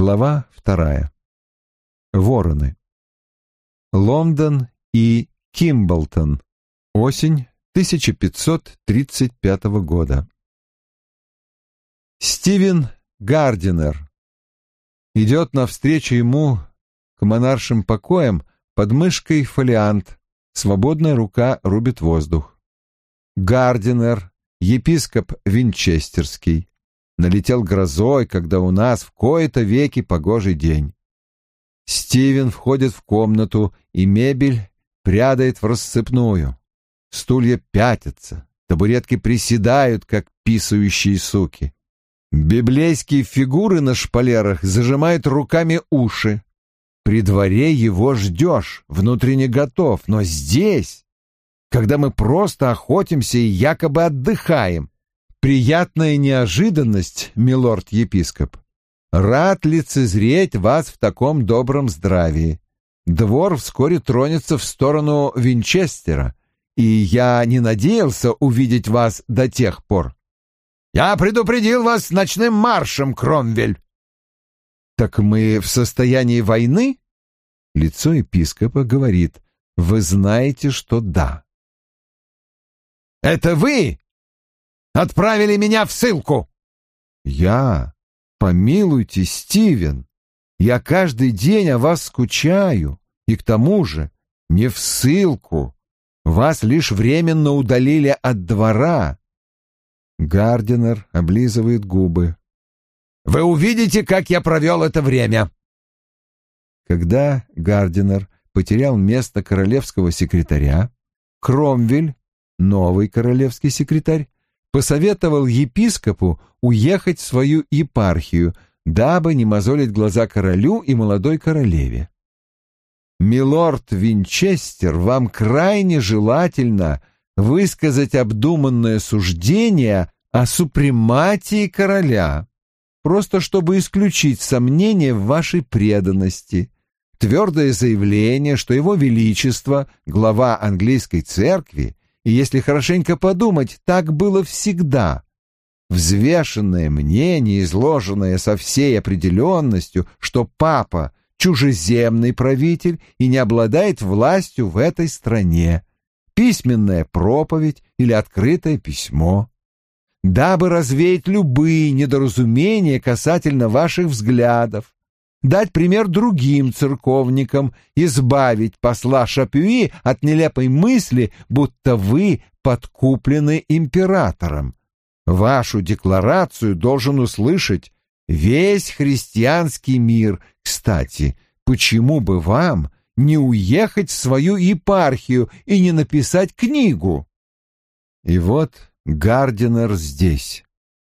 Глава вторая. Вороны. Лондон и Кимблтон. Осень 1535 года. Стивен Гардинер идет навстречу ему к монаршим покоям под мышкой фолиант, свободная рука рубит воздух. Гардинер, епископ Винчестерский, налетел грозой, когда у нас в кои-то веки погожий день. Стивен входит в комнату, и мебель прядает в рассыпную. Стулья пятятся, табуретки приседают, как писающие суки. Библейские фигуры на шпалерах зажимают руками уши. При дворе его ждешь, внутренне готов, но здесь, когда мы просто охотимся и якобы отдыхаем, приятная неожиданность, милорд-епископ. Рад лицезреть вас в таком добром здравии. Двор вскоре тронется в сторону Винчестера, и я не надеялся увидеть вас до тех пор. Я предупредил вас ночным маршем, Кромвель. Так мы в состоянии войны? Лицо епископа говорит, вы знаете, что да. Это вы отправили меня в ссылку. Я? Помилуйте, Стивен. Я каждый день о вас скучаю, и к тому же не в ссылку. Вас лишь временно удалили от двора. Гардинер облизывает губы. Вы увидите, как я провел это время. Когда Гардинер потерял место королевского секретаря, Кромвель, новый королевский секретарь, посоветовал епископу уехать в свою епархию, дабы не мозолить глаза королю и молодой королеве. «Милорд Винчестер, вам крайне желательно высказать обдуманное суждение о супрематии короля, просто чтобы исключить сомнения в вашей преданности, твердое заявление, что его величество, глава английской церкви, и если хорошенько подумать, так было всегда, взвешенное мнение, изложенное со всей определенностью, что папа — чужеземный правитель и не обладает властью в этой стране, письменная проповедь или открытое письмо. Дабы развеять любые недоразумения касательно ваших взглядов, дать пример другим церковникам, избавить посла Шапюи от нелепой мысли, будто вы подкуплены императором. Вашу декларацию должен услышать весь христианский мир. Кстати, почему бы вам не уехать в свою епархию и не написать книгу? И вот Гардинер здесь.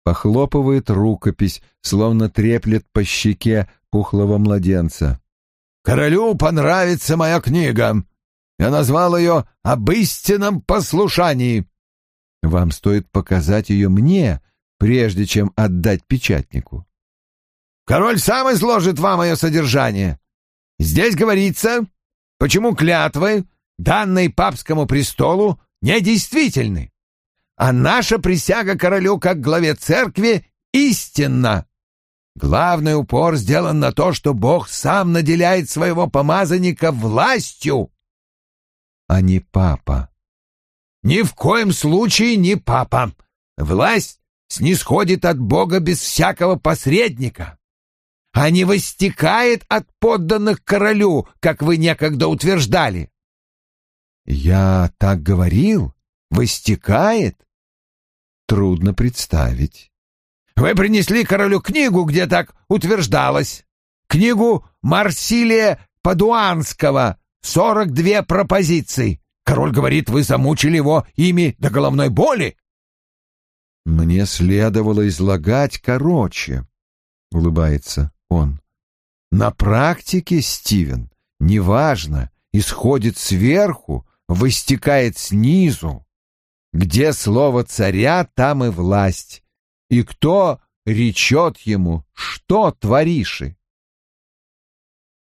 Похлопывает рукопись, словно треплет по щеке пухлого младенца. «Королю понравится моя книга. Я назвал ее «Об истинном послушании». Вам стоит показать ее мне, прежде чем отдать печатнику. Король сам изложит вам ее содержание. Здесь говорится, почему клятвы, данные папскому престолу, недействительны, а наша присяга королю как главе церкви истинна. Главный упор сделан на то, что Бог сам наделяет своего помазанника властью, а не папа. Ни в коем случае не папа. Власть снисходит от Бога без всякого посредника, а не выстекает от подданных королю, как вы некогда утверждали. Я так говорил? Выстекает? Трудно представить. Вы принесли королю книгу, где так утверждалось. Книгу Марсилия Падуанского «Сорок две пропозиции». Король говорит, вы замучили его ими до головной боли. Мне следовало излагать короче, улыбается он. На практике, Стивен, неважно, исходит сверху, выстекает снизу. Где слово царя, там и власть и кто речет ему, что твориши?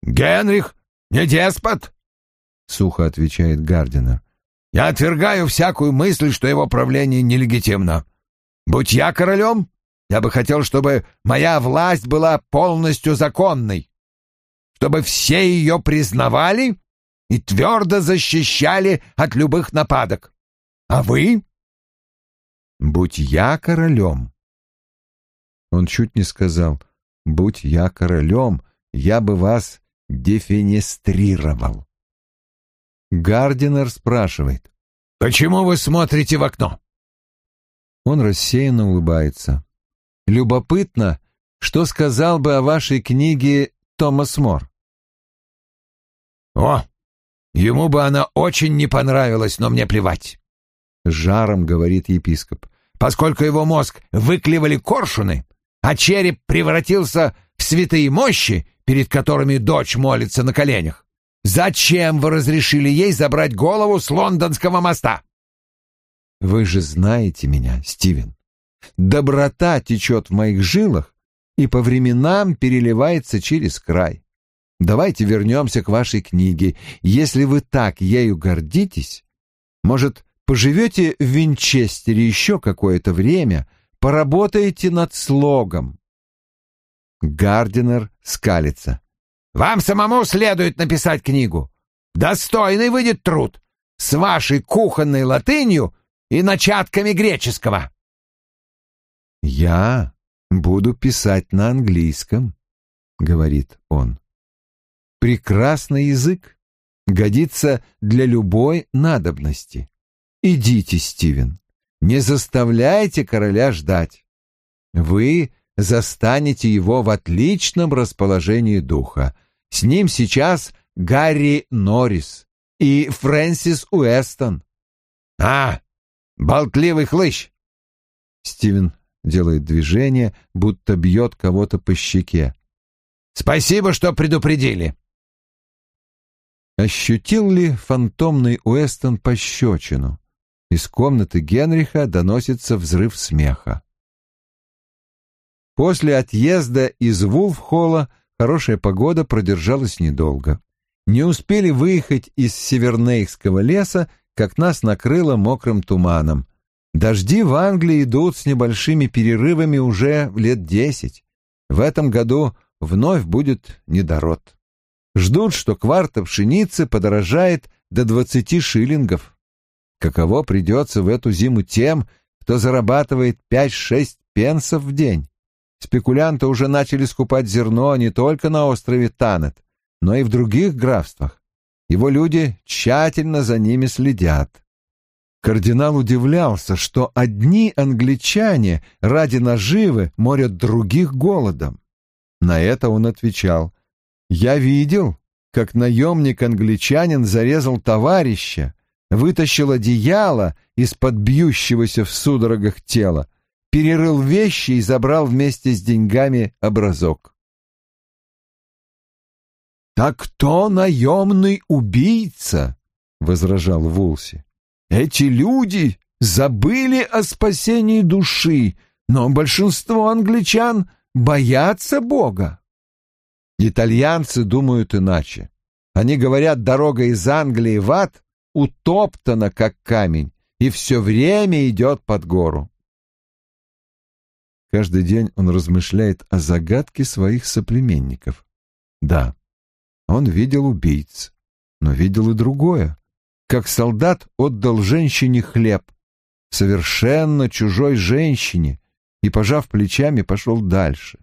«Генрих не деспот», — сухо отвечает Гардинер. «Я отвергаю всякую мысль, что его правление нелегитимно. Будь я королем, Я бы хотел, чтобы моя власть была полностью законной, чтобы все ее признавали и твердо защищали от любых нападок. А вы? Будь я королем. Он чуть не сказал, будь я королем, я бы вас дефенестрировал. Гардинер спрашивает, почему вы смотрите в окно? Он рассеянно улыбается. Любопытно, что сказал бы о вашей книге Томас Мор. О, ему бы она очень не понравилась, но мне плевать. Жаром говорит епископ. Поскольку его мозг выклевали коршуны, а череп превратился в святые мощи, перед которыми дочь молится на коленях, зачем вы разрешили ей забрать голову с лондонского моста? Вы же знаете меня, Стивен. Доброта течет в моих жилах и по временам переливается через край. Давайте вернемся к вашей книге. Если вы так ею гордитесь, может, поживете в Винчестере еще какое-то время, поработаете над слогом. Гардинер скалится. Вам самому следует написать книгу. Достойный выйдет труд с вашей кухонной латынью и начатками греческого. Я буду писать на английском, говорит он. Прекрасный язык, годится для любой надобности. Идите, Стивен, не заставляйте короля ждать. Вы застанете его в отличном расположении духа. С ним сейчас Гарри Норрис и Фрэнсис Уэстон. А, болтливый хлыщ! Стивен делает движение, будто бьет кого-то по щеке. «Спасибо, что предупредили!» Ощутил ли фантомный Уэстон пощечину? Из комнаты Генриха доносится взрыв смеха. После отъезда из Вулфхолла хорошая погода продержалась недолго. Не успели выехать из Севернейского леса, как нас накрыло мокрым туманом. Дожди в Англии идут с небольшими перерывами уже лет десять. В этом году вновь будет недород. Ждут, что кварта пшеницы подорожает до двадцати шиллингов. Каково придется в эту зиму тем, кто зарабатывает пять-шесть пенсов в день? Спекулянты уже начали скупать зерно не только на острове Танет, но и в других графствах. Его люди тщательно за ними следят. Кардинал удивлялся, что одни англичане ради наживы морят других голодом. На это он отвечал, «Я видел, как наемник-англичанин зарезал товарища, вытащил одеяло из-под бьющегося в судорогах тела, перерыл вещи и забрал вместе с деньгами образок. «Так кто наемный убийца?» — возражал Вулси. Эти люди забыли о спасении души, но большинство англичан боятся Бога. Итальянцы думают иначе. Они говорят, дорога из Англии в ад утоптана, как камень, и все время идет под гору. Каждый день он размышляет о загадке своих соплеменников. Да, он видел убийц, но видел и другое как солдат отдал женщине хлеб, совершенно чужой женщине, и, пожав плечами, пошел дальше.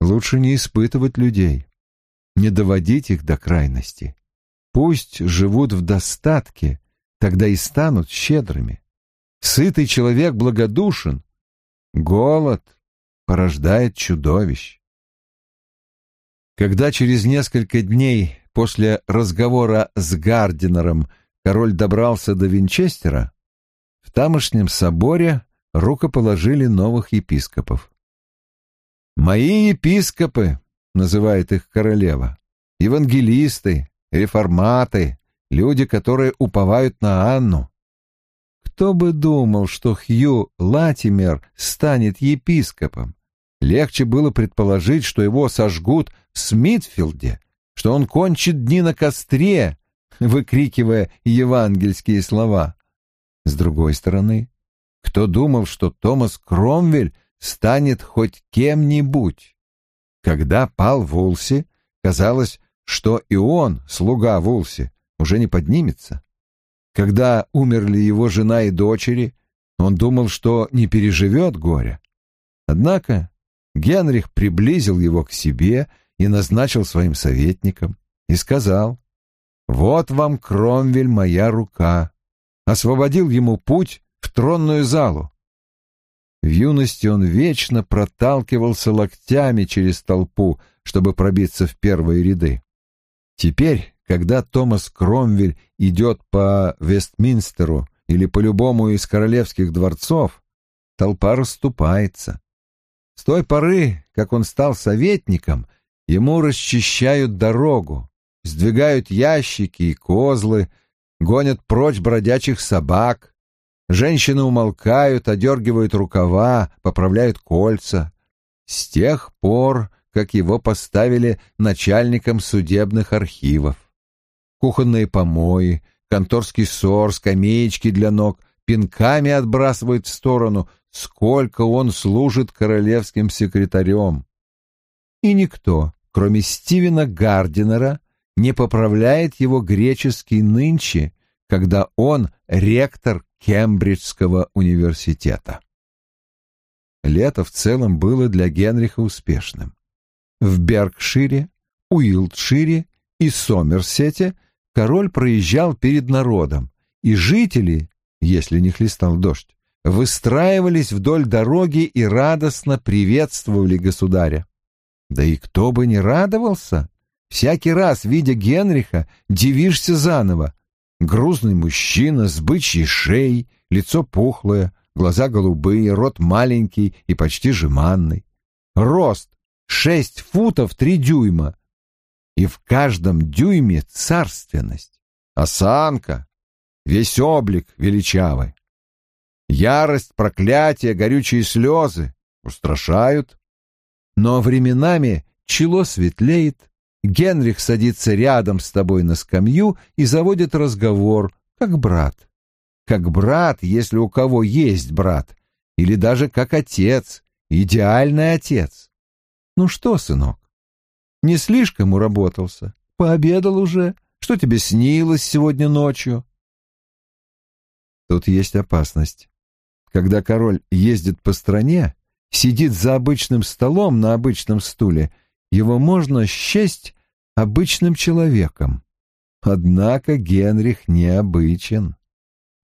Лучше не испытывать людей, не доводить их до крайности. Пусть живут в достатке, тогда и станут щедрыми. Сытый человек благодушен, голод порождает чудовищ. Когда через несколько дней после разговора с Гардинером король добрался до Винчестера, в тамошнем соборе рукоположили новых епископов. «Мои епископы», — называет их королева, — «евангелисты, реформаты, люди, которые уповают на Анну». Кто бы думал, что Хью Латимер станет епископом? Легче было предположить, что его сожгут в Смитфилде, что он кончит дни на костре, выкрикивая евангельские слова. С другой стороны, кто думал, что Томас Кромвель станет хоть кем-нибудь. Когда пал Вулси, казалось, что и он, слуга Вулси, уже не поднимется. Когда умерли его жена и дочери, он думал, что не переживет горя. Однако Генрих приблизил его к себе и назначил своим советником, и сказал, «Вот вам, Кромвель, моя рука», освободил ему путь в тронную залу. В юности он вечно проталкивался локтями через толпу, чтобы пробиться в первые ряды. Теперь, когда Томас Кромвель идет по Вестминстеру или по любому из королевских дворцов, толпа расступается. С той поры, как он стал советником, ему расчищают дорогу, сдвигают ящики и козлы, гонят прочь бродячих собак, Женщины умолкают, одергивают рукава, поправляют кольца. С тех пор, как его поставили начальником судебных архивов. Кухонные помои, конторский ссор, скамеечки для ног пинками отбрасывают в сторону, сколько он служит королевским секретарем. И никто, кроме Стивена Гардинера, не поправляет его греческий нынче, когда он ректор Кембриджского университета. Лето в целом было для Генриха успешным. В Беркшире, Уилтшире и Сомерсете король проезжал перед народом, и жители, если не хлестал дождь, выстраивались вдоль дороги и радостно приветствовали государя. Да и кто бы не радовался, всякий раз, видя Генриха, дивишься заново, Грузный мужчина с бычьей шеей, лицо пухлое, глаза голубые, рот маленький и почти жеманный. Рост шесть футов три дюйма. И в каждом дюйме царственность, осанка, весь облик величавый. Ярость, проклятие, горючие слезы устрашают. Но временами чело светлеет, Генрих садится рядом с тобой на скамью и заводит разговор, как брат. Как брат, если у кого есть брат, или даже как отец, идеальный отец. Ну что, сынок, не слишком уработался? Пообедал уже? Что тебе снилось сегодня ночью? Тут есть опасность. Когда король ездит по стране, сидит за обычным столом на обычном стуле — его можно счесть обычным человеком. Однако Генрих необычен.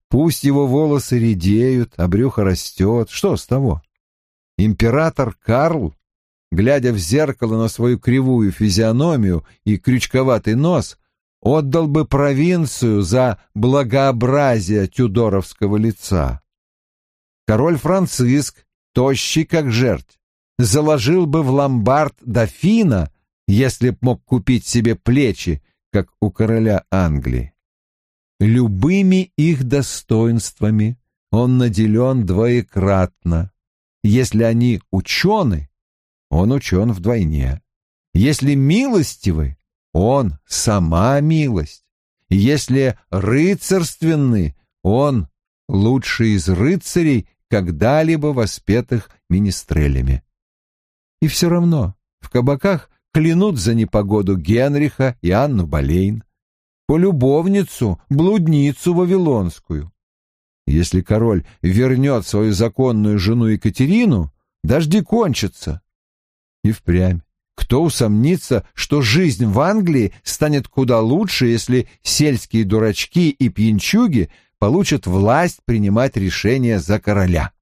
Пусть его волосы редеют, а брюхо растет, что с того? Император Карл, глядя в зеркало на свою кривую физиономию и крючковатый нос, отдал бы провинцию за благообразие тюдоровского лица. Король Франциск, тощий как жерть, заложил бы в ломбард дофина, если б мог купить себе плечи, как у короля Англии. Любыми их достоинствами он наделен двоекратно. Если они учены, он учен вдвойне. Если милостивы, он сама милость. Если рыцарственны, он лучший из рыцарей, когда-либо воспетых министрелями. И все равно в кабаках клянут за непогоду Генриха и Анну Болейн, полюбовницу, блудницу вавилонскую. Если король вернет свою законную жену Екатерину, дожди кончатся. И впрямь. Кто усомнится, что жизнь в Англии станет куда лучше, если сельские дурачки и пьянчуги получат власть принимать решения за короля?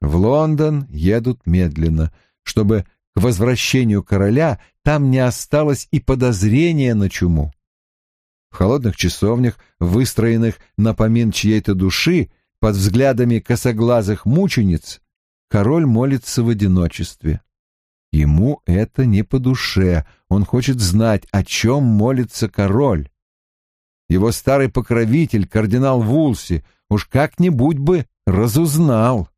В Лондон едут медленно, чтобы к возвращению короля там не осталось и подозрения на чуму. В холодных часовнях, выстроенных на помин чьей-то души, под взглядами косоглазых мучениц, король молится в одиночестве. Ему это не по душе, он хочет знать, о чем молится король. Его старый покровитель, кардинал Вулси, уж как-нибудь бы разузнал.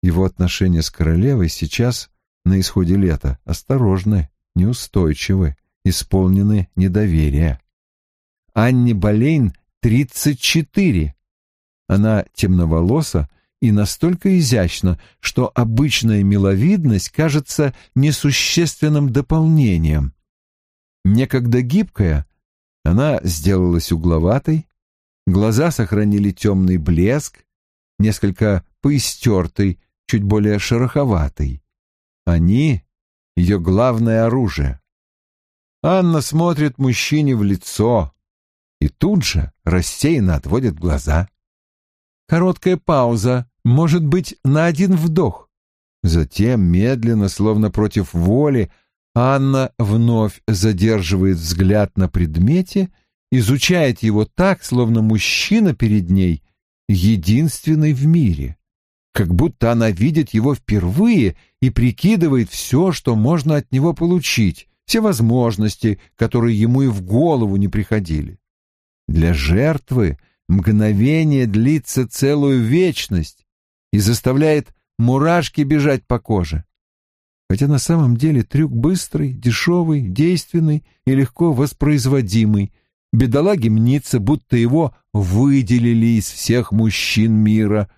Его отношения с королевой сейчас, на исходе лета, осторожны, неустойчивы, исполнены недоверия. Анне Болейн тридцать четыре. Она темноволоса и настолько изящно, что обычная миловидность кажется несущественным дополнением. Некогда гибкая, она сделалась угловатой, глаза сохранили темный блеск, несколько поистертый, чуть более шероховатый. Они — ее главное оружие. Анна смотрит мужчине в лицо и тут же рассеянно отводит глаза. Короткая пауза, может быть, на один вдох. Затем, медленно, словно против воли, Анна вновь задерживает взгляд на предмете, изучает его так, словно мужчина перед ней единственный в мире. Как будто она видит его впервые и прикидывает все, что можно от него получить, все возможности, которые ему и в голову не приходили. Для жертвы мгновение длится целую вечность, и заставляет мурашки бежать по коже. Хотя на самом деле трюк быстрый, дешевый, действенный и легко воспроизводимый. Бедолаге мнится, будто его выделили из всех мужчин мира.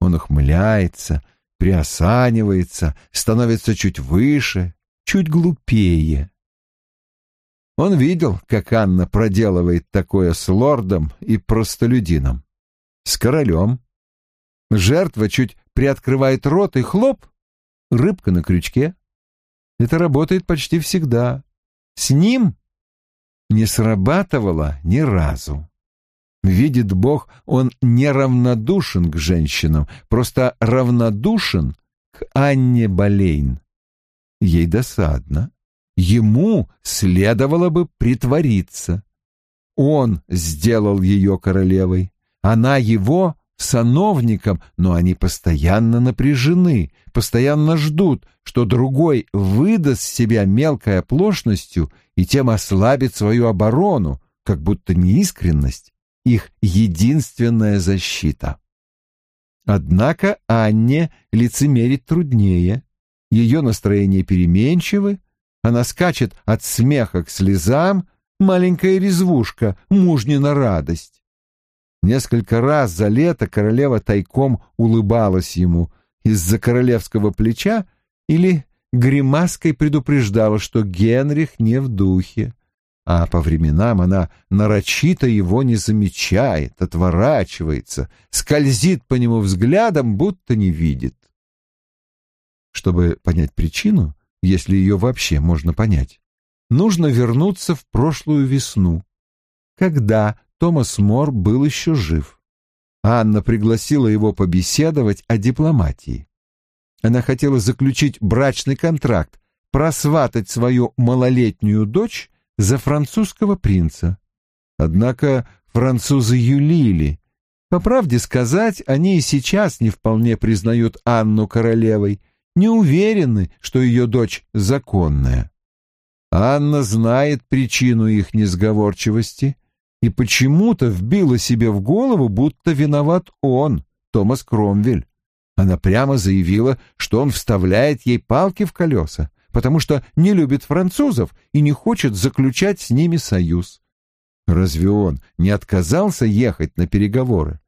Он ухмыляется, приосанивается, становится чуть выше, чуть глупее. Он видел, как Анна проделывает такое с лордом и простолюдином, с королем, Жертва чуть приоткрывает рот и хлоп, рыбка на крючке. Это работает почти всегда. С ним не срабатывало ни разу. Видит Бог, он не равнодушен к женщинам, просто равнодушен к Анне Болейн. Ей досадно. Ему следовало бы притвориться. Он сделал ее королевой, она его сановникам, но они постоянно напряжены, постоянно ждут, что другой выдаст себя мелкой оплошностью и тем ослабит свою оборону, как будто неискренность — их единственная защита. Однако Анне лицемерить труднее. Ее настроение переменчивы, она скачет от смеха к слезам, маленькая резвушка, мужнина радость. Несколько раз за лето королева тайком улыбалась ему из-за королевского плеча или гримаской предупреждала, что Генрих не в духе, а по временам она нарочито его не замечает, отворачивается, скользит по нему взглядом, будто не видит. Чтобы понять причину, если ее вообще можно понять, нужно вернуться в прошлую весну, когда Томас Мор был еще жив. Анна пригласила его побеседовать о дипломатии. Она хотела заключить брачный контракт, просватать свою малолетнюю дочь за французского принца. Однако французы юлили. По правде сказать, они и сейчас не вполне признают Анну королевой, не уверены, что ее дочь законная. Анна знает причину их несговорчивости и почему-то вбила себе в голову, будто виноват он, Томас Кромвель. Она прямо заявила, что он вставляет ей палки в колеса, потому что не любит французов и не хочет заключать с ними союз. Разве он не отказался ехать на переговоры?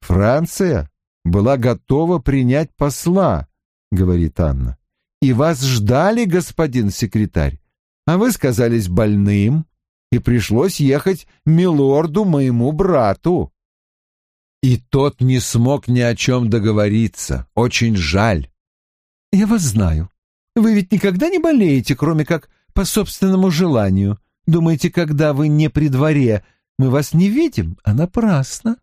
Франция была готова принять посла, говорит Анна. И вас ждали, господин секретарь, а вы сказались больным, и пришлось ехать милорду моему брату. И тот не смог ни о чем договориться. Очень жаль. Я вас знаю. Вы ведь никогда не болеете, кроме как по собственному желанию. Думаете, когда вы не при дворе, мы вас не видим, а напрасно.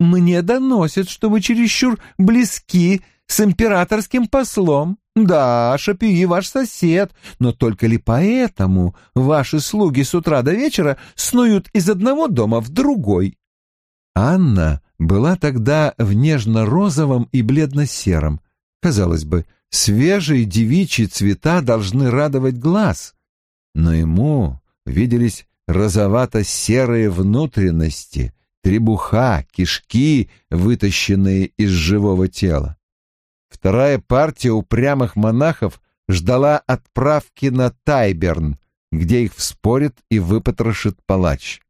Мне доносят, что вы чересчур близки с императорским послом. Да, Шапюи ваш сосед, но только ли поэтому ваши слуги с утра до вечера снуют из одного дома в другой? Анна была тогда в нежно-розовом и бледно-сером. Казалось бы, свежие девичьи цвета должны радовать глаз, но ему виделись розовато-серые внутренности, требуха, кишки, вытащенные из живого тела. Вторая партия упрямых монахов ждала отправки на Тайберн, где их вспорит и выпотрошит палач.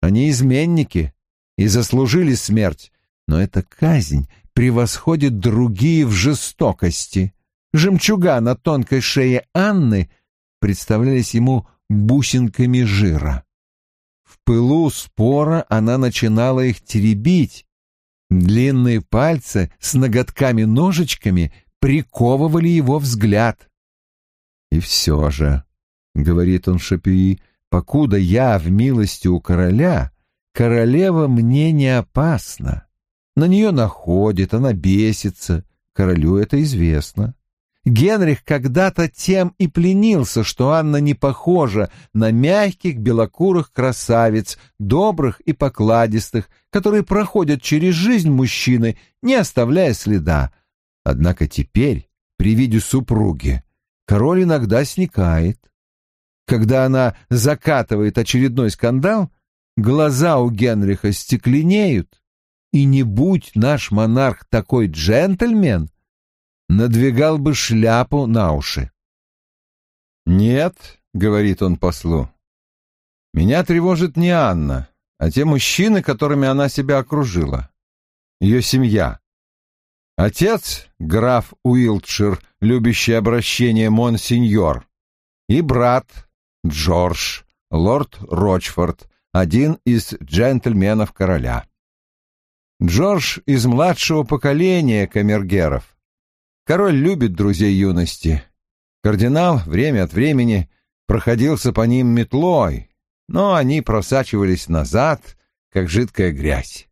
Они изменники и заслужили смерть, но эта казнь превосходит другие в жестокости. Жемчуга на тонкой шее Анны представлялись ему бусинками жира. В пылу спора она начинала их теребить. Длинные пальцы с ноготками-ножичками приковывали его взгляд. «И все же», — говорит он Шапюи, — «покуда я в милости у короля, королева мне не опасна. На нее находит, она бесится, королю это известно. Генрих когда-то тем и пленился, что Анна не похожа на мягких белокурых красавиц, добрых и покладистых, которые проходят через жизнь мужчины, не оставляя следа. Однако теперь, при виде супруги, король иногда сникает. Когда она закатывает очередной скандал, глаза у Генриха стекленеют, и не будь наш монарх такой джентльмен — надвигал бы шляпу на уши. «Нет», — говорит он послу, — «меня тревожит не Анна, а те мужчины, которыми она себя окружила. Ее семья. Отец — граф Уилтшир, любящий обращение монсеньор, и брат Джордж, лорд Рочфорд, один из джентльменов короля. Джордж из младшего поколения камергеров, Король любит друзей юности. Кардинал время от времени проходился по ним метлой, но они просачивались назад, как жидкая грязь.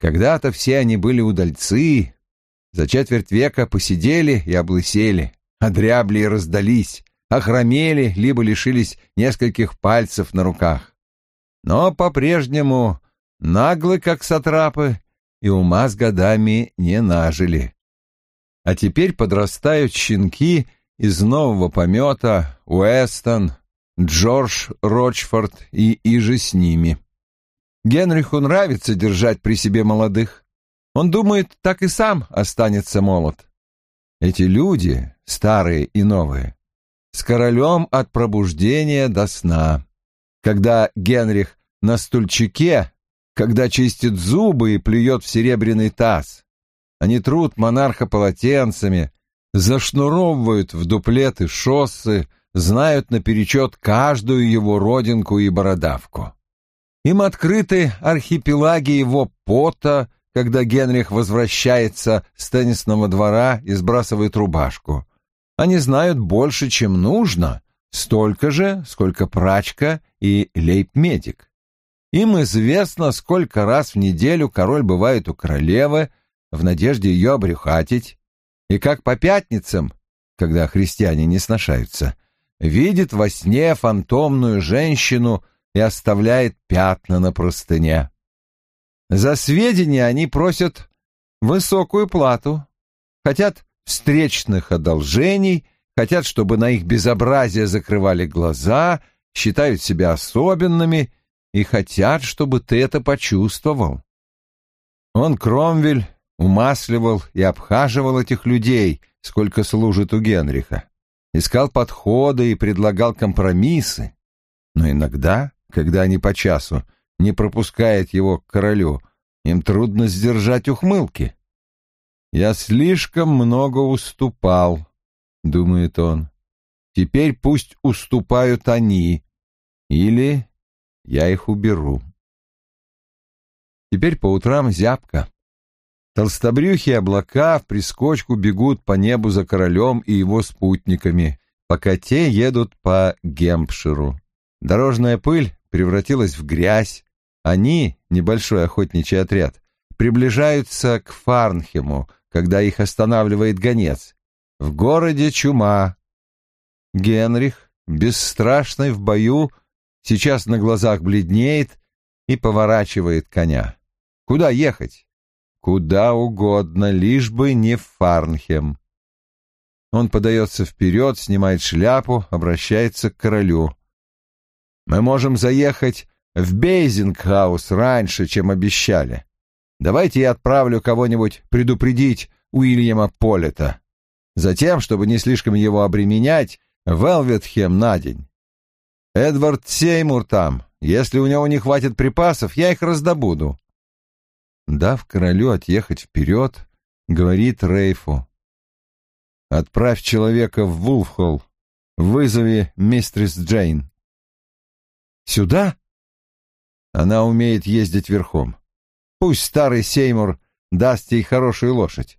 Когда-то все они были удальцы, за четверть века посидели и облысели, одрябли и раздались, охромели, либо лишились нескольких пальцев на руках. Но по-прежнему наглы, как сатрапы, и ума с годами не нажили. А теперь подрастают щенки из нового помета Уэстон, Джордж Рочфорд и иже с ними. Генриху нравится держать при себе молодых. Он думает, так и сам останется молод. Эти люди, старые и новые, с королем от пробуждения до сна. Когда Генрих на стульчике, когда чистит зубы и плюет в серебряный таз, они трут монарха полотенцами, зашнуровывают в дуплеты шоссы, знают наперечет каждую его родинку и бородавку. Им открыты архипелаги его пота, когда Генрих возвращается с теннисного двора и сбрасывает рубашку. Они знают больше, чем нужно, столько же, сколько прачка и лейб-медик. Им известно, сколько раз в неделю король бывает у королевы, в надежде ее обрюхатить, и как по пятницам, когда христиане не сношаются, видит во сне фантомную женщину и оставляет пятна на простыне. За сведения они просят высокую плату, хотят встречных одолжений, хотят, чтобы на их безобразие закрывали глаза, считают себя особенными и хотят, чтобы ты это почувствовал. Он, Кромвель, умасливал и обхаживал этих людей, сколько служит у Генриха, искал подходы и предлагал компромиссы. Но иногда, когда они по часу не пропускают его к королю, им трудно сдержать ухмылки. «Я слишком много уступал», — думает он. «Теперь пусть уступают они, или я их уберу». Теперь по утрам зябко. Толстобрюхие облака в прискочку бегут по небу за королем и его спутниками, пока те едут по Гемпширу. Дорожная пыль превратилась в грязь. Они, небольшой охотничий отряд, приближаются к Фарнхему, когда их останавливает гонец. В городе чума. Генрих, бесстрашный в бою, сейчас на глазах бледнеет и поворачивает коня. Куда ехать? Куда угодно, лишь бы не в Фарнхем. Он подается вперед, снимает шляпу, обращается к королю. «Мы можем заехать в Бейзинг-хаус раньше, чем обещали. Давайте я отправлю кого-нибудь предупредить Уильяма Полета. Затем, чтобы не слишком его обременять, в Элветхем на день. Эдвард Сеймур там. Если у него не хватит припасов, я их раздобуду. Дав королю отъехать вперед, говорит Рейфу. «Отправь человека в Вулфхолл, вызови мистрис Джейн». «Сюда?» Она умеет ездить верхом. Пусть старый Сеймур даст ей хорошую лошадь.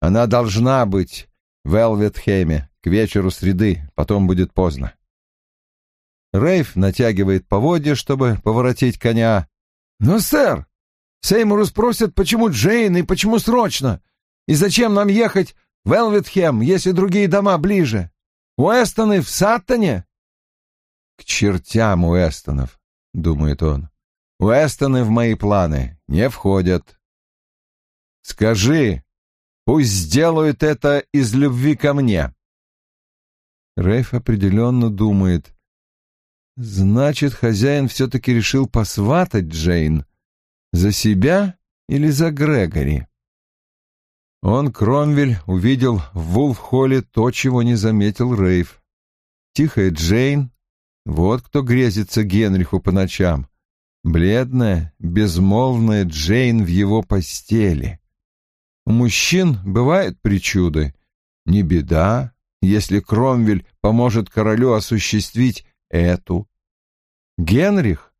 Она должна быть в Элветхеме к вечеру среды, потом будет поздно. Рейф натягивает поводья, чтобы поворотить коня. «Но, сэр, Сеймуру спросят, почему Джейн и почему срочно? И зачем нам ехать в Элвитхем, если другие дома ближе? Уэстоны в Саттоне?» «К чертям Уэстонов», — думает он. «Уэстоны в мои планы не входят». «Скажи, пусть сделают это из любви ко мне». Рейф определенно думает. «Значит, хозяин все-таки решил посватать Джейн. За себя или за Грегори?» Он, Кромвель, увидел в Вулфхолле то, чего не заметил Рейф. Тихая Джейн, вот кто грезится Генриху по ночам. Бледная, безмолвная Джейн в его постели. У мужчин бывают причуды. Не беда, если Кромвель поможет королю осуществить эту. Генрих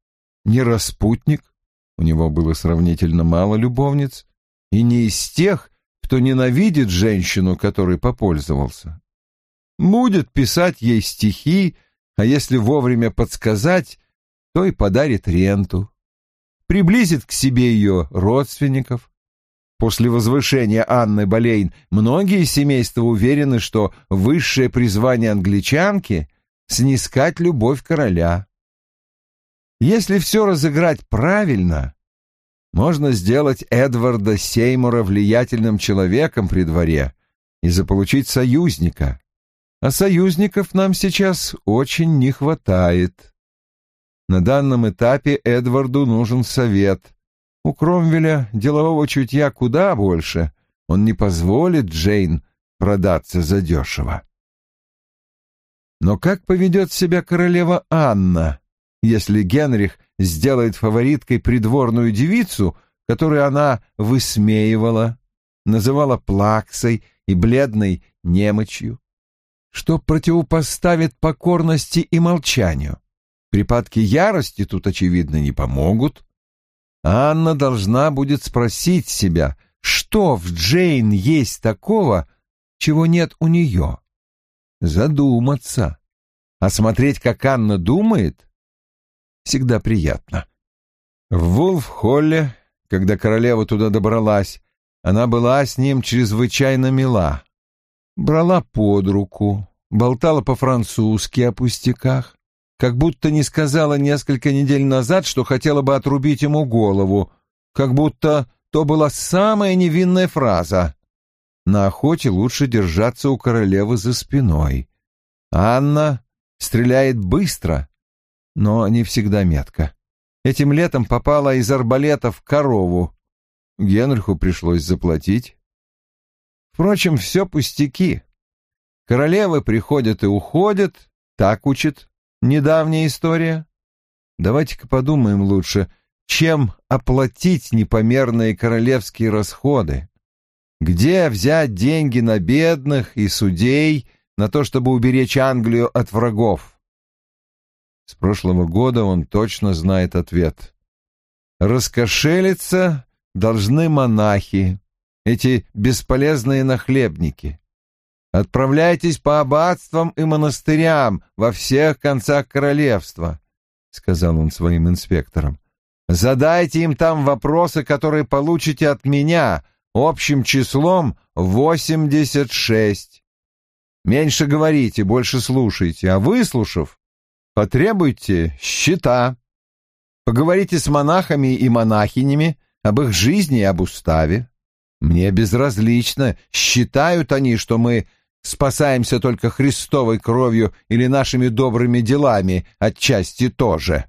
не распутник, у него было сравнительно мало любовниц, и не из тех, кто ненавидит женщину, которой попользовался. Будет писать ей стихи, а если вовремя подсказать, то и подарит ренту. Приблизит к себе ее родственников. После возвышения Анны Болейн многие семейства уверены, что высшее призвание англичанки — снискать любовь короля. Если все разыграть правильно, можно сделать Эдварда Сеймура влиятельным человеком при дворе и заполучить союзника. А союзников нам сейчас очень не хватает. На данном этапе Эдварду нужен совет. У Кромвеля делового чутья куда больше. Он не позволит Джейн продаться задешево. Но как поведет себя королева Анна, если Генрих сделает фавориткой придворную девицу, которую она высмеивала, называла плаксой и бледной немочью? Что противопоставит покорности и молчанию? Припадки ярости тут, очевидно, не помогут. Анна должна будет спросить себя, что в Джейн есть такого, чего нет у нее. Задуматься. А смотреть, как Анна думает, всегда приятно. В Вулф-Холле, когда королева туда добралась, она была с ним чрезвычайно мила. Брала под руку, болтала по-французски о пустяках как будто не сказала несколько недель назад, что хотела бы отрубить ему голову, как будто то была самая невинная фраза. На охоте лучше держаться у королевы за спиной. Анна стреляет быстро, но не всегда метко. Этим летом попала из арбалета в корову. Генриху пришлось заплатить. Впрочем, все пустяки. Королевы приходят и уходят, так учит недавняя история? Давайте-ка подумаем лучше, чем оплатить непомерные королевские расходы. Где взять деньги на бедных и судей, на то, чтобы уберечь Англию от врагов? С прошлого года он точно знает ответ. Раскошелиться должны монахи, эти бесполезные нахлебники. Отправляйтесь по аббатствам и монастырям во всех концах королевства, — сказал он своим инспекторам. Задайте им там вопросы, которые получите от меня, общим числом восемьдесят шесть. Меньше говорите, больше слушайте, а выслушав, потребуйте счета. Поговорите с монахами и монахинями об их жизни и об уставе. Мне безразлично, считают они, что мы спасаемся только Христовой кровью или нашими добрыми делами, отчасти тоже.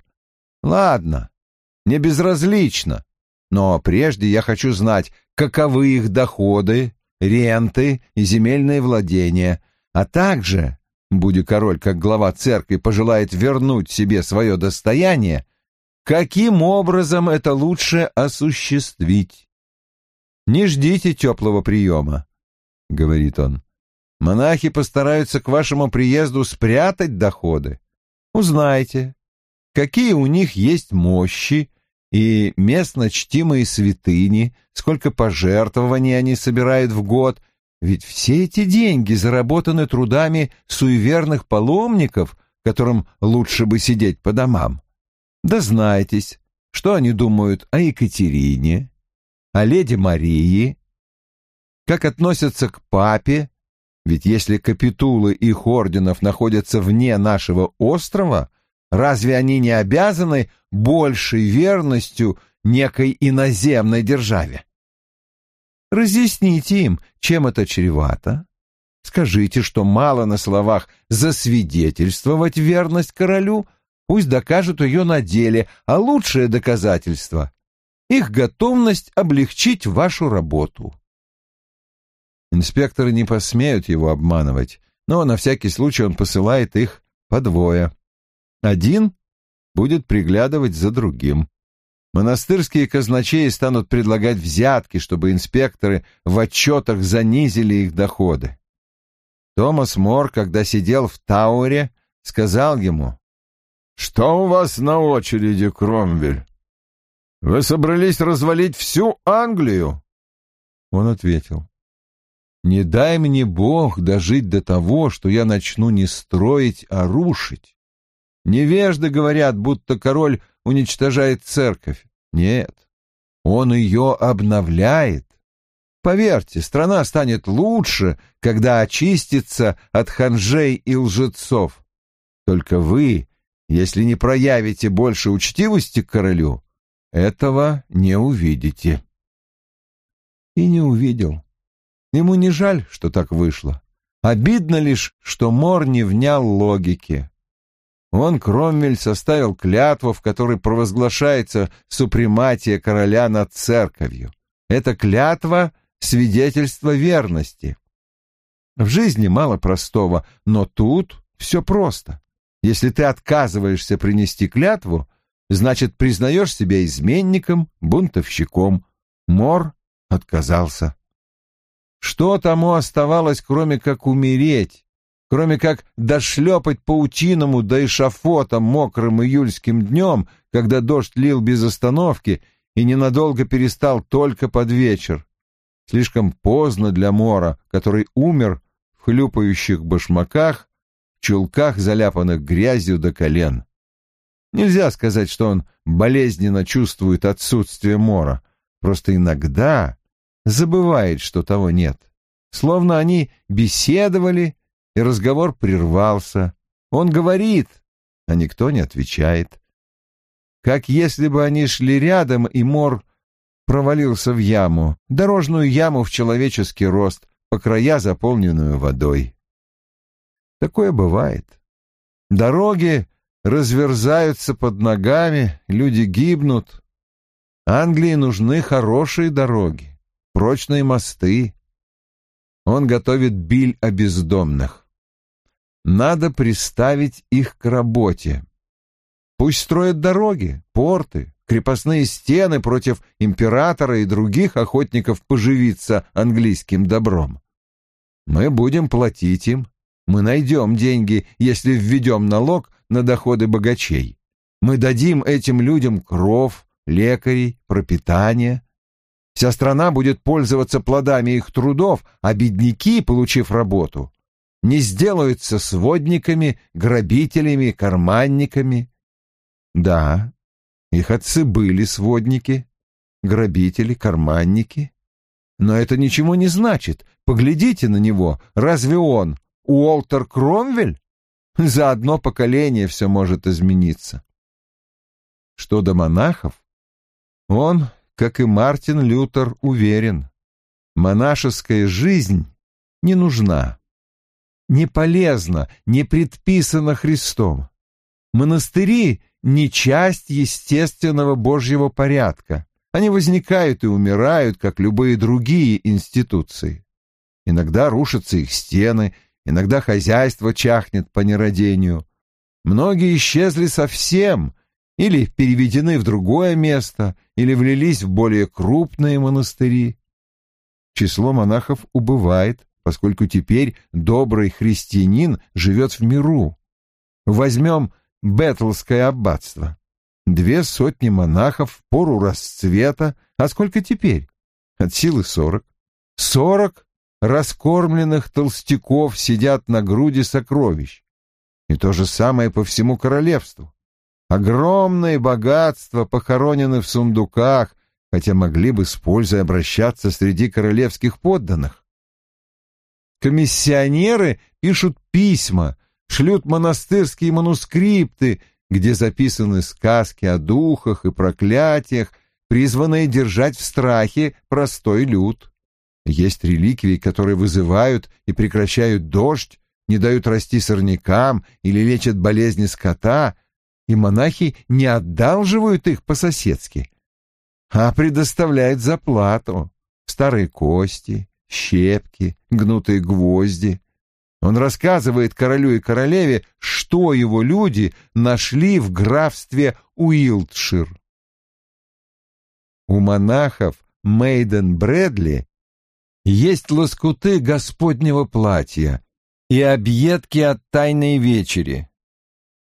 Ладно, не безразлично, но прежде я хочу знать, каковы их доходы, ренты и земельные владения, а также, будь король как глава церкви пожелает вернуть себе свое достояние, каким образом это лучше осуществить. Не ждите теплого приема, — говорит он. Монахи постараются к вашему приезду спрятать доходы. Узнайте, какие у них есть мощи и местно чтимые святыни, сколько пожертвований они собирают в год, ведь все эти деньги заработаны трудами суеверных паломников, которым лучше бы сидеть по домам. Да знайтесь, что они думают о Екатерине, о леди Марии, как относятся к папе, ведь если капитулы их орденов находятся вне нашего острова, разве они не обязаны большей верностью некой иноземной державе? Разъясните им, чем это чревато. Скажите, что мало на словах засвидетельствовать верность королю, пусть докажут ее на деле, а лучшее доказательство — их готовность облегчить вашу работу. Инспекторы не посмеют его обманывать, но на всякий случай он посылает их по двое. Один будет приглядывать за другим. Монастырские казначеи станут предлагать взятки, чтобы инспекторы в отчетах занизили их доходы. Томас Мор, когда сидел в Тауэре, сказал ему, «Что у вас на очереди, Кромвель? Вы собрались развалить всю Англию?» Он ответил, не дай мне Бог дожить до того, что я начну не строить, а рушить. Невежды говорят, будто король уничтожает церковь. Нет, он ее обновляет. Поверьте, страна станет лучше, когда очистится от ханжей и лжецов. Только вы, если не проявите больше учтивости к королю, этого не увидите. И не увидел. Ему не жаль, что так вышло. Обидно лишь, что Мор не внял логике. Он, Кромвель, составил клятву, в которой провозглашается супрематия короля над церковью. Эта клятва — свидетельство верности. В жизни мало простого, но тут все просто. Если ты отказываешься принести клятву, значит, признаешь себя изменником, бунтовщиком. Мор отказался. Что тому оставалось, кроме как умереть, кроме как дошлепать паутиному до эшафота мокрым июльским днем, когда дождь лил без остановки и ненадолго перестал только под вечер? Слишком поздно для Мора, который умер в хлюпающих башмаках, в чулках, заляпанных грязью до колен. Нельзя сказать, что он болезненно чувствует отсутствие Мора, просто иногда забывает, что того нет. Словно они беседовали, и разговор прервался. Он говорит, а никто не отвечает. Как если бы они шли рядом, и Мор провалился в яму, дорожную яму в человеческий рост, по края заполненную водой. Такое бывает. Дороги разверзаются под ногами, люди гибнут. Англии нужны хорошие дороги прочные мосты. Он готовит биль о бездомных. Надо приставить их к работе. Пусть строят дороги, порты, крепостные стены против императора и других охотников поживиться английским добром. Мы будем платить им. Мы найдем деньги, если введем налог на доходы богачей. Мы дадим этим людям кров, лекарей, пропитание. Вся страна будет пользоваться плодами их трудов, а бедняки, получив работу, не сделаются сводниками, грабителями, карманниками. Да, их отцы были сводники, грабители, карманники. Но это ничего не значит. Поглядите на него. Разве он Уолтер Кромвель? За одно поколение все может измениться. Что до монахов? Он как и Мартин Лютер, уверен, монашеская жизнь не нужна, не полезна, не предписана Христом. Монастыри — не часть естественного Божьего порядка. Они возникают и умирают, как любые другие институции. Иногда рушатся их стены, иногда хозяйство чахнет по нерадению. Многие исчезли совсем, или переведены в другое место, или влились в более крупные монастыри. число монахов убывает, поскольку теперь добрый христианин живет в миру. Возьмем Бетлское аббатство. Две сотни монахов в пору расцвета, а сколько теперь? От силы сорок. Сорок раскормленных толстяков сидят на груди сокровищ. И то же самое по всему королевству. Огромные богатства похоронены в сундуках, хотя могли бы с пользой обращаться среди королевских подданных. Комиссионеры пишут письма, шлют монастырские манускрипты, где записаны сказки о духах и проклятиях, призванные держать в страхе простой люд. Есть реликвии, которые вызывают и прекращают дождь, не дают расти сорнякам или лечат болезни скота, и монахи не одалживают их по-соседски, а предоставляют заплату старые кости, щепки, гнутые гвозди. Он рассказывает королю и королеве, что его люди нашли в графстве Уилтшир. У монахов Мейден Брэдли есть лоскуты господнего платья и объедки от тайной вечери,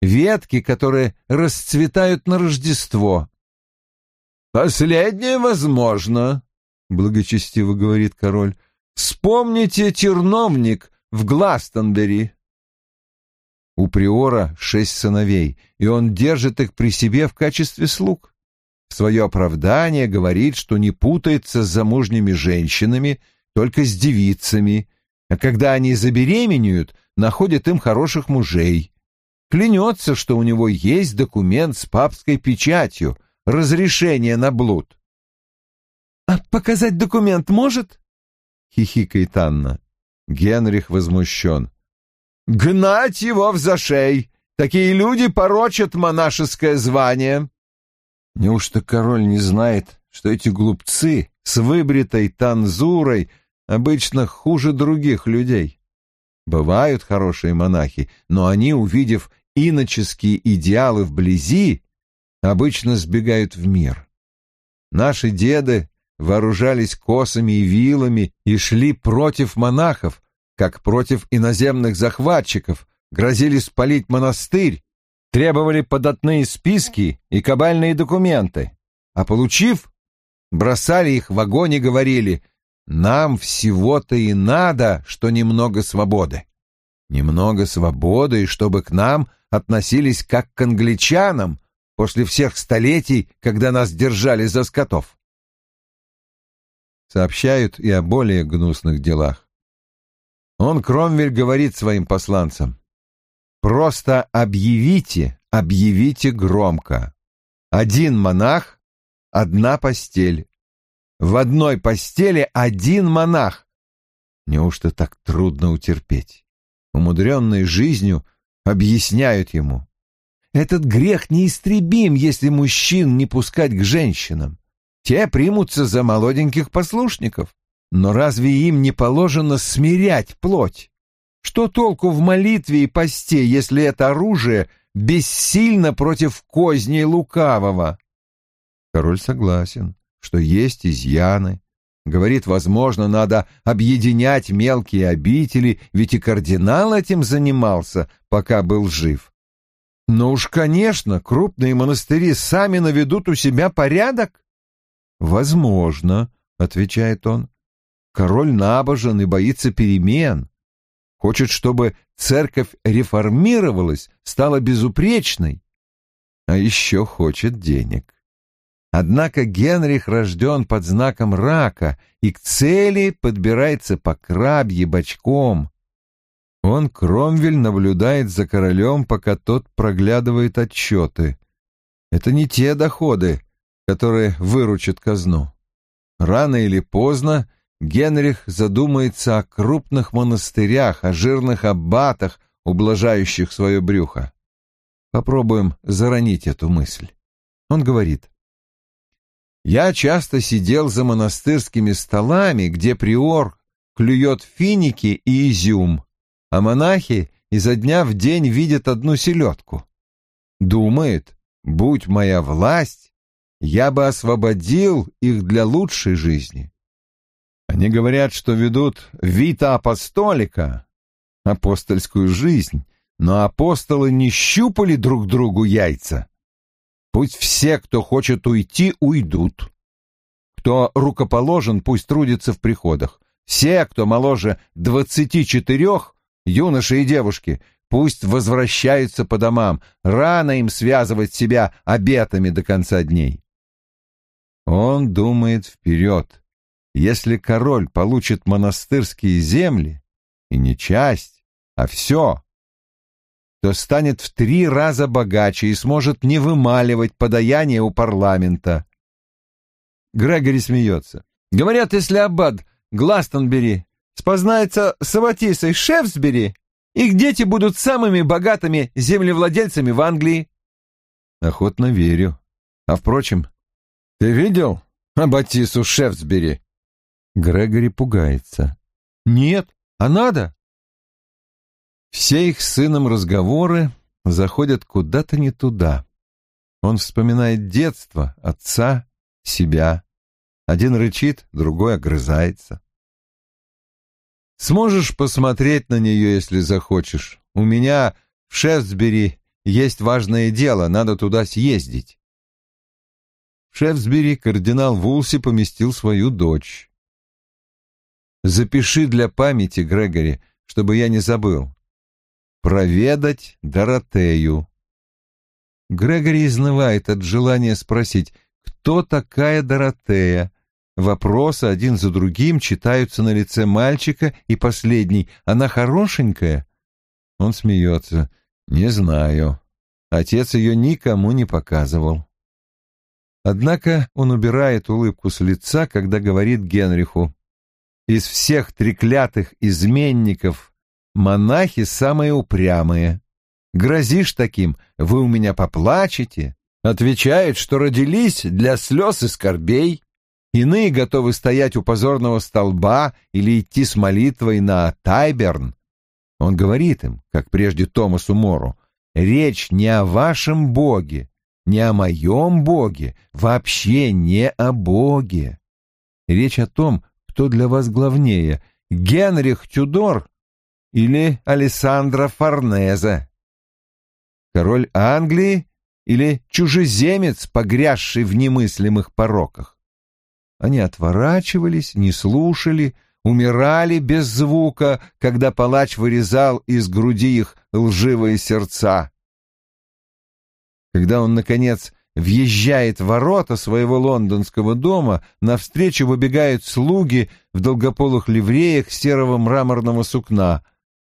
ветки, которые расцветают на Рождество. «Последнее возможно», — благочестиво говорит король. «Вспомните терновник в Гластонбери». У приора шесть сыновей, и он держит их при себе в качестве слуг. В свое оправдание говорит, что не путается с замужними женщинами, только с девицами, а когда они забеременеют, находят им хороших мужей. Клянется, что у него есть документ с папской печатью, разрешение на блуд. «А показать документ может?» — хихикает Анна. Генрих возмущен. «Гнать его в зашей! Такие люди порочат монашеское звание!» Неужто король не знает, что эти глупцы с выбритой танзурой обычно хуже других людей? Бывают хорошие монахи, но они, увидев иноческие идеалы вблизи, обычно сбегают в мир. Наши деды вооружались косами и вилами и шли против монахов, как против иноземных захватчиков, грозили спалить монастырь, требовали податные списки и кабальные документы, а получив, бросали их в огонь и говорили нам всего-то и надо, что немного свободы. Немного свободы, и чтобы к нам относились как к англичанам после всех столетий, когда нас держали за скотов. Сообщают и о более гнусных делах. Он, Кромвель, говорит своим посланцам, «Просто объявите, объявите громко. Один монах, одна постель, в одной постели один монах. Неужто так трудно утерпеть? Умудренные жизнью объясняют ему. Этот грех неистребим, если мужчин не пускать к женщинам. Те примутся за молоденьких послушников. Но разве им не положено смирять плоть? Что толку в молитве и посте, если это оружие бессильно против козней лукавого? Король согласен что есть изъяны. Говорит, возможно, надо объединять мелкие обители, ведь и кардинал этим занимался, пока был жив. Но уж, конечно, крупные монастыри сами наведут у себя порядок. Возможно, отвечает он. Король набожен и боится перемен. Хочет, чтобы церковь реформировалась, стала безупречной. А еще хочет денег. Однако Генрих рожден под знаком рака и к цели подбирается по крабье бочком. Он, Кромвель, наблюдает за королем, пока тот проглядывает отчеты. Это не те доходы, которые выручат казну. Рано или поздно Генрих задумается о крупных монастырях, о жирных аббатах, ублажающих свое брюхо. Попробуем заронить эту мысль. Он говорит, я часто сидел за монастырскими столами, где приор клюет финики и изюм, а монахи изо дня в день видят одну селедку. Думает, будь моя власть, я бы освободил их для лучшей жизни. Они говорят, что ведут вита апостолика, апостольскую жизнь, но апостолы не щупали друг другу яйца. Пусть все, кто хочет уйти, уйдут. Кто рукоположен, пусть трудится в приходах. Все, кто моложе двадцати четырех, юноши и девушки, пусть возвращаются по домам. Рано им связывать себя обетами до конца дней. Он думает вперед. Если король получит монастырские земли, и не часть, а все, то станет в три раза богаче и сможет не вымаливать подаяние у парламента. Грегори смеется. Говорят, если аббат Гластонбери спознается с Аватисой Шефсбери, их дети будут самыми богатыми землевладельцами в Англии. Охотно верю. А впрочем, ты видел Аббатису Шефсбери? Грегори пугается. Нет, а надо? Все их с сыном разговоры заходят куда-то не туда. Он вспоминает детство, отца, себя. Один рычит, другой огрызается. Сможешь посмотреть на нее, если захочешь. У меня в Шефсбери есть важное дело, надо туда съездить. В Шефсбери кардинал Вулси поместил свою дочь. Запиши для памяти, Грегори, чтобы я не забыл проведать Доротею. Грегори изнывает от желания спросить, кто такая Доротея. Вопросы один за другим читаются на лице мальчика, и последний «Она хорошенькая?» Он смеется. «Не знаю. Отец ее никому не показывал». Однако он убирает улыбку с лица, когда говорит Генриху. «Из всех треклятых изменников монахи самые упрямые. Грозишь таким, вы у меня поплачете. Отвечают, что родились для слез и скорбей. Иные готовы стоять у позорного столба или идти с молитвой на Тайберн. Он говорит им, как прежде Томасу Мору, речь не о вашем Боге, не о моем Боге, вообще не о Боге. Речь о том, кто для вас главнее, Генрих Тюдор или Алессандро Форнезе? Король Англии или чужеземец, погрязший в немыслимых пороках? Они отворачивались, не слушали, умирали без звука, когда палач вырезал из груди их лживые сердца. Когда он, наконец, въезжает в ворота своего лондонского дома, навстречу выбегают слуги в долгополых ливреях серого мраморного сукна.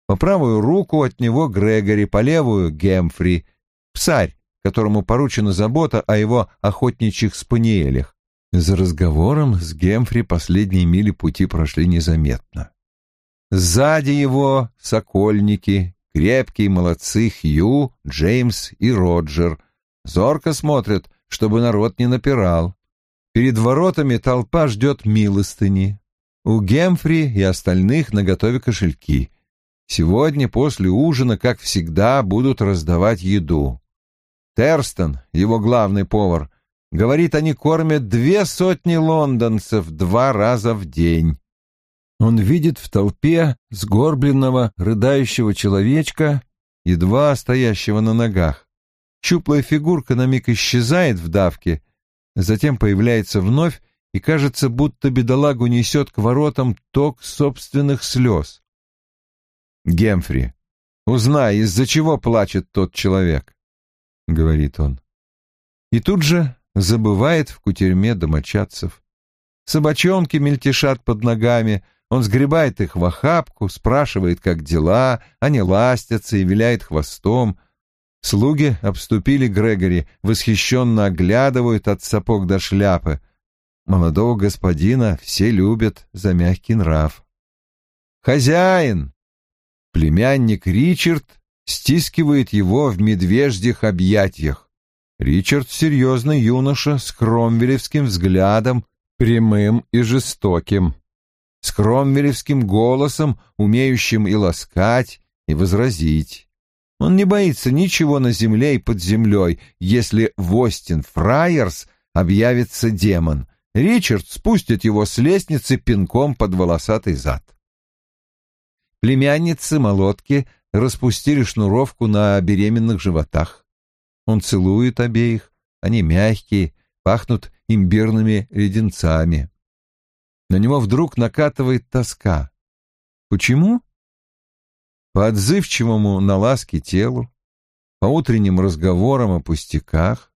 По правую руку от него Грегори, по левую — Гемфри, псарь, которому поручена забота о его охотничьих спаниелях. За разговором с Гемфри последние мили пути прошли незаметно. Сзади его сокольники, крепкие молодцы Хью, Джеймс и Роджер. Зорко смотрят, чтобы народ не напирал. Перед воротами толпа ждет милостыни. У Гемфри и остальных наготове кошельки. Сегодня после ужина, как всегда, будут раздавать еду. Терстон, его главный повар, говорит, они кормят две сотни лондонцев два раза в день. Он видит в толпе сгорбленного, рыдающего человечка, едва стоящего на ногах. Щуплая фигурка на миг исчезает в давке, затем появляется вновь, и кажется, будто бедолагу несет к воротам ток собственных слез. Гемфри, узнай, из-за чего плачет тот человек, — говорит он. И тут же забывает в кутерьме домочадцев. Собачонки мельтешат под ногами, он сгребает их в охапку, спрашивает, как дела, они ластятся и виляет хвостом. Слуги обступили Грегори, восхищенно оглядывают от сапог до шляпы. Молодого господина все любят за мягкий нрав. «Хозяин!» Племянник Ричард стискивает его в медвежьих объятиях. Ричард серьезный юноша с кромвелевским взглядом, прямым и жестоким, с кромвелевским голосом, умеющим и ласкать, и возразить. Он не боится ничего на земле и под землей, если в Остин Фрайерс объявится демон. Ричард спустит его с лестницы пинком под волосатый зад. Племянницы молотки распустили шнуровку на беременных животах. Он целует обеих, они мягкие, пахнут имбирными леденцами. На него вдруг накатывает тоска. Почему? По отзывчивому на ласки телу, по утренним разговорам о пустяках.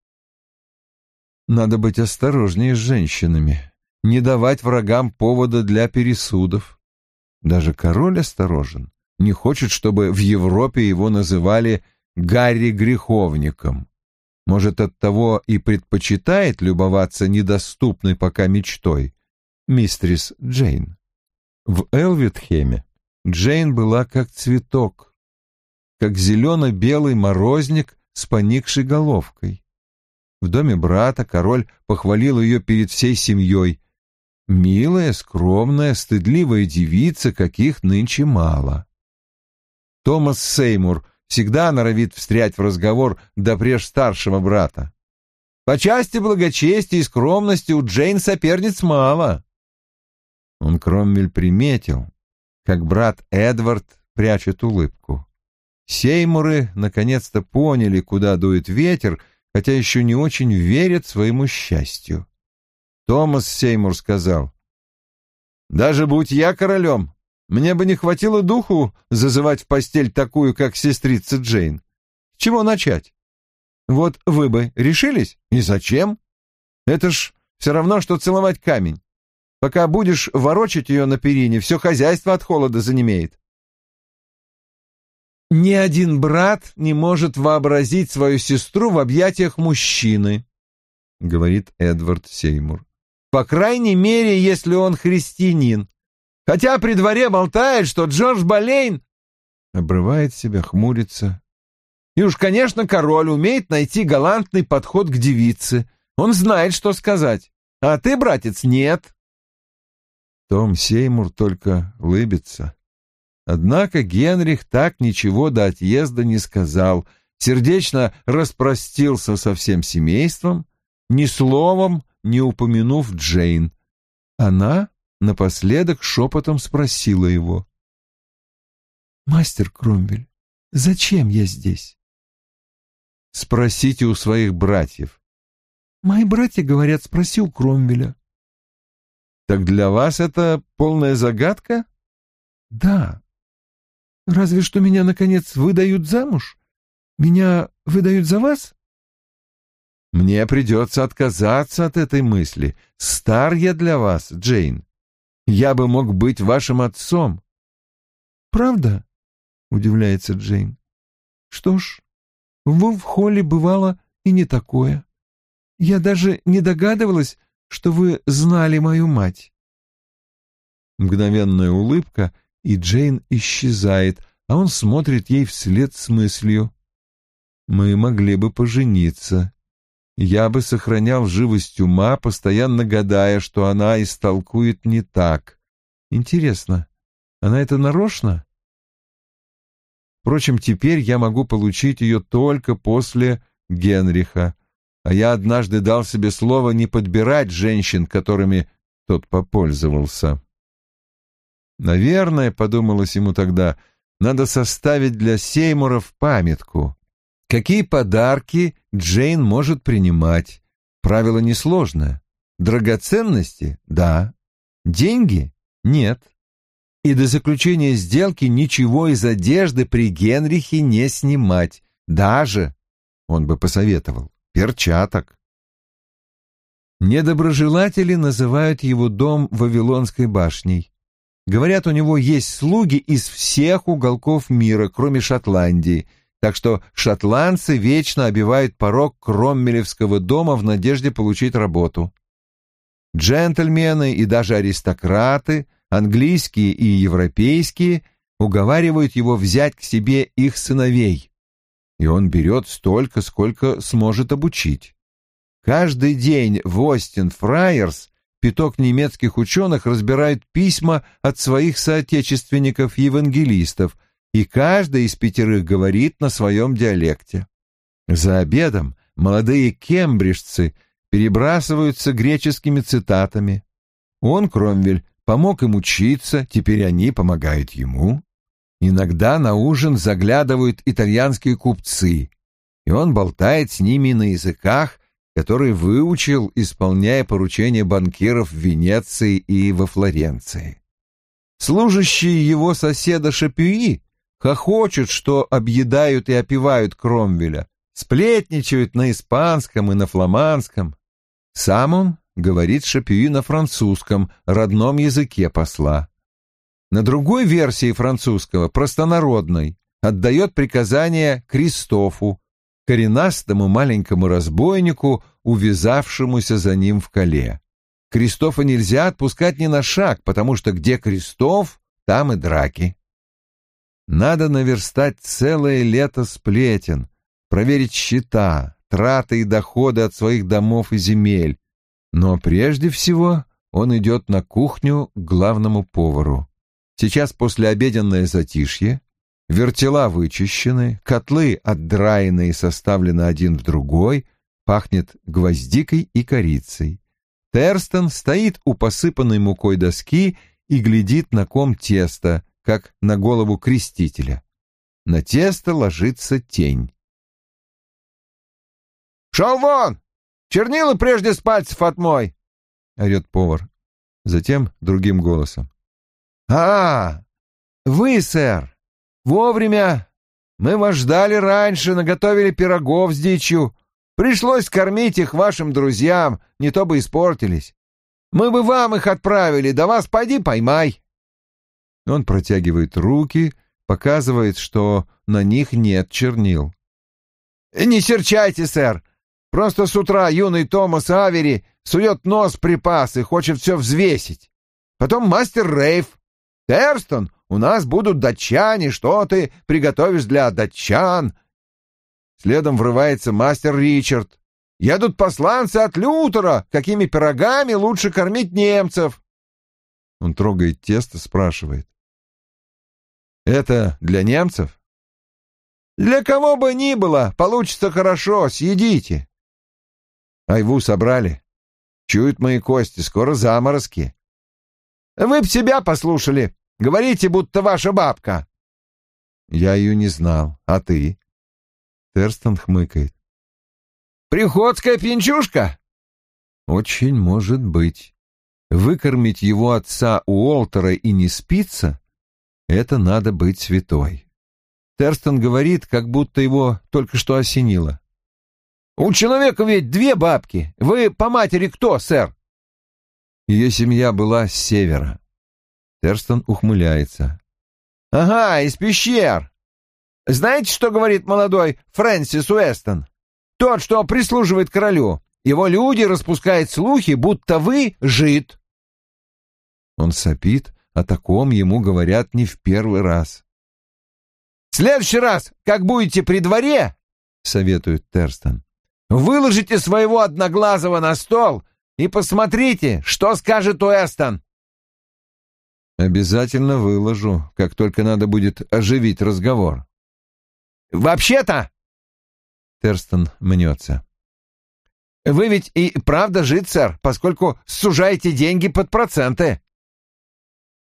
Надо быть осторожнее с женщинами, не давать врагам повода для пересудов. Даже король осторожен, не хочет, чтобы в Европе его называли Гарри Греховником. Может, оттого и предпочитает любоваться недоступной пока мечтой мистрис Джейн. В Элвитхеме Джейн была как цветок, как зелено-белый морозник с поникшей головкой. В доме брата король похвалил ее перед всей семьей. Милая, скромная, стыдливая девица, каких нынче мало. Томас Сеймур всегда норовит встрять в разговор допреж старшего брата. По части благочестия и скромности у Джейн соперниц мало. Он Кромвель приметил, как брат Эдвард прячет улыбку. Сеймуры наконец-то поняли, куда дует ветер, хотя еще не очень верят своему счастью. Томас Сеймур сказал, «Даже будь я королем, мне бы не хватило духу зазывать в постель такую, как сестрица Джейн. С чего начать? Вот вы бы решились? И зачем? Это ж все равно, что целовать камень. Пока будешь ворочать ее на перине, все хозяйство от холода занемеет. Ни один брат не может вообразить свою сестру в объятиях мужчины, — говорит Эдвард Сеймур. По крайней мере, если он христианин. Хотя при дворе болтает, что Джордж Болейн... Обрывает себя, хмурится. И уж, конечно, король умеет найти галантный подход к девице. Он знает, что сказать. А ты, братец, нет. Том Сеймур только улыбится. Однако Генрих так ничего до отъезда не сказал, сердечно распростился со всем семейством, ни словом не упомянув Джейн. Она напоследок шепотом спросила его. «Мастер Кромвель, зачем я здесь?» «Спросите у своих братьев». «Мои братья говорят, спроси у Кромвеля». Так для вас это полная загадка? Да. Разве что меня, наконец, выдают замуж? Меня выдают за вас? Мне придется отказаться от этой мысли. Стар я для вас, Джейн. Я бы мог быть вашим отцом. Правда? Удивляется Джейн. Что ж, в Вулфхолле бывало и не такое. Я даже не догадывалась, что вы знали мою мать». Мгновенная улыбка, и Джейн исчезает, а он смотрит ей вслед с мыслью. «Мы могли бы пожениться. Я бы сохранял живость ума, постоянно гадая, что она истолкует не так. Интересно, она это нарочно?» Впрочем, теперь я могу получить ее только после Генриха а я однажды дал себе слово не подбирать женщин, которыми тот попользовался. Наверное, подумалось ему тогда, надо составить для Сеймуров памятку. Какие подарки Джейн может принимать? Правило несложное. Драгоценности? Да. Деньги? Нет. И до заключения сделки ничего из одежды при Генрихе не снимать. Даже, он бы посоветовал, перчаток. Недоброжелатели называют его дом Вавилонской башней. Говорят, у него есть слуги из всех уголков мира, кроме Шотландии, так что шотландцы вечно обивают порог Кроммелевского дома в надежде получить работу. Джентльмены и даже аристократы, английские и европейские, уговаривают его взять к себе их сыновей и он берет столько, сколько сможет обучить. Каждый день в Остин Фрайерс пяток немецких ученых разбирают письма от своих соотечественников-евангелистов, и каждый из пятерых говорит на своем диалекте. За обедом молодые кембриджцы перебрасываются греческими цитатами. Он, Кромвель, помог им учиться, теперь они помогают ему. Иногда на ужин заглядывают итальянские купцы, и он болтает с ними на языках, которые выучил, исполняя поручения банкиров в Венеции и во Флоренции. Служащие его соседа Шапюи хохочут, что объедают и опивают Кромвеля, сплетничают на испанском и на фламандском. Сам он говорит Шапюи на французском, родном языке посла. На другой версии французского, простонародной, отдает приказания Кристофу, коренастому маленькому разбойнику, увязавшемуся за ним в коле. Кристофа нельзя отпускать ни на шаг, потому что где Кристоф, там и драки. Надо наверстать целое лето сплетен, проверить счета, траты и доходы от своих домов и земель. Но прежде всего он идет на кухню к главному повару. Сейчас послеобеденное затишье, вертела вычищены, котлы отдраены и составлены один в другой, пахнет гвоздикой и корицей. Терстон стоит у посыпанной мукой доски и глядит на ком теста, как на голову крестителя. На тесто ложится тень. «Шел вон! Чернила прежде с пальцев отмой!» — орет повар. Затем другим голосом. «А, вы, сэр, вовремя! Мы вас ждали раньше, наготовили пирогов с дичью. Пришлось кормить их вашим друзьям, не то бы испортились. Мы бы вам их отправили, да вас пойди поймай!» Он протягивает руки, показывает, что на них нет чернил. «Не серчайте, сэр. Просто с утра юный Томас Авери сует нос припасы, хочет все взвесить. Потом мастер Рейв. Терстон, у нас будут датчане, что ты приготовишь для датчан?» Следом врывается мастер Ричард. «Едут посланцы от Лютера, какими пирогами лучше кормить немцев?» Он трогает тесто, спрашивает. Это для немцев? Для кого бы ни было, получится хорошо, съедите. Айву собрали. Чуют мои кости, скоро заморозки. Вы б себя послушали. Говорите, будто ваша бабка. Я ее не знал. А ты? Терстон хмыкает. Приходская пьянчушка? Очень может быть. Выкормить его отца у Уолтера и не спиться это надо быть святой. Терстон говорит, как будто его только что осенило. «У человека ведь две бабки. Вы по матери кто, сэр?» Ее семья была с севера. Терстон ухмыляется. «Ага, из пещер. Знаете, что говорит молодой Фрэнсис Уэстон? Тот, что прислуживает королю. Его люди распускают слухи, будто вы жид». Он сопит, о таком ему говорят не в первый раз. «В следующий раз, как будете при дворе, — советует Терстон, — выложите своего одноглазого на стол и посмотрите, что скажет Уэстон». «Обязательно выложу, как только надо будет оживить разговор». «Вообще-то...» — Терстон мнется. «Вы ведь и правда жид, сэр, поскольку сужаете деньги под проценты»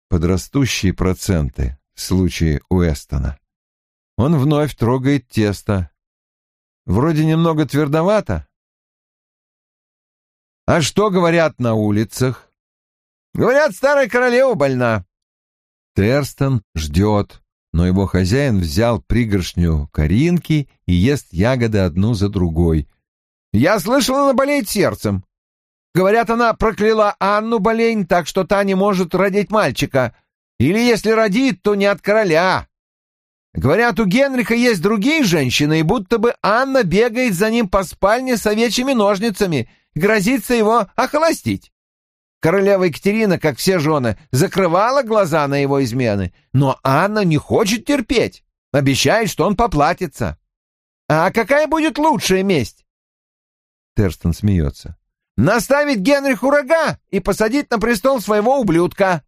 подрастущие проценты в случае Уэстона. Он вновь трогает тесто. Вроде немного твердовато. А что говорят на улицах? Говорят, старая королева больна. Терстон ждет, но его хозяин взял пригоршню коринки и ест ягоды одну за другой. Я слышал, она болеет сердцем. Говорят, она прокляла Анну Болейн так, что та не может родить мальчика. Или если родит, то не от короля. Говорят, у Генриха есть другие женщины, и будто бы Анна бегает за ним по спальне с овечьими ножницами, грозится его охолостить. Королева Екатерина, как все жены, закрывала глаза на его измены, но Анна не хочет терпеть, обещает, что он поплатится. А какая будет лучшая месть? Терстон смеется наставить Генриху рога и посадить на престол своего ублюдка.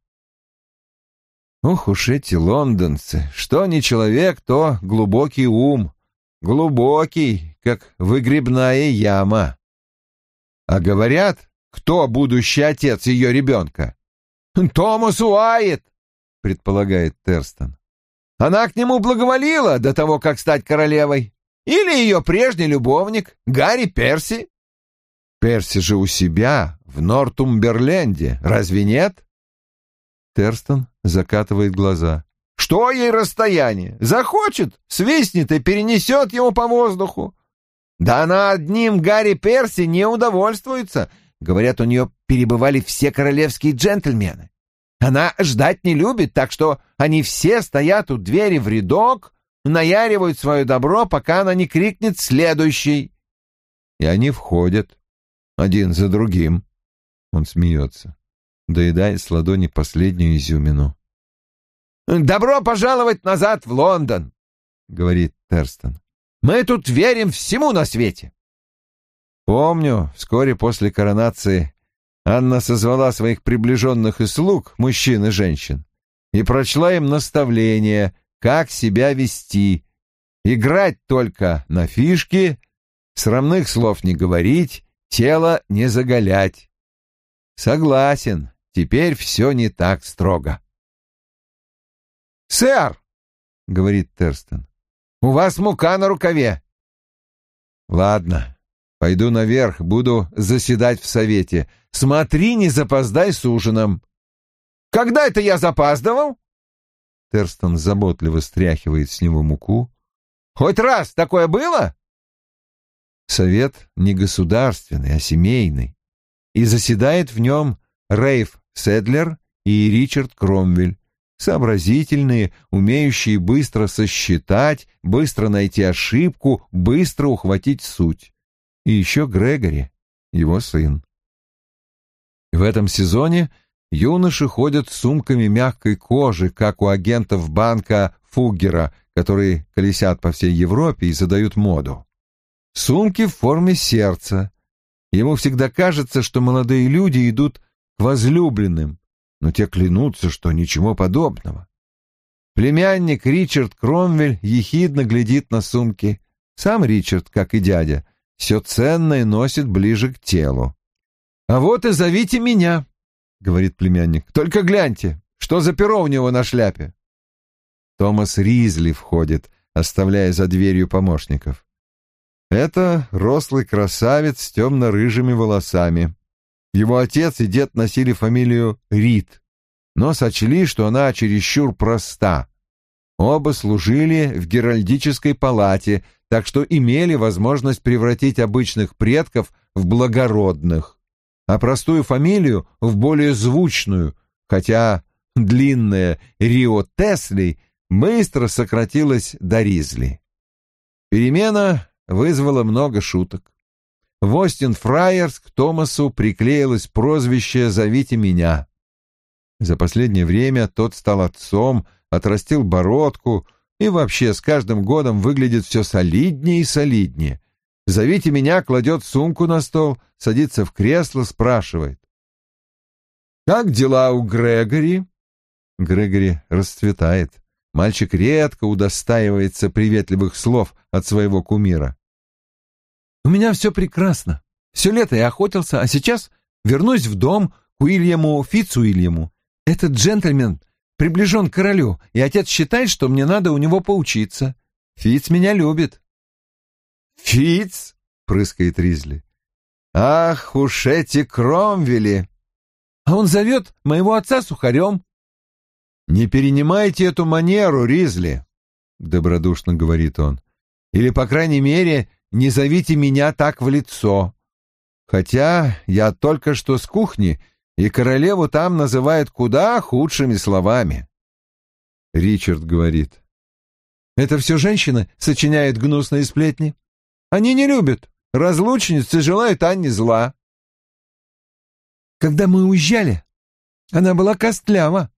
Ох уж эти лондонцы, что не человек, то глубокий ум, глубокий, как выгребная яма. А говорят, кто будущий отец ее ребенка? Томас Уайт, предполагает Терстон. Она к нему благоволила до того, как стать королевой. Или ее прежний любовник, Гарри Перси. Перси же у себя, в Нортумберленде, разве нет? Терстон закатывает глаза. Что ей расстояние? Захочет, свистнет и перенесет его по воздуху. Да она одним Гарри Перси не удовольствуется. Говорят, у нее перебывали все королевские джентльмены. Она ждать не любит, так что они все стоят у двери в рядок, наяривают свое добро, пока она не крикнет «следующий». И они входят, один за другим. Он смеется, доедает с ладони последнюю изюмину. «Добро пожаловать назад в Лондон», — говорит Терстон. «Мы тут верим всему на свете». Помню, вскоре после коронации Анна созвала своих приближенных и слуг, мужчин и женщин, и прочла им наставление, как себя вести, играть только на фишки, срамных слов не говорить, тело не заголять. Согласен, теперь все не так строго. «Сэр!» — говорит Терстон. «У вас мука на рукаве!» «Ладно, пойду наверх, буду заседать в совете. Смотри, не запоздай с ужином». «Когда это я запаздывал?» Терстон заботливо стряхивает с него муку. «Хоть раз такое было?» Совет не государственный, а семейный. И заседает в нем Рейф Седлер и Ричард Кромвель сообразительные, умеющие быстро сосчитать, быстро найти ошибку, быстро ухватить суть. И еще Грегори, его сын. В этом сезоне юноши ходят с сумками мягкой кожи, как у агентов банка Фуггера, которые колесят по всей Европе и задают моду. Сумки в форме сердца. Ему всегда кажется, что молодые люди идут к возлюбленным, но те клянутся, что ничего подобного. Племянник Ричард Кромвель ехидно глядит на сумки. Сам Ричард, как и дядя, все ценное носит ближе к телу. «А вот и зовите меня», — говорит племянник. «Только гляньте, что за перо у него на шляпе?» Томас Ризли входит, оставляя за дверью помощников. Это рослый красавец с темно-рыжими волосами. Его отец и дед носили фамилию Рид, но сочли, что она чересчур проста. Оба служили в Геральдической палате, так что имели возможность превратить обычных предков в благородных, а простую фамилию в более звучную, хотя длинная Рио Тесли быстро сократилась до Ризли. Перемена вызвала много шуток. В Остин Фрайерс к Томасу приклеилось прозвище «Зовите меня». За последнее время тот стал отцом, отрастил бородку и вообще с каждым годом выглядит все солиднее и солиднее. «Зовите меня» кладет сумку на стол, садится в кресло, спрашивает. «Как дела у Грегори?» Грегори расцветает. Мальчик редко удостаивается приветливых слов от своего кумира. У меня все прекрасно. Все лето я охотился, а сейчас вернусь в дом к Уильяму Фицуильяму. Этот джентльмен приближен к королю, и отец считает, что мне надо у него поучиться. Фиц меня любит. Фиц? прыскает Ризли. Ах уж эти кромвели! А он зовет моего отца сухарем. Не перенимайте эту манеру, Ризли, добродушно говорит он. Или, по крайней мере, не зовите меня так в лицо. Хотя я только что с кухни, и королеву там называют куда худшими словами. Ричард говорит. Это все женщины сочиняют гнусные сплетни. Они не любят разлучниц и желают Анне зла. Когда мы уезжали, она была костлява,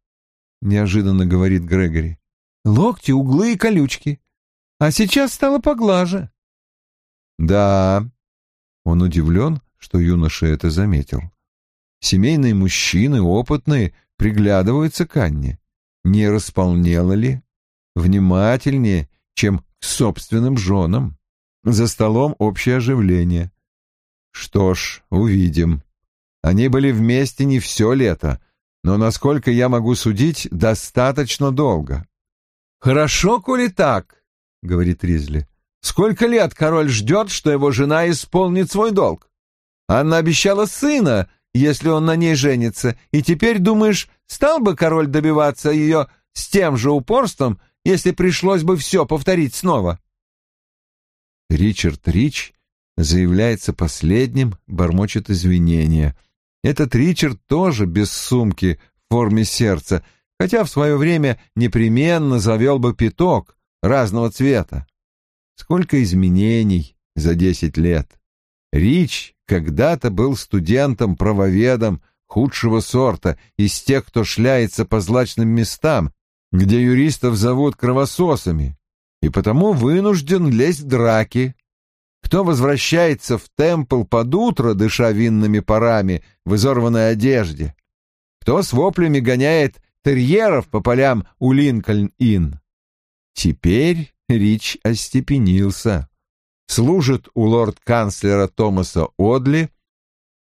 неожиданно говорит Грегори. Локти, углы и колючки. А сейчас стала поглаже. Да, он удивлен, что юноша это заметил. Семейные мужчины, опытные, приглядываются к Анне. Не располнела ли? Внимательнее, чем к собственным женам. За столом общее оживление. Что ж, увидим. Они были вместе не все лето, но, насколько я могу судить, достаточно долго. «Хорошо, коли так», — говорит Ризли. «Сколько лет король ждет, что его жена исполнит свой долг? Анна обещала сына, если он на ней женится, и теперь, думаешь, стал бы король добиваться ее с тем же упорством, если пришлось бы все повторить снова?» Ричард Рич заявляется последним, бормочет извинения. Этот Ричард тоже без сумки в форме сердца, хотя в свое время непременно завел бы пяток разного цвета. Сколько изменений за десять лет. Рич когда-то был студентом-правоведом худшего сорта, из тех, кто шляется по злачным местам, где юристов зовут кровососами, и потому вынужден лезть в драки. Кто возвращается в темпл под утро, дыша винными парами в изорванной одежде? Кто с воплями гоняет терьеров по полям у Линкольн-Инн? Теперь Рич остепенился. Служит у лорд-канцлера Томаса Одли,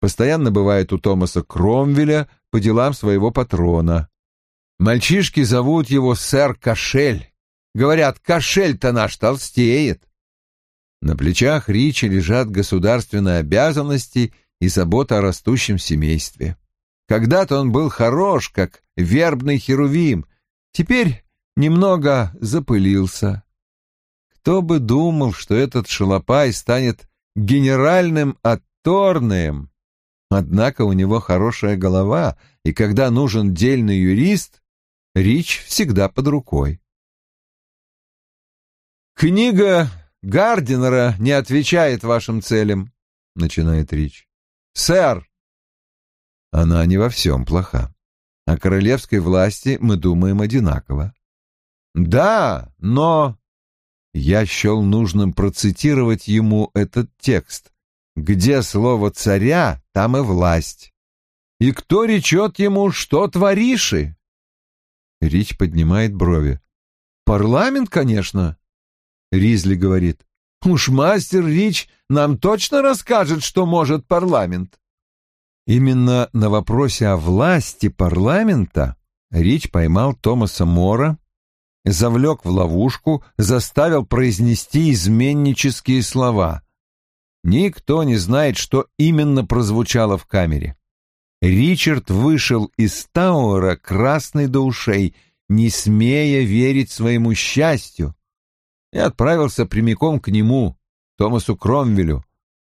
постоянно бывает у Томаса Кромвеля по делам своего патрона. Мальчишки зовут его сэр Кошель. Говорят, кошель-то наш толстеет. На плечах Ричи лежат государственные обязанности и забота о растущем семействе. Когда-то он был хорош, как вербный херувим, теперь немного запылился. Кто бы думал, что этот шалопай станет генеральным отторным? Однако у него хорошая голова, и когда нужен дельный юрист, Рич всегда под рукой. «Книга Гардинера не отвечает вашим целям», — начинает Рич. «Сэр!» Она не во всем плоха. О королевской власти мы думаем одинаково. «Да, но...» Я счел нужным процитировать ему этот текст. «Где слово царя, там и власть. И кто речет ему, что твориши?» Рич поднимает брови. «Парламент, конечно. Ризли говорит. «Уж мастер Рич нам точно расскажет, что может парламент». Именно на вопросе о власти парламента Рич поймал Томаса Мора, завлек в ловушку, заставил произнести изменнические слова. Никто не знает, что именно прозвучало в камере. Ричард вышел из Тауэра красный до ушей, не смея верить своему счастью, и отправился прямиком к нему, Томасу Кромвелю,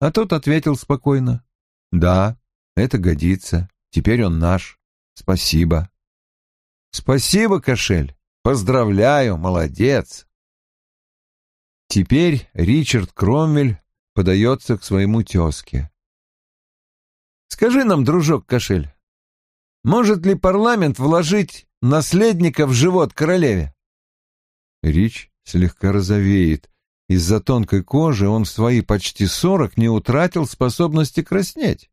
а тот ответил спокойно. «Да, это годится. Теперь он наш. Спасибо». «Спасибо, Кошель. Поздравляю, молодец». Теперь Ричард Кромвель подается к своему тезке. «Скажи нам, дружок Кошель, может ли парламент вложить наследника в живот королеве?» Рич слегка розовеет. Из-за тонкой кожи он в свои почти сорок не утратил способности краснеть.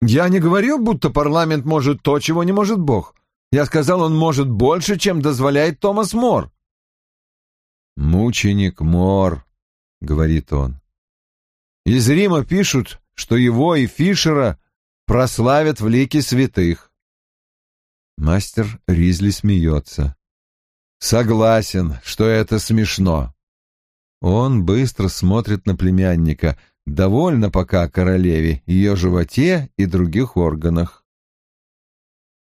«Я не говорил, будто парламент может то, чего не может Бог. Я сказал, он может больше, чем дозволяет Томас Мор». «Мученик Мор», — говорит он. «Из Рима пишут, что его и Фишера прославят в лике святых». Мастер Ризли смеется. Согласен, что это смешно. Он быстро смотрит на племянника, довольно пока королеве, ее животе и других органах.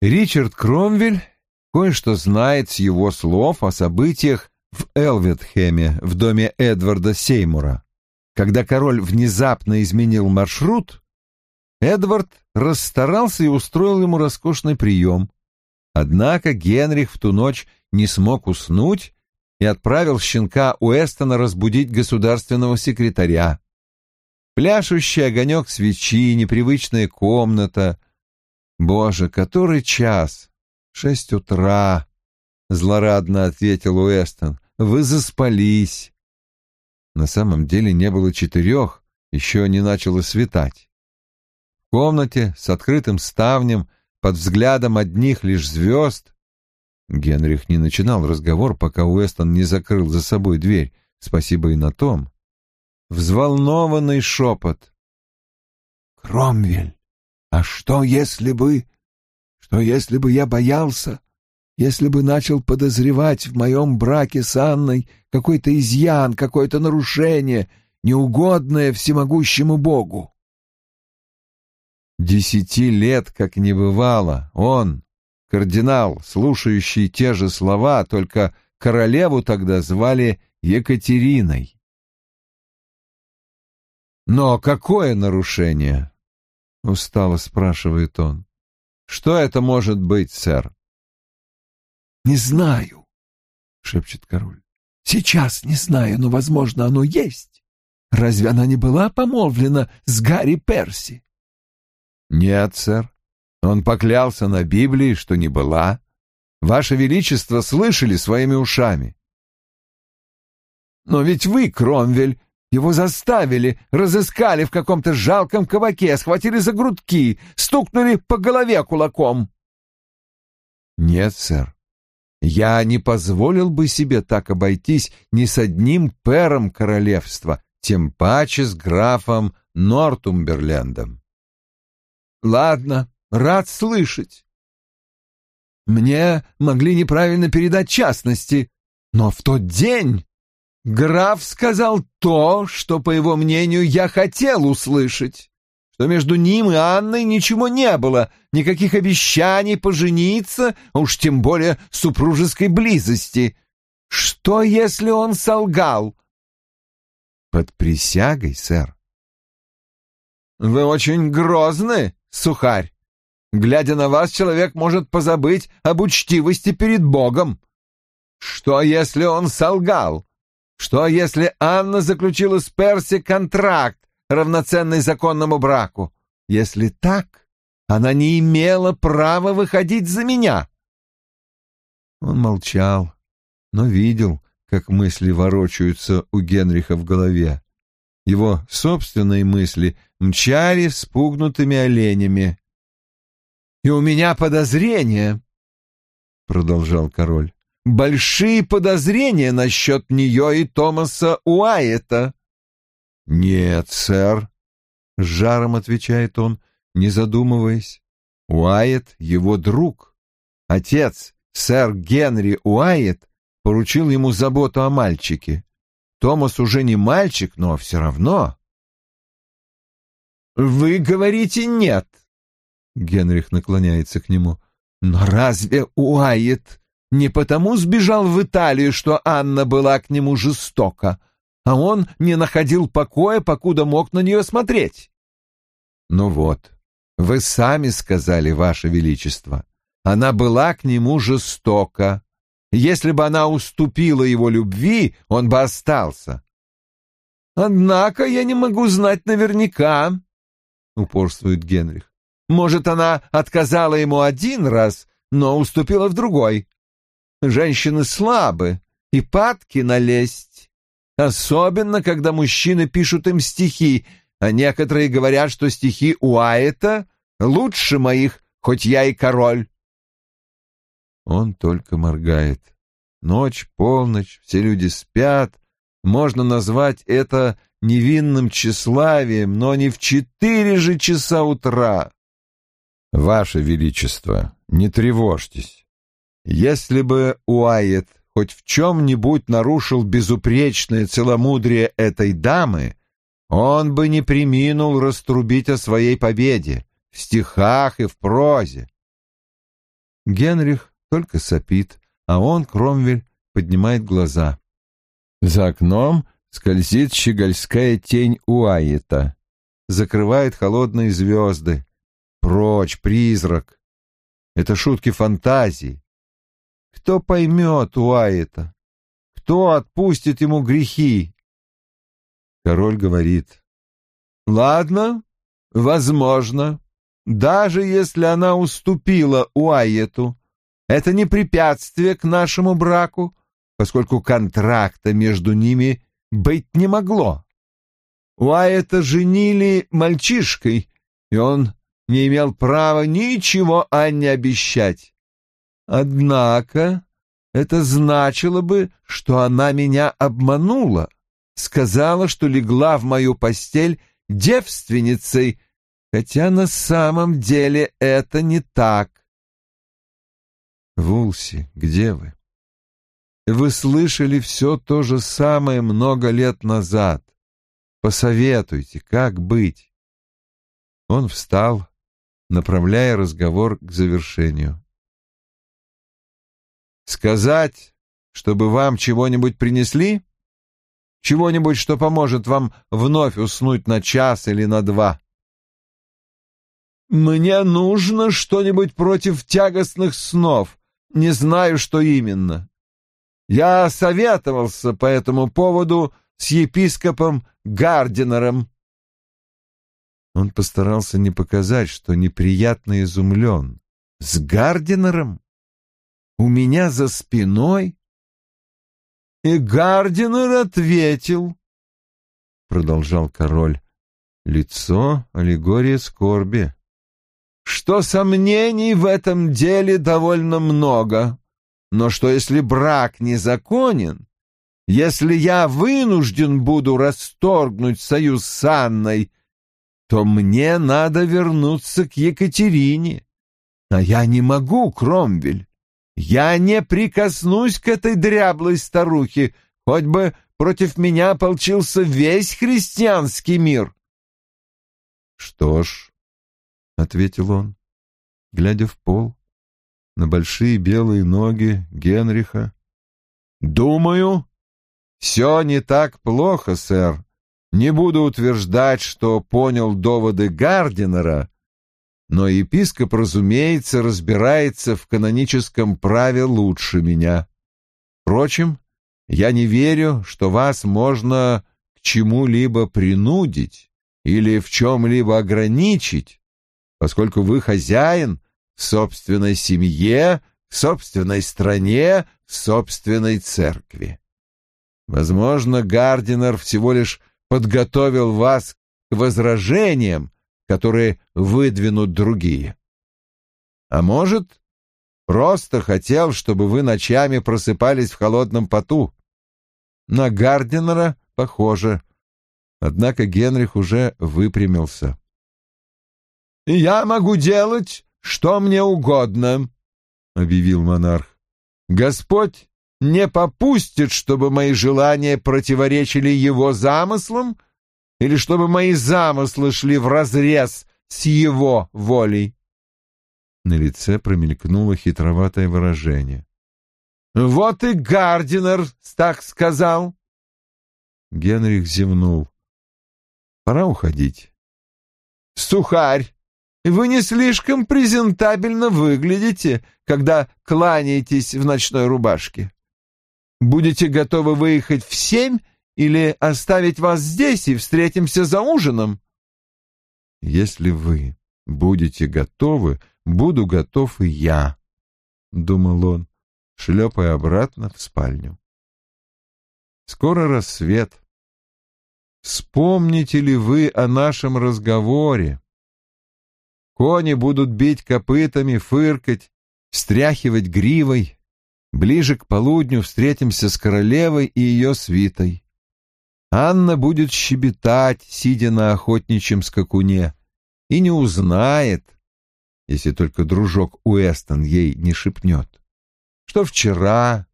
Ричард Кромвель кое-что знает с его слов о событиях в Элветхеме, в доме Эдварда Сеймура. Когда король внезапно изменил маршрут, Эдвард расстарался и устроил ему роскошный прием. Однако Генрих в ту ночь не смог уснуть и отправил щенка Уэстона разбудить государственного секретаря. Пляшущий огонек свечи, непривычная комната. Боже, который час? Шесть утра. Злорадно ответил Уэстон. Вы заспались. На самом деле не было четырех, еще не начало светать. В комнате с открытым ставнем, под взглядом одних лишь звезд, Генрих не начинал разговор, пока Уэстон не закрыл за собой дверь. Спасибо и на том. Взволнованный шепот. Кромвель, а что если бы... Что если бы я боялся, если бы начал подозревать в моем браке с Анной какой-то изъян, какое-то нарушение, неугодное всемогущему Богу? Десяти лет как не бывало, он, кардинал, слушающий те же слова, только королеву тогда звали Екатериной. «Но какое нарушение?» — устало спрашивает он. «Что это может быть, сэр?» «Не знаю», — шепчет король. «Сейчас не знаю, но, возможно, оно есть. Разве она не была помолвлена с Гарри Перси?» «Нет, сэр. Он поклялся на Библии, что не была. Ваше Величество слышали своими ушами». «Но ведь вы, Кромвель, его заставили, разыскали в каком-то жалком кабаке, схватили за грудки, стукнули по голове кулаком». «Нет, сэр. Я не позволил бы себе так обойтись ни с одним пером королевства, тем паче с графом Нортумберлендом. Ладно, рад слышать. Мне могли неправильно передать частности, но в тот день граф сказал то, что, по его мнению, я хотел услышать, что между ним и Анной ничего не было, никаких обещаний пожениться, а уж тем более супружеской близости. Что, если он солгал? Под присягой, сэр. Вы очень грозны, сухарь. Глядя на вас, человек может позабыть об учтивости перед Богом. Что, если он солгал? Что, если Анна заключила с Перси контракт, равноценный законному браку? Если так, она не имела права выходить за меня. Он молчал, но видел, как мысли ворочаются у Генриха в голове. Его собственные мысли мчали спугнутыми оленями. «И у меня подозрения», — продолжал король, — «большие подозрения насчет нее и Томаса Уайета». «Нет, сэр», — с жаром отвечает он, не задумываясь. «Уайет — его друг. Отец, сэр Генри Уайет, поручил ему заботу о мальчике. Томас уже не мальчик, но все равно. «Вы говорите нет», — Генрих наклоняется к нему. «Но разве Уайет не потому сбежал в Италию, что Анна была к нему жестока, а он не находил покоя, покуда мог на нее смотреть?» «Ну вот, вы сами сказали, Ваше Величество, она была к нему жестока, если бы она уступила его любви, он бы остался. «Однако я не могу знать наверняка», — упорствует Генрих. «Может, она отказала ему один раз, но уступила в другой. Женщины слабы и падки налезть, особенно когда мужчины пишут им стихи, а некоторые говорят, что стихи Уайта лучше моих, хоть я и король. Он только моргает. Ночь, полночь, все люди спят. Можно назвать это невинным тщеславием, но не в четыре же часа утра. Ваше Величество, не тревожьтесь. Если бы Уайет хоть в чем-нибудь нарушил безупречное целомудрие этой дамы, он бы не приминул раструбить о своей победе в стихах и в прозе. Генрих только сопит, а он, Кромвель, поднимает глаза. За окном скользит щегольская тень Уайета, закрывает холодные звезды. Прочь, призрак! Это шутки фантазии. Кто поймет Уайета? Кто отпустит ему грехи? Король говорит. Ладно, возможно, даже если она уступила Уайету, это не препятствие к нашему браку, поскольку контракта между ними быть не могло. Уайта женили мальчишкой, и он не имел права ничего Анне обещать. Однако это значило бы, что она меня обманула, сказала, что легла в мою постель девственницей, хотя на самом деле это не так. Вулси, где вы? Вы слышали все то же самое много лет назад. Посоветуйте, как быть. Он встал, направляя разговор к завершению. Сказать, чтобы вам чего-нибудь принесли? Чего-нибудь, что поможет вам вновь уснуть на час или на два? Мне нужно что-нибудь против тягостных снов. Не знаю, что именно. Я советовался по этому поводу с епископом Гардинером. Он постарался не показать, что неприятно изумлен. С Гардинером? У меня за спиной? И Гардинер ответил, продолжал король, лицо аллегория скорби, что сомнений в этом деле довольно много, но что если брак незаконен, если я вынужден буду расторгнуть союз с Анной, то мне надо вернуться к Екатерине. А я не могу, Кромвель. Я не прикоснусь к этой дряблой старухе, хоть бы против меня ополчился весь христианский мир. — Что ж, — ответил он, глядя в пол, на большие белые ноги Генриха. — Думаю, все не так плохо, сэр. Не буду утверждать, что понял доводы Гардинера, но епископ, разумеется, разбирается в каноническом праве лучше меня. Впрочем, я не верю, что вас можно к чему-либо принудить или в чем-либо ограничить, поскольку вы хозяин в собственной семье, в собственной стране, в собственной церкви. Возможно, Гардинер всего лишь подготовил вас к возражениям, которые выдвинут другие. А может, просто хотел, чтобы вы ночами просыпались в холодном поту. На Гардинера похоже. Однако Генрих уже выпрямился. «Я могу делать, что мне угодно», — объявил монарх. «Господь не попустит, чтобы мои желания противоречили его замыслам, или чтобы мои замыслы шли вразрез с его волей. На лице промелькнуло хитроватое выражение. «Вот и Гардинер так сказал!» Генрих зевнул. «Пора уходить». «Сухарь, вы не слишком презентабельно выглядите, когда кланяетесь в ночной рубашке. Будете готовы выехать в семь или оставить вас здесь и встретимся за ужином?» «Если вы будете готовы, буду готов и я», — думал он, шлепая обратно в спальню. «Скоро рассвет. Вспомните ли вы о нашем разговоре? Кони будут бить копытами, фыркать, стряхивать гривой. Ближе к полудню встретимся с королевой и ее свитой. Анна будет щебетать, сидя на охотничьем скакуне, и не узнает, если только дружок Уэстон ей не шепнет, что вчера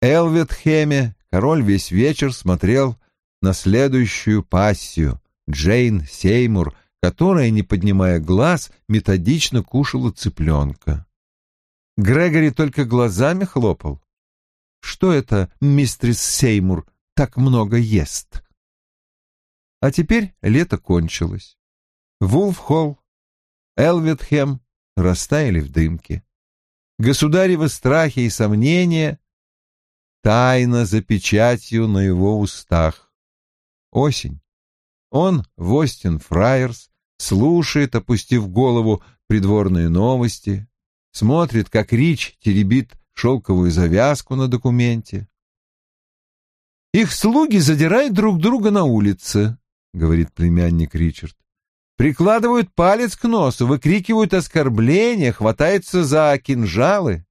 Элветхеме король весь вечер смотрел на следующую пассию Джейн Сеймур, которая, не поднимая глаз, методично кушала цыпленка. Грегори только глазами хлопал. Что это, мистрис Сеймур, так много ест. А теперь лето кончилось. Вулфхолл, Элвитхем растаяли в дымке. Государевы страхи и сомнения тайно за печатью на его устах. Осень. Он в Остин Фрайерс слушает, опустив голову, придворные новости, смотрит, как Рич теребит шелковую завязку на документе, их слуги задирают друг друга на улице, — говорит племянник Ричард. Прикладывают палец к носу, выкрикивают оскорбления, хватаются за кинжалы.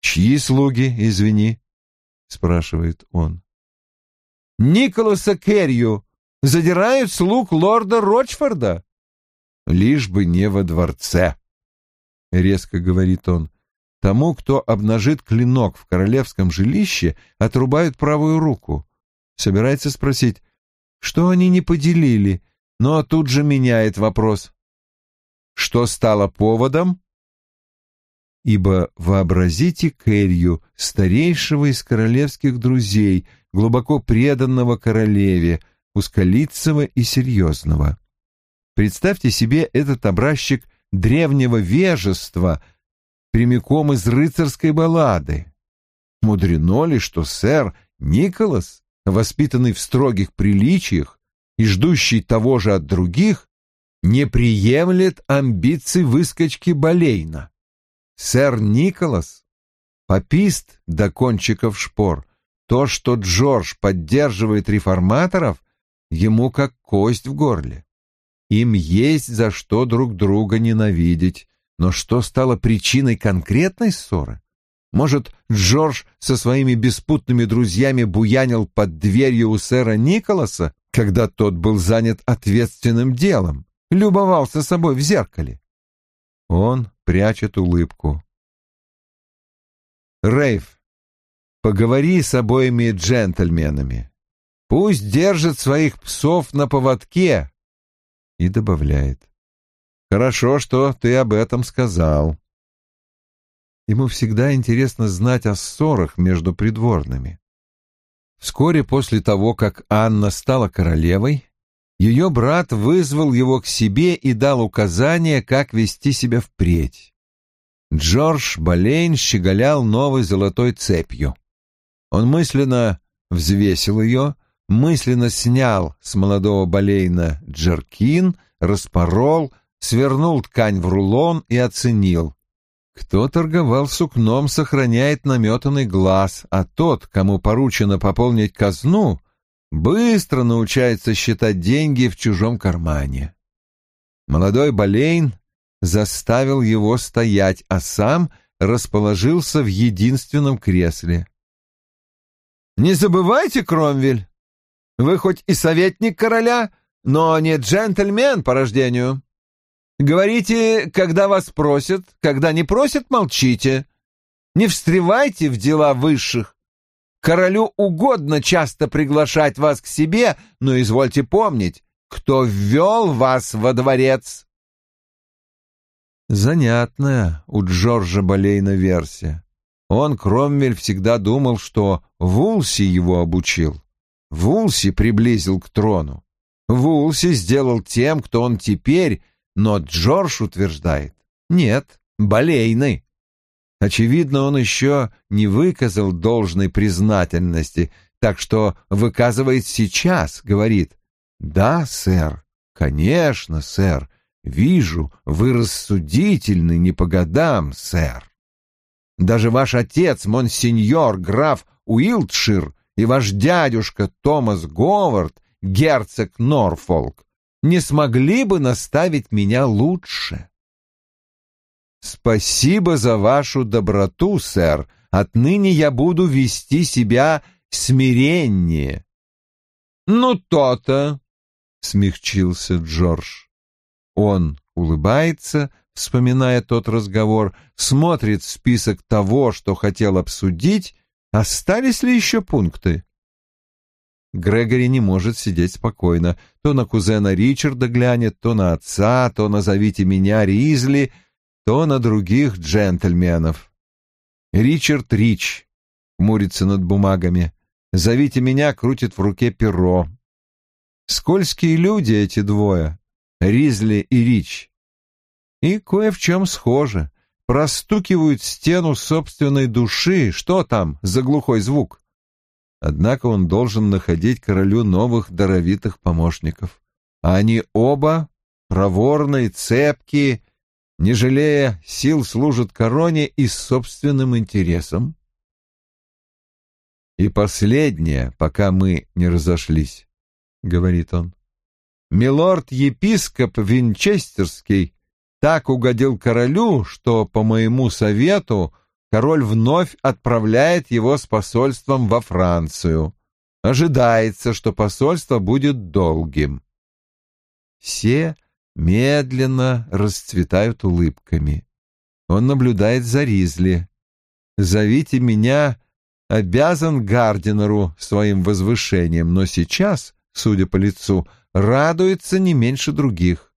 «Чьи слуги, извини?» — спрашивает он. «Николаса Керрию задирают слуг лорда Рочфорда. лишь бы не во дворце, — резко говорит он. Тому, кто обнажит клинок в королевском жилище, отрубают правую руку. Собирается спросить, что они не поделили, но тут же меняет вопрос. Что стало поводом? Ибо вообразите Кэрью, старейшего из королевских друзей, глубоко преданного королеве, узколицего и серьезного. Представьте себе этот образчик древнего вежества прямиком из рыцарской баллады. Мудрено ли, что сэр Николас, воспитанный в строгих приличиях и ждущий того же от других, не приемлет амбиций выскочки Болейна? Сэр Николас, попист до кончиков шпор, то, что Джордж поддерживает реформаторов, ему как кость в горле. Им есть за что друг друга ненавидеть, но что стало причиной конкретной ссоры? Может, Джордж со своими беспутными друзьями буянил под дверью у сэра Николаса, когда тот был занят ответственным делом, любовался собой в зеркале? Он прячет улыбку. Рейв, поговори с обоими джентльменами. Пусть держат своих псов на поводке, и добавляет. «Хорошо, что ты об этом сказал». Ему всегда интересно знать о ссорах между придворными. Вскоре после того, как Анна стала королевой, ее брат вызвал его к себе и дал указания, как вести себя впредь. Джордж Болейн щеголял новой золотой цепью. Он мысленно взвесил ее мысленно снял с молодого Болейна джеркин, распорол, свернул ткань в рулон и оценил. Кто торговал сукном, сохраняет наметанный глаз, а тот, кому поручено пополнить казну, быстро научается считать деньги в чужом кармане. Молодой Болейн заставил его стоять, а сам расположился в единственном кресле. «Не забывайте, Кромвель, вы хоть и советник короля, но не джентльмен по рождению. Говорите, когда вас просят, когда не просят, молчите. Не встревайте в дела высших. Королю угодно часто приглашать вас к себе, но извольте помнить, кто ввел вас во дворец. Занятная у Джорджа Болейна версия. Он, Кромвель, всегда думал, что Вулси его обучил. Вулси приблизил к трону. Вулси сделал тем, кто он теперь, но Джордж утверждает, нет, болейный. Очевидно, он еще не выказал должной признательности, так что выказывает сейчас, говорит, «Да, сэр, конечно, сэр, вижу, вы рассудительны не по годам, сэр. Даже ваш отец, монсеньор граф Уилтшир, и ваш дядюшка Томас Говард, герцог Норфолк, не смогли бы наставить меня лучше. Спасибо за вашу доброту, сэр. Отныне я буду вести себя смиреннее. Ну то-то, смягчился Джордж. Он улыбается, вспоминая тот разговор, смотрит список того, что хотел обсудить, Остались ли еще пункты? Грегори не может сидеть спокойно. То на кузена Ричарда глянет, то на отца, то назовите меня Ризли, то на других джентльменов. Ричард Рич мурится над бумагами. «Зовите меня» крутит в руке перо. Скользкие люди эти двое, Ризли и Рич. И кое в чем схожи простукивают стену собственной души. Что там за глухой звук? Однако он должен находить королю новых даровитых помощников. А они оба проворные, цепкие, не жалея сил, служат короне и собственным интересам. «И последнее, пока мы не разошлись», — говорит он. «Милорд-епископ Винчестерский так угодил королю, что, по моему совету, король вновь отправляет его с посольством во Францию. Ожидается, что посольство будет долгим. Все медленно расцветают улыбками. Он наблюдает за Ризли. «Зовите меня обязан Гардинеру своим возвышением, но сейчас, судя по лицу, радуется не меньше других.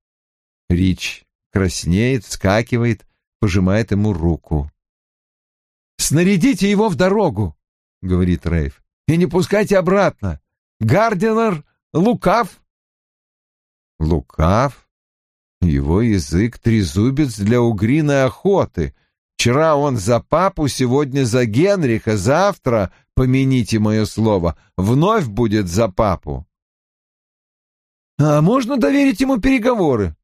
Рич краснеет, вскакивает, пожимает ему руку. «Снарядите его в дорогу!» — говорит Рейв. «И не пускайте обратно! Гардинер лукав!» «Лукав?» Его язык трезубец для угриной охоты. Вчера он за папу, сегодня за Генриха, завтра, помяните мое слово, вновь будет за папу. А можно доверить ему переговоры?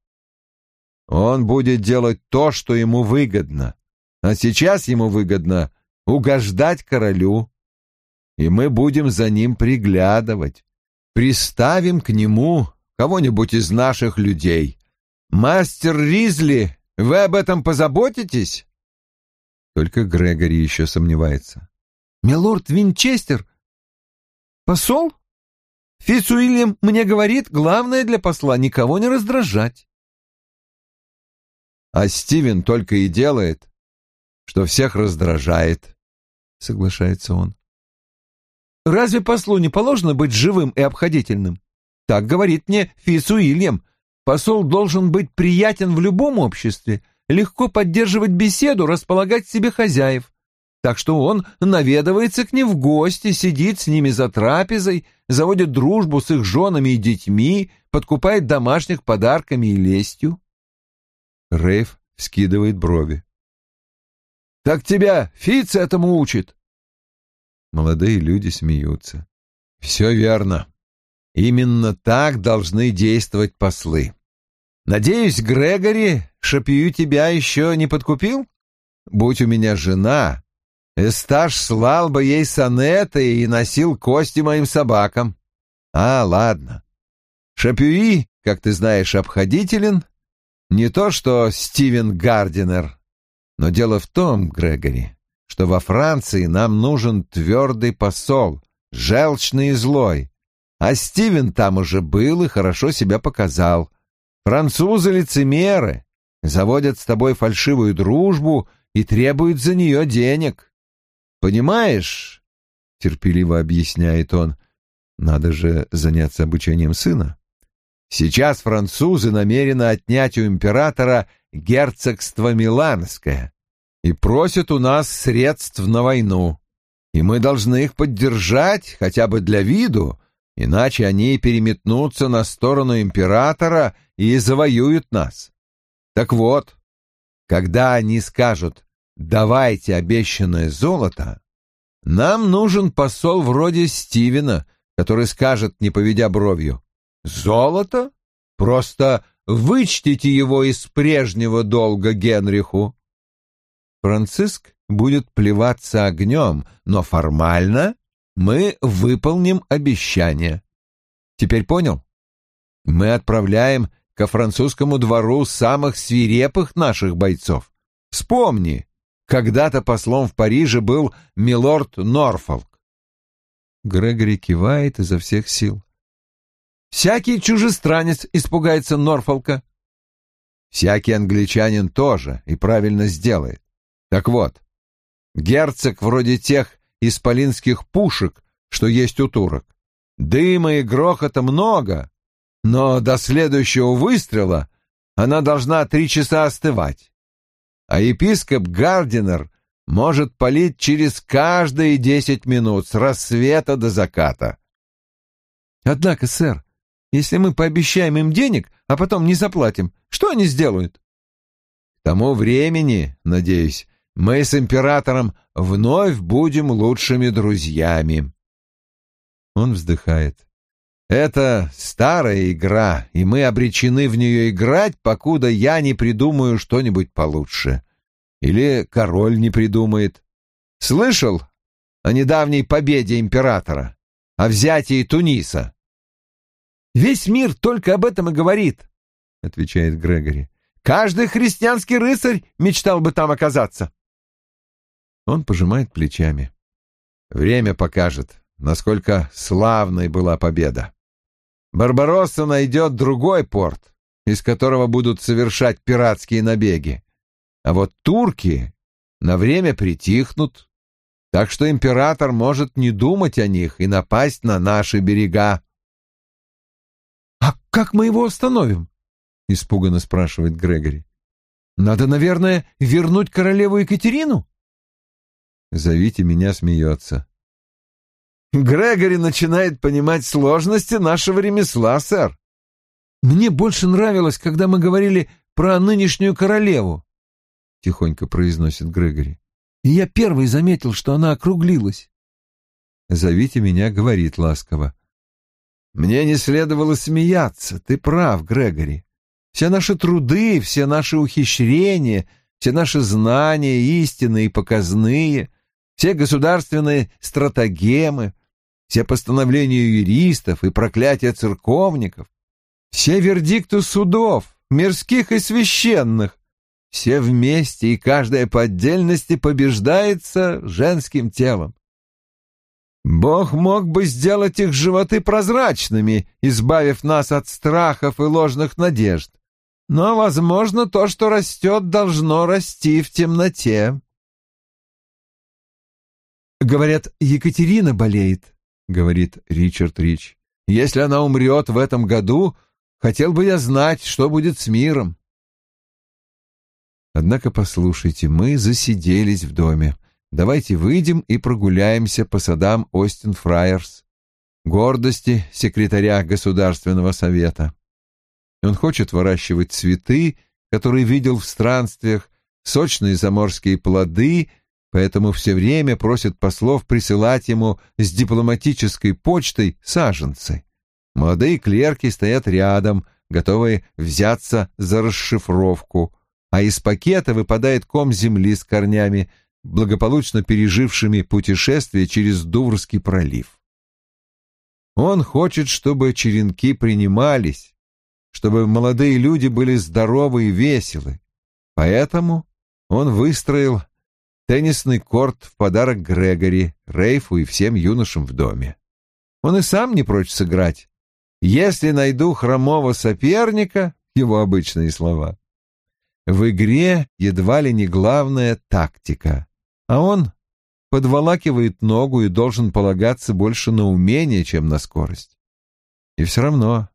Он будет делать то, что ему выгодно. А сейчас ему выгодно угождать королю. И мы будем за ним приглядывать. Приставим к нему кого-нибудь из наших людей. Мастер Ризли, вы об этом позаботитесь? Только Грегори еще сомневается. Милорд Винчестер? Посол? Фитц Уильям мне говорит, главное для посла никого не раздражать. А Стивен только и делает, что всех раздражает, соглашается он. Разве послу не положено быть живым и обходительным? Так говорит мне Фитц Уильям. Посол должен быть приятен в любом обществе, легко поддерживать беседу, располагать себе хозяев так что он наведывается к ним в гости, сидит с ними за трапезой, заводит дружбу с их женами и детьми, подкупает домашних подарками и лестью. Рейв скидывает брови. «Так тебя Фиц этому учит?» Молодые люди смеются. «Все верно. Именно так должны действовать послы. Надеюсь, Грегори, Шапью тебя еще не подкупил? Будь у меня жена, Эстаж слал бы ей сонеты и носил кости моим собакам. А, ладно. Шапюи, как ты знаешь, обходителен. Не то что Стивен Гардинер. Но дело в том, Грегори, что во Франции нам нужен твердый посол, желчный и злой. А Стивен там уже был и хорошо себя показал. Французы лицемеры, заводят с тобой фальшивую дружбу и требуют за нее денег. Понимаешь, терпеливо объясняет он, надо же заняться обучением сына. Сейчас французы намерены отнять у императора герцогство Миланское и просят у нас средств на войну. И мы должны их поддержать хотя бы для виду, иначе они переметнутся на сторону императора и завоюют нас. Так вот, когда они скажут давайте обещанное золото, нам нужен посол вроде Стивена, который скажет, не поведя бровью, «Золото? Просто вычтите его из прежнего долга Генриху». Франциск будет плеваться огнем, но формально мы выполним обещание. Теперь понял? Мы отправляем ко французскому двору самых свирепых наших бойцов. Вспомни, когда-то послом в Париже был милорд Норфолк. Грегори кивает изо всех сил. Всякий чужестранец испугается Норфолка. Всякий англичанин тоже и правильно сделает. Так вот, герцог вроде тех исполинских пушек, что есть у турок. Дыма и грохота много, но до следующего выстрела она должна три часа остывать а епископ Гардинер может палить через каждые десять минут с рассвета до заката. Однако, сэр, если мы пообещаем им денег, а потом не заплатим, что они сделают? К тому времени, надеюсь, мы с императором вновь будем лучшими друзьями. Он вздыхает. Это старая игра, и мы обречены в нее играть, покуда я не придумаю что-нибудь получше. Или король не придумает. Слышал о недавней победе императора, о взятии Туниса? «Весь мир только об этом и говорит», — отвечает Грегори. «Каждый христианский рыцарь мечтал бы там оказаться». Он пожимает плечами. Время покажет, насколько славной была победа. Барбаросса найдет другой порт, из которого будут совершать пиратские набеги. А вот турки на время притихнут, так что император может не думать о них и напасть на наши берега. «А как мы его остановим?» — испуганно спрашивает Грегори. «Надо, наверное, вернуть королеву Екатерину?» Зовите меня смеется. Грегори начинает понимать сложности нашего ремесла, сэр. Мне больше нравилось, когда мы говорили про нынешнюю королеву, — тихонько произносит Грегори. И я первый заметил, что она округлилась. Зовите меня, — говорит ласково. Мне не следовало смеяться, ты прав, Грегори. Все наши труды, все наши ухищрения, все наши знания, истинные и показные, все государственные стратагемы, все постановления юристов и проклятия церковников, все вердикты судов, мирских и священных, все вместе и каждая по отдельности побеждается женским телом. Бог мог бы сделать их животы прозрачными, избавив нас от страхов и ложных надежд. Но, возможно, то, что растет, должно расти в темноте. Говорят, Екатерина болеет, говорит Ричард Рич. «Если она умрет в этом году, хотел бы я знать, что будет с миром». Однако, послушайте, мы засиделись в доме. Давайте выйдем и прогуляемся по садам Остин Фрайерс, гордости секретаря Государственного совета. Он хочет выращивать цветы, которые видел в странствиях, сочные заморские плоды — поэтому все время просит послов присылать ему с дипломатической почтой саженцы. Молодые клерки стоят рядом, готовые взяться за расшифровку, а из пакета выпадает ком земли с корнями, благополучно пережившими путешествие через Дуврский пролив. Он хочет, чтобы черенки принимались, чтобы молодые люди были здоровы и веселы. Поэтому он выстроил теннисный корт в подарок Грегори, Рейфу и всем юношам в доме. Он и сам не прочь сыграть. Если найду хромого соперника, его обычные слова. В игре едва ли не главная тактика, а он подволакивает ногу и должен полагаться больше на умение, чем на скорость. И все равно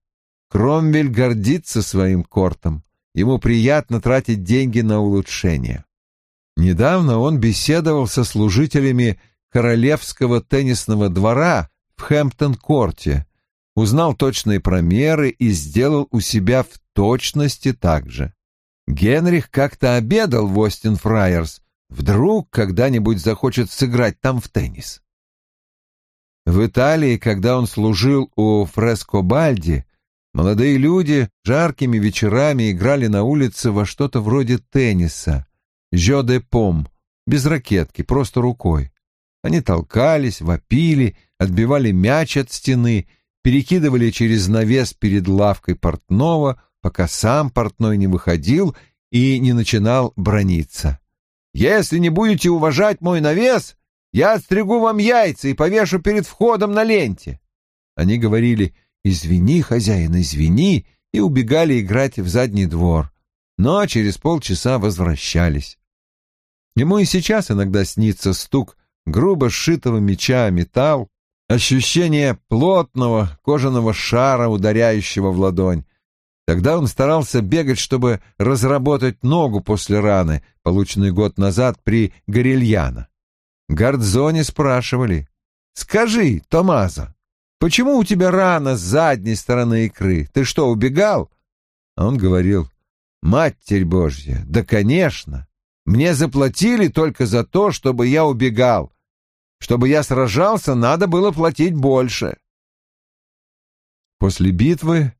Кромвель гордится своим кортом, ему приятно тратить деньги на улучшение. Недавно он беседовал со служителями королевского теннисного двора в Хэмптон-корте, узнал точные промеры и сделал у себя в точности так же. Генрих как-то обедал в Остин Фрайерс, вдруг когда-нибудь захочет сыграть там в теннис. В Италии, когда он служил у Фрескобальди, молодые люди жаркими вечерами играли на улице во что-то вроде тенниса, Жё де пом, без ракетки, просто рукой. Они толкались, вопили, отбивали мяч от стены, перекидывали через навес перед лавкой портного, пока сам портной не выходил и не начинал брониться. «Если не будете уважать мой навес, я отстригу вам яйца и повешу перед входом на ленте». Они говорили «Извини, хозяин, извини», и убегали играть в задний двор но через полчаса возвращались. Ему и сейчас иногда снится стук грубо сшитого меча металл, ощущение плотного кожаного шара, ударяющего в ладонь. Тогда он старался бегать, чтобы разработать ногу после раны, полученной год назад при Горельяно. Гардзоне спрашивали, «Скажи, Томазо, почему у тебя рана с задней стороны икры? Ты что, убегал?» А он говорил, Матерь Божья, да, конечно. Мне заплатили только за то, чтобы я убегал. Чтобы я сражался, надо было платить больше. После битвы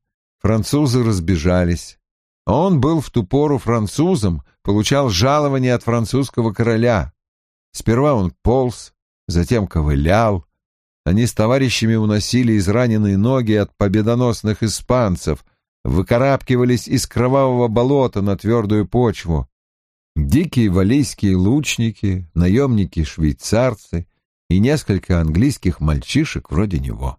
французы разбежались. Он был в ту пору французом, получал жалование от французского короля. Сперва он полз, затем ковылял. Они с товарищами уносили израненные ноги от победоносных испанцев — выкарабкивались из кровавого болота на твердую почву. Дикие валийские лучники, наемники-швейцарцы и несколько английских мальчишек вроде него.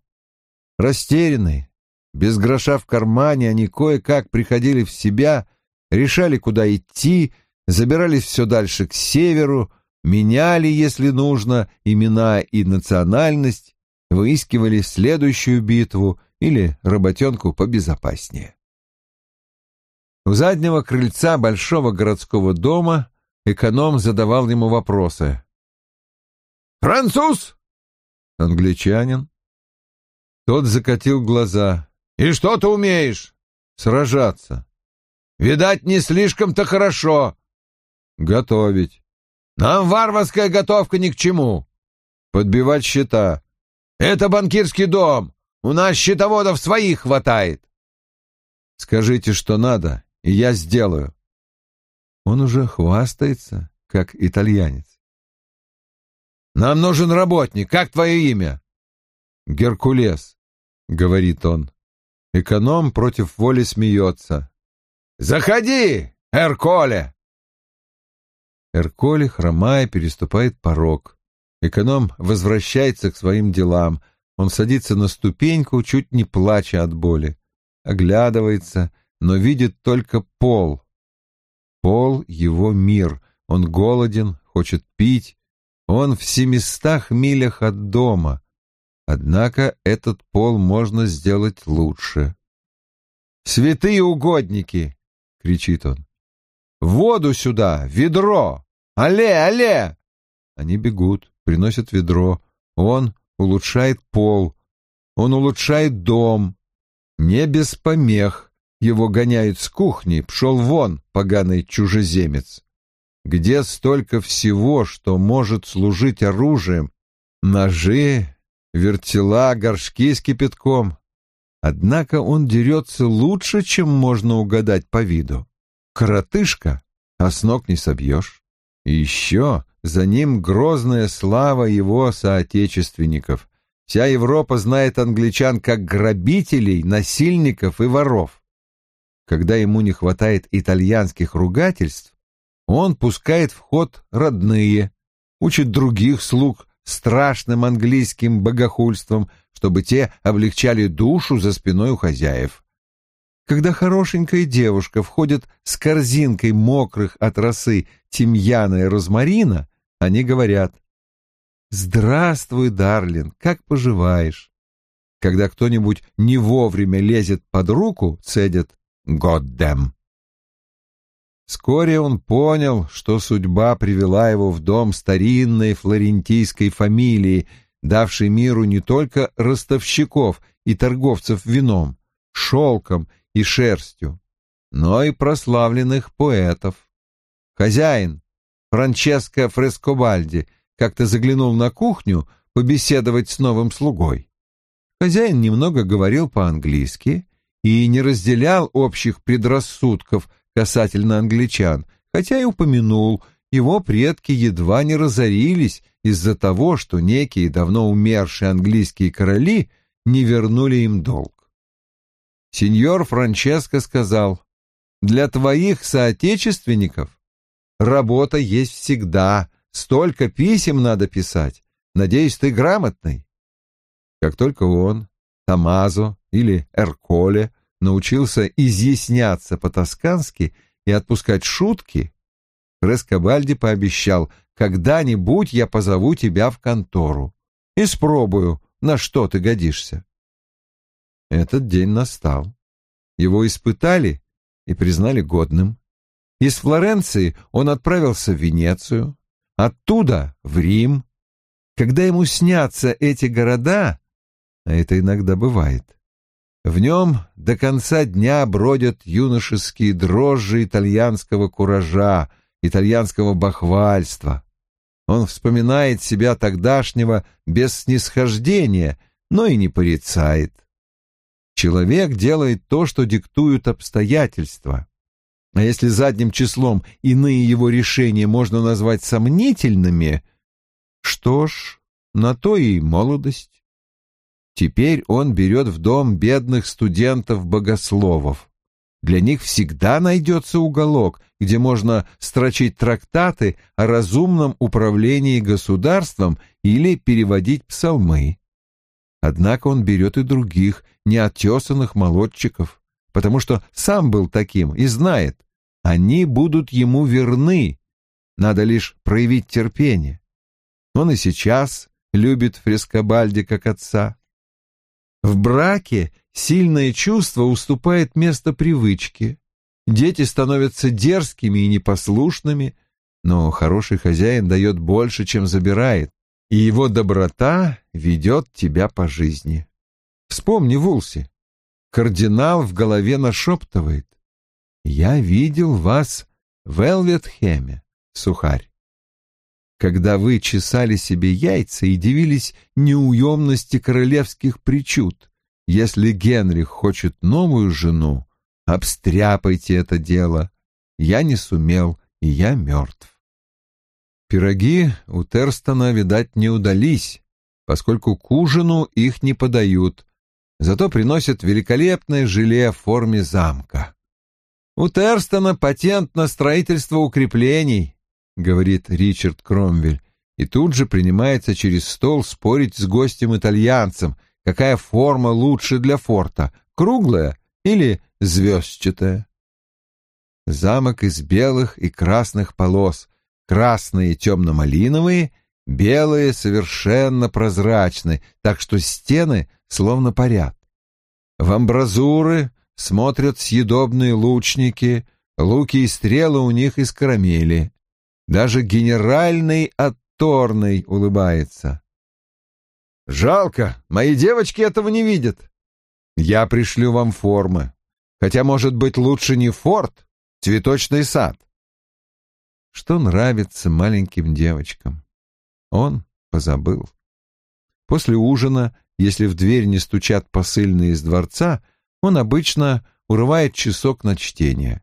Растерянные, Без гроша в кармане они кое-как приходили в себя, решали, куда идти, забирались все дальше к северу, меняли, если нужно, имена и национальность, выискивали следующую битву или работенку побезопаснее. У заднего крыльца большого городского дома эконом задавал ему вопросы. «Француз?» «Англичанин?» Тот закатил глаза. «И что ты умеешь?» «Сражаться». «Видать, не слишком-то хорошо». «Готовить». «Нам варварская готовка ни к чему». «Подбивать счета». «Это банкирский дом. У нас счетоводов своих хватает». «Скажите, что надо, и я сделаю». Он уже хвастается, как итальянец. «Нам нужен работник. Как твое имя?» «Геркулес», — говорит он. Эконом против воли смеется. «Заходи, Эрколе!» Эрколе, хромая, переступает порог. Эконом возвращается к своим делам. Он садится на ступеньку, чуть не плача от боли. Оглядывается, но видит только пол. Пол — его мир. Он голоден, хочет пить. Он в семистах милях от дома. Однако этот пол можно сделать лучше. «Святые угодники!» — кричит он. «Воду сюда! Ведро! Але, але!» Они бегут, приносят ведро. Он улучшает пол. Он улучшает дом. Не без помех. Его гоняют с кухни. Пшел вон, поганый чужеземец где столько всего, что может служить оружием, ножи, вертела, горшки с кипятком. Однако он дерется лучше, чем можно угадать по виду. Коротышка, а с ног не собьешь. И еще за ним грозная слава его соотечественников. Вся Европа знает англичан как грабителей, насильников и воров. Когда ему не хватает итальянских ругательств, он пускает в ход родные, учит других слуг страшным английским богохульством, чтобы те облегчали душу за спиной у хозяев. Когда хорошенькая девушка входит с корзинкой мокрых от росы тимьяна и розмарина, они говорят «Здравствуй, Дарлин, как поживаешь?» Когда кто-нибудь не вовремя лезет под руку, цедят «Годдэм». Вскоре он понял, что судьба привела его в дом старинной флорентийской фамилии, давшей миру не только ростовщиков и торговцев вином, шелком и шерстью, но и прославленных поэтов. Хозяин, Франческо Фрескобальди, как-то заглянул на кухню побеседовать с новым слугой. Хозяин немного говорил по-английски и не разделял общих предрассудков касательно англичан, хотя и упомянул, его предки едва не разорились из-за того, что некие давно умершие английские короли не вернули им долг. Сеньор Франческо сказал, «Для твоих соотечественников работа есть всегда, столько писем надо писать. Надеюсь, ты грамотный». Как только он, Тамазо или Эрколе научился изъясняться по-тоскански и отпускать шутки, Фрескобальди пообещал, когда-нибудь я позову тебя в контору и спробую, на что ты годишься. Этот день настал. Его испытали и признали годным. Из Флоренции он отправился в Венецию, оттуда в Рим. Когда ему снятся эти города, а это иногда бывает, в нем до конца дня бродят юношеские дрожжи итальянского куража, итальянского бахвальства. Он вспоминает себя тогдашнего без снисхождения, но и не порицает. Человек делает то, что диктуют обстоятельства. А если задним числом иные его решения можно назвать сомнительными, что ж, на то и молодость. Теперь он берет в дом бедных студентов-богословов. Для них всегда найдется уголок, где можно строчить трактаты о разумном управлении государством или переводить псалмы. Однако он берет и других, неотесанных молодчиков, потому что сам был таким и знает, они будут ему верны, надо лишь проявить терпение. Он и сейчас любит Фрескобальди как отца. В браке сильное чувство уступает место привычке. Дети становятся дерзкими и непослушными, но хороший хозяин дает больше, чем забирает, и его доброта ведет тебя по жизни. Вспомни Вулси. Кардинал в голове нашептывает. «Я видел вас в Элветхеме, сухарь когда вы чесали себе яйца и дивились неуемности королевских причуд. Если Генрих хочет новую жену, обстряпайте это дело. Я не сумел, и я мертв. Пироги у Терстона, видать, не удались, поскольку к ужину их не подают, зато приносят великолепное желе в форме замка. У Терстона патент на строительство укреплений, говорит Ричард Кромвель, и тут же принимается через стол спорить с гостем-итальянцем, какая форма лучше для форта, круглая или звездчатая. Замок из белых и красных полос, красные темно-малиновые, белые совершенно прозрачны, так что стены словно парят. В амбразуры смотрят съедобные лучники, луки и стрелы у них из карамели. Даже генеральный отторный улыбается. «Жалко, мои девочки этого не видят. Я пришлю вам формы. Хотя, может быть, лучше не форт, цветочный сад». Что нравится маленьким девочкам? Он позабыл. После ужина, если в дверь не стучат посыльные из дворца, он обычно урывает часок на чтение.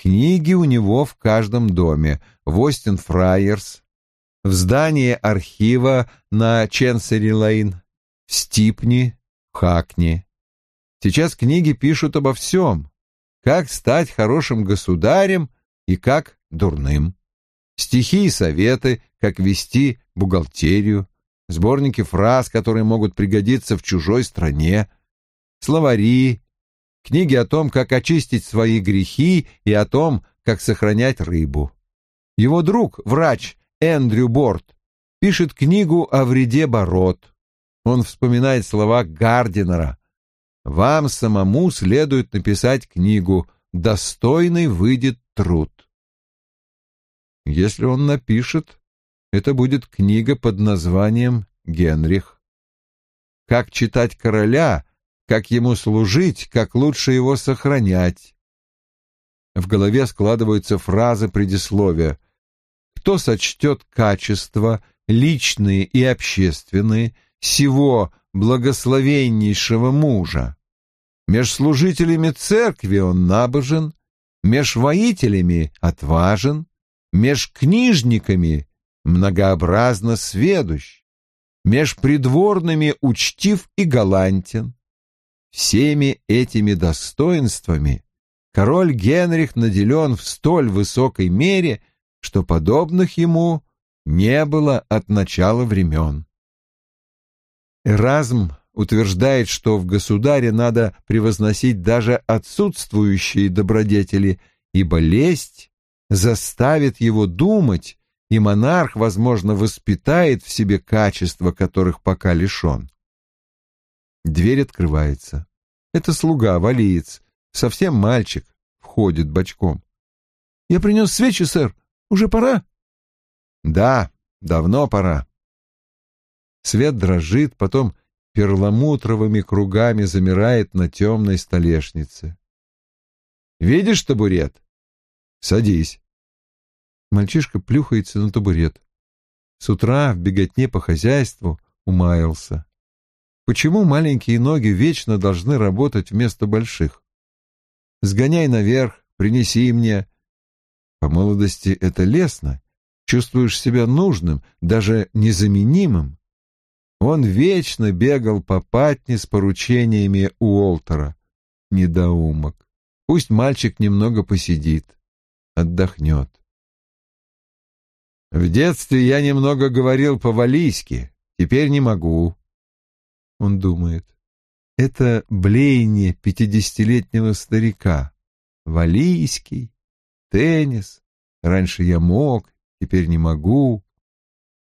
Книги у него в каждом доме, в Остин Фрайерс, в здании архива на Ченсери-Лейн, в Стипни, в Хакни. Сейчас книги пишут обо всем. Как стать хорошим государем и как дурным. Стихи и советы, как вести бухгалтерию, сборники фраз, которые могут пригодиться в чужой стране, словари, книги о том, как очистить свои грехи и о том, как сохранять рыбу. Его друг, врач Эндрю Борт, пишет книгу о вреде бород. Он вспоминает слова Гардинера. «Вам самому следует написать книгу «Достойный выйдет труд». Если он напишет, это будет книга под названием «Генрих». Как читать короля как ему служить, как лучше его сохранять. В голове складываются фразы предисловия. Кто сочтет качества, личные и общественные, всего благословеннейшего мужа? Меж служителями церкви он набожен, меж воителями отважен, меж книжниками многообразно сведущ, меж придворными учтив и галантен, Всеми этими достоинствами король Генрих наделен в столь высокой мере, что подобных ему не было от начала времен. Эразм утверждает, что в государе надо превозносить даже отсутствующие добродетели, ибо лесть заставит его думать, и монарх, возможно, воспитает в себе качества, которых пока лишен. Дверь открывается. Это слуга, валиец, совсем мальчик, входит бочком. «Я принес свечи, сэр. Уже пора?» «Да, давно пора». Свет дрожит, потом перламутровыми кругами замирает на темной столешнице. «Видишь табурет? Садись». Мальчишка плюхается на табурет. С утра в беготне по хозяйству умаялся. Почему маленькие ноги вечно должны работать вместо больших? Сгоняй наверх, принеси мне. По молодости это лестно. Чувствуешь себя нужным, даже незаменимым. Он вечно бегал по патне с поручениями Уолтера. Недоумок. Пусть мальчик немного посидит, отдохнет. В детстве я немного говорил по-валийски, теперь не могу. Он думает. Это блеяние пятидесятилетнего старика. Валийский, теннис. Раньше я мог, теперь не могу.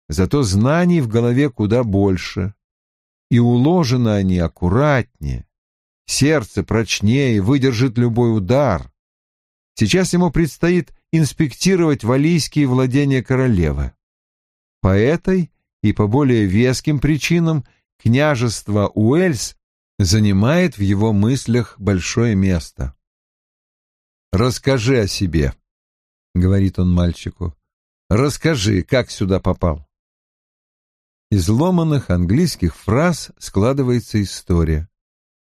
Зато знаний в голове куда больше. И уложены они аккуратнее. Сердце прочнее, выдержит любой удар. Сейчас ему предстоит инспектировать валийские владения королевы. По этой и по более веским причинам княжество Уэльс занимает в его мыслях большое место. «Расскажи о себе», — говорит он мальчику. «Расскажи, как сюда попал». Из ломаных английских фраз складывается история.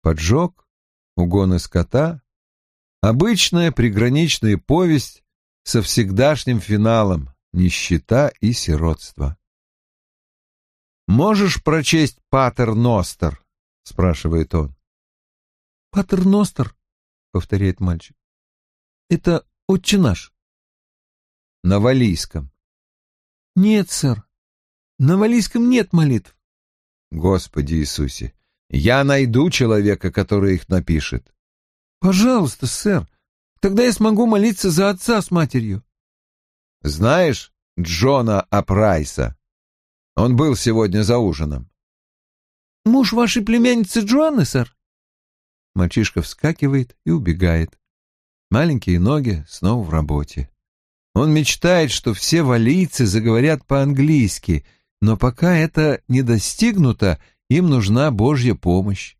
Поджог, угоны скота, обычная приграничная повесть со всегдашним финалом нищета и сиротство. «Можешь прочесть Патер Ностер?» — спрашивает он. «Патер Ностер?» — повторяет мальчик. «Это отче наш». «На валийском». «Нет, сэр. На валийском нет молитв». «Господи Иисусе, я найду человека, который их напишет». «Пожалуйста, сэр. Тогда я смогу молиться за отца с матерью». «Знаешь Джона Апрайса?» Он был сегодня за ужином. Муж вашей племянницы Джоанны, сэр? Мальчишка вскакивает и убегает. Маленькие ноги снова в работе. Он мечтает, что все валийцы заговорят по-английски, но пока это не достигнуто, им нужна Божья помощь.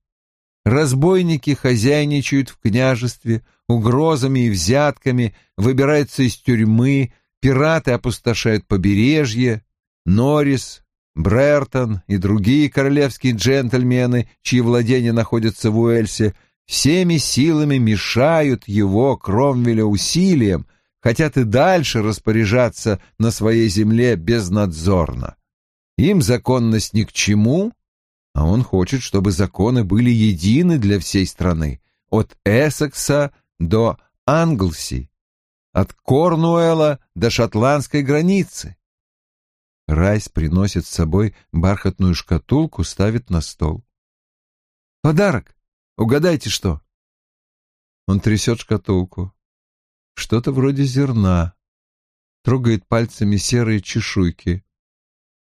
Разбойники хозяйничают в княжестве, угрозами и взятками, выбираются из тюрьмы, пираты опустошают побережье, Норрис, Брертон и другие королевские джентльмены, чьи владения находятся в Уэльсе, всеми силами мешают его, Кромвеля, усилиям, хотят и дальше распоряжаться на своей земле безнадзорно. Им законность ни к чему, а он хочет, чтобы законы были едины для всей страны, от Эссекса до Англси, от Корнуэлла до шотландской границы. Райс приносит с собой бархатную шкатулку, ставит на стол. «Подарок! Угадайте, что?» Он трясет шкатулку. Что-то вроде зерна. Трогает пальцами серые чешуйки.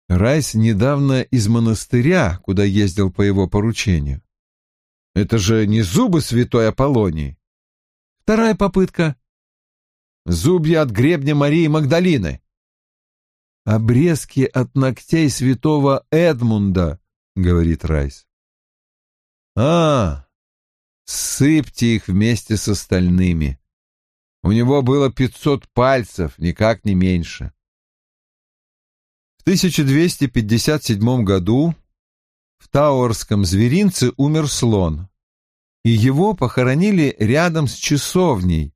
Райс недавно из монастыря, куда ездил по его поручению. Это же не зубы святой Аполлонии. Вторая попытка. Зубья от гребня Марии Магдалины обрезки от ногтей святого Эдмунда, — говорит Райс. А, сыпьте их вместе с остальными. У него было пятьсот пальцев, никак не меньше. В 1257 году в Тауэрском зверинце умер слон, и его похоронили рядом с часовней,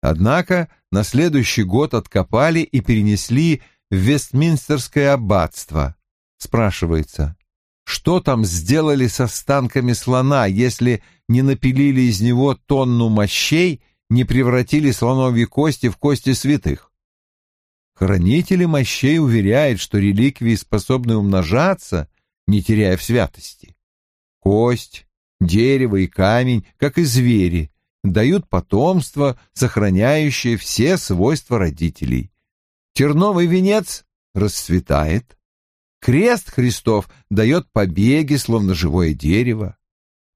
однако на следующий год откопали и перенесли в Вестминстерское аббатство. Спрашивается, что там сделали с останками слона, если не напилили из него тонну мощей, не превратили слоновьи кости в кости святых? Хранители мощей уверяют, что реликвии способны умножаться, не теряя в святости. Кость, дерево и камень, как и звери, дают потомство, сохраняющее все свойства родителей. Терновый венец расцветает. Крест Христов дает побеги, словно живое дерево.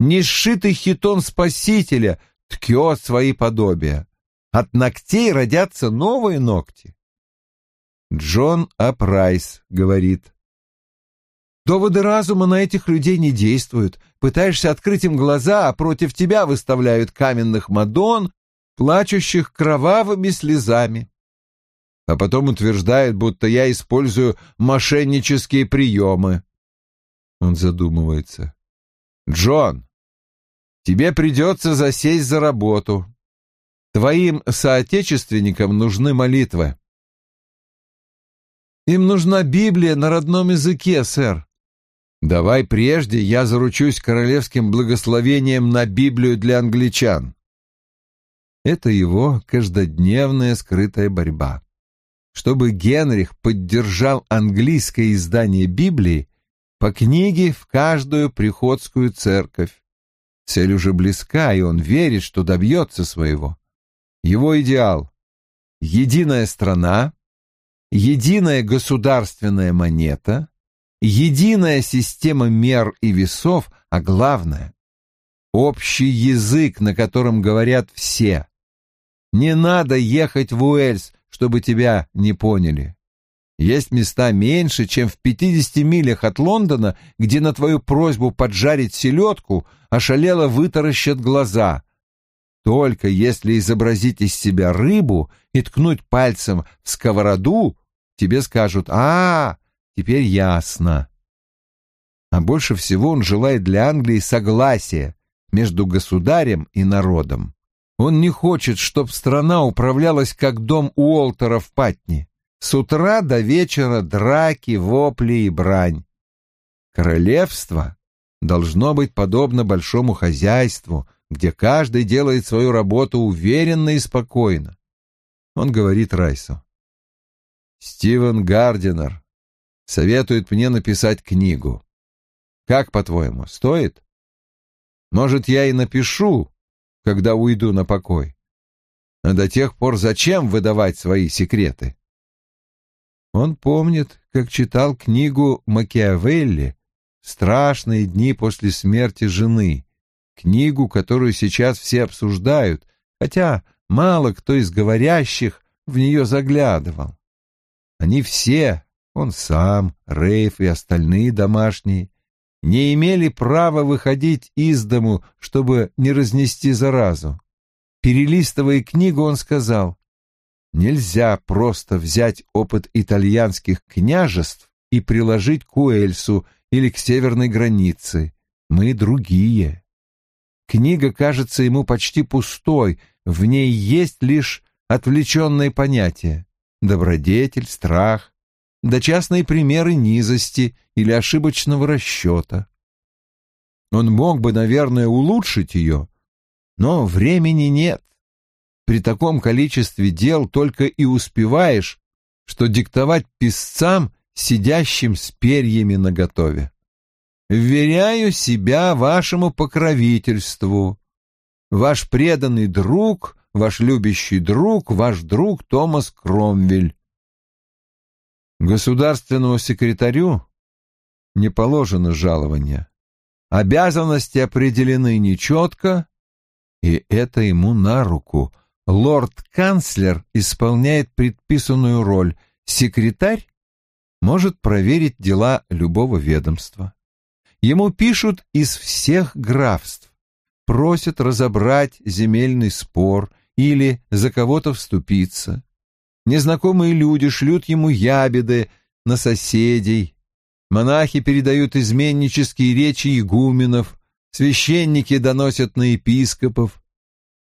Несшитый хитон Спасителя ткет свои подобия. От ногтей родятся новые ногти. Джон ап Райс говорит. Доводы разума на этих людей не действуют. Пытаешься открыть им глаза, а против тебя выставляют каменных мадонн, плачущих кровавыми слезами а потом утверждает, будто я использую мошеннические приемы. Он задумывается. «Джон, тебе придется засесть за работу. Твоим соотечественникам нужны молитвы». «Им нужна Библия на родном языке, сэр». «Давай прежде я заручусь королевским благословением на Библию для англичан». Это его каждодневная скрытая борьба. Чтобы Генрих поддержал английское издание Библии, по книге в каждую приходскую церковь. Цель уже близка, и он верит, что добьется своего. Его идеал — единая страна, единая государственная монета, единая система мер и весов, а главное — общий язык, на котором говорят все. Не надо ехать в Уэльс, чтобы тебя не поняли. Есть места меньше, чем в 50 милях от Лондона, где на твою просьбу поджарить селедку ошалело вытаращат глаза. Только если изобразить из себя рыбу и ткнуть пальцем в сковороду, тебе скажут «А, теперь ясно». А больше всего он желает для Англии согласия между государем и народом. Он не хочет, чтобы страна управлялась как дом Уолтера в Патни. С утра до вечера драки, вопли и брань. Королевство должно быть подобно большому хозяйству, где каждый делает свою работу уверенно и спокойно. Он говорит Райсу. Стивен Гардинер советует мне написать книгу. Как, по-твоему, стоит? Может, я и напишу, когда уйду на покой. А до тех пор зачем выдавать свои секреты? Он помнит, как читал книгу Макиавелли «Страшные дни после смерти жены», книгу, которую сейчас все обсуждают, хотя мало кто из говорящих в нее заглядывал. Они все, он сам, Рейф и остальные домашние, не имели права выходить из дому, чтобы не разнести заразу. Перелистывая книгу, он сказал, Нельзя просто взять опыт итальянских княжеств и приложить к Уэльсу или к северной границе. Мы другие. Книга кажется ему почти пустой, в ней есть лишь отвлеченные понятия — добродетель, страх, да частные примеры низости или ошибочного расчета. Он мог бы, наверное, улучшить ее, но времени нет. При таком количестве дел только и успеваешь, что диктовать писцам, сидящим с перьями наготове. Вверяю себя вашему покровительству. Ваш преданный друг, ваш любящий друг, ваш друг Томас Кромвель. Государственному секретарю не положено жалование. Обязанности определены нечетко, и это ему на руку — лорд-канцлер исполняет предписанную роль, секретарь может проверить дела любого ведомства. Ему пишут из всех графств, просят разобрать земельный спор или за кого-то вступиться. Незнакомые люди шлют ему ябеды на соседей. Монахи передают изменнические речи игуменов, священники доносят на епископов,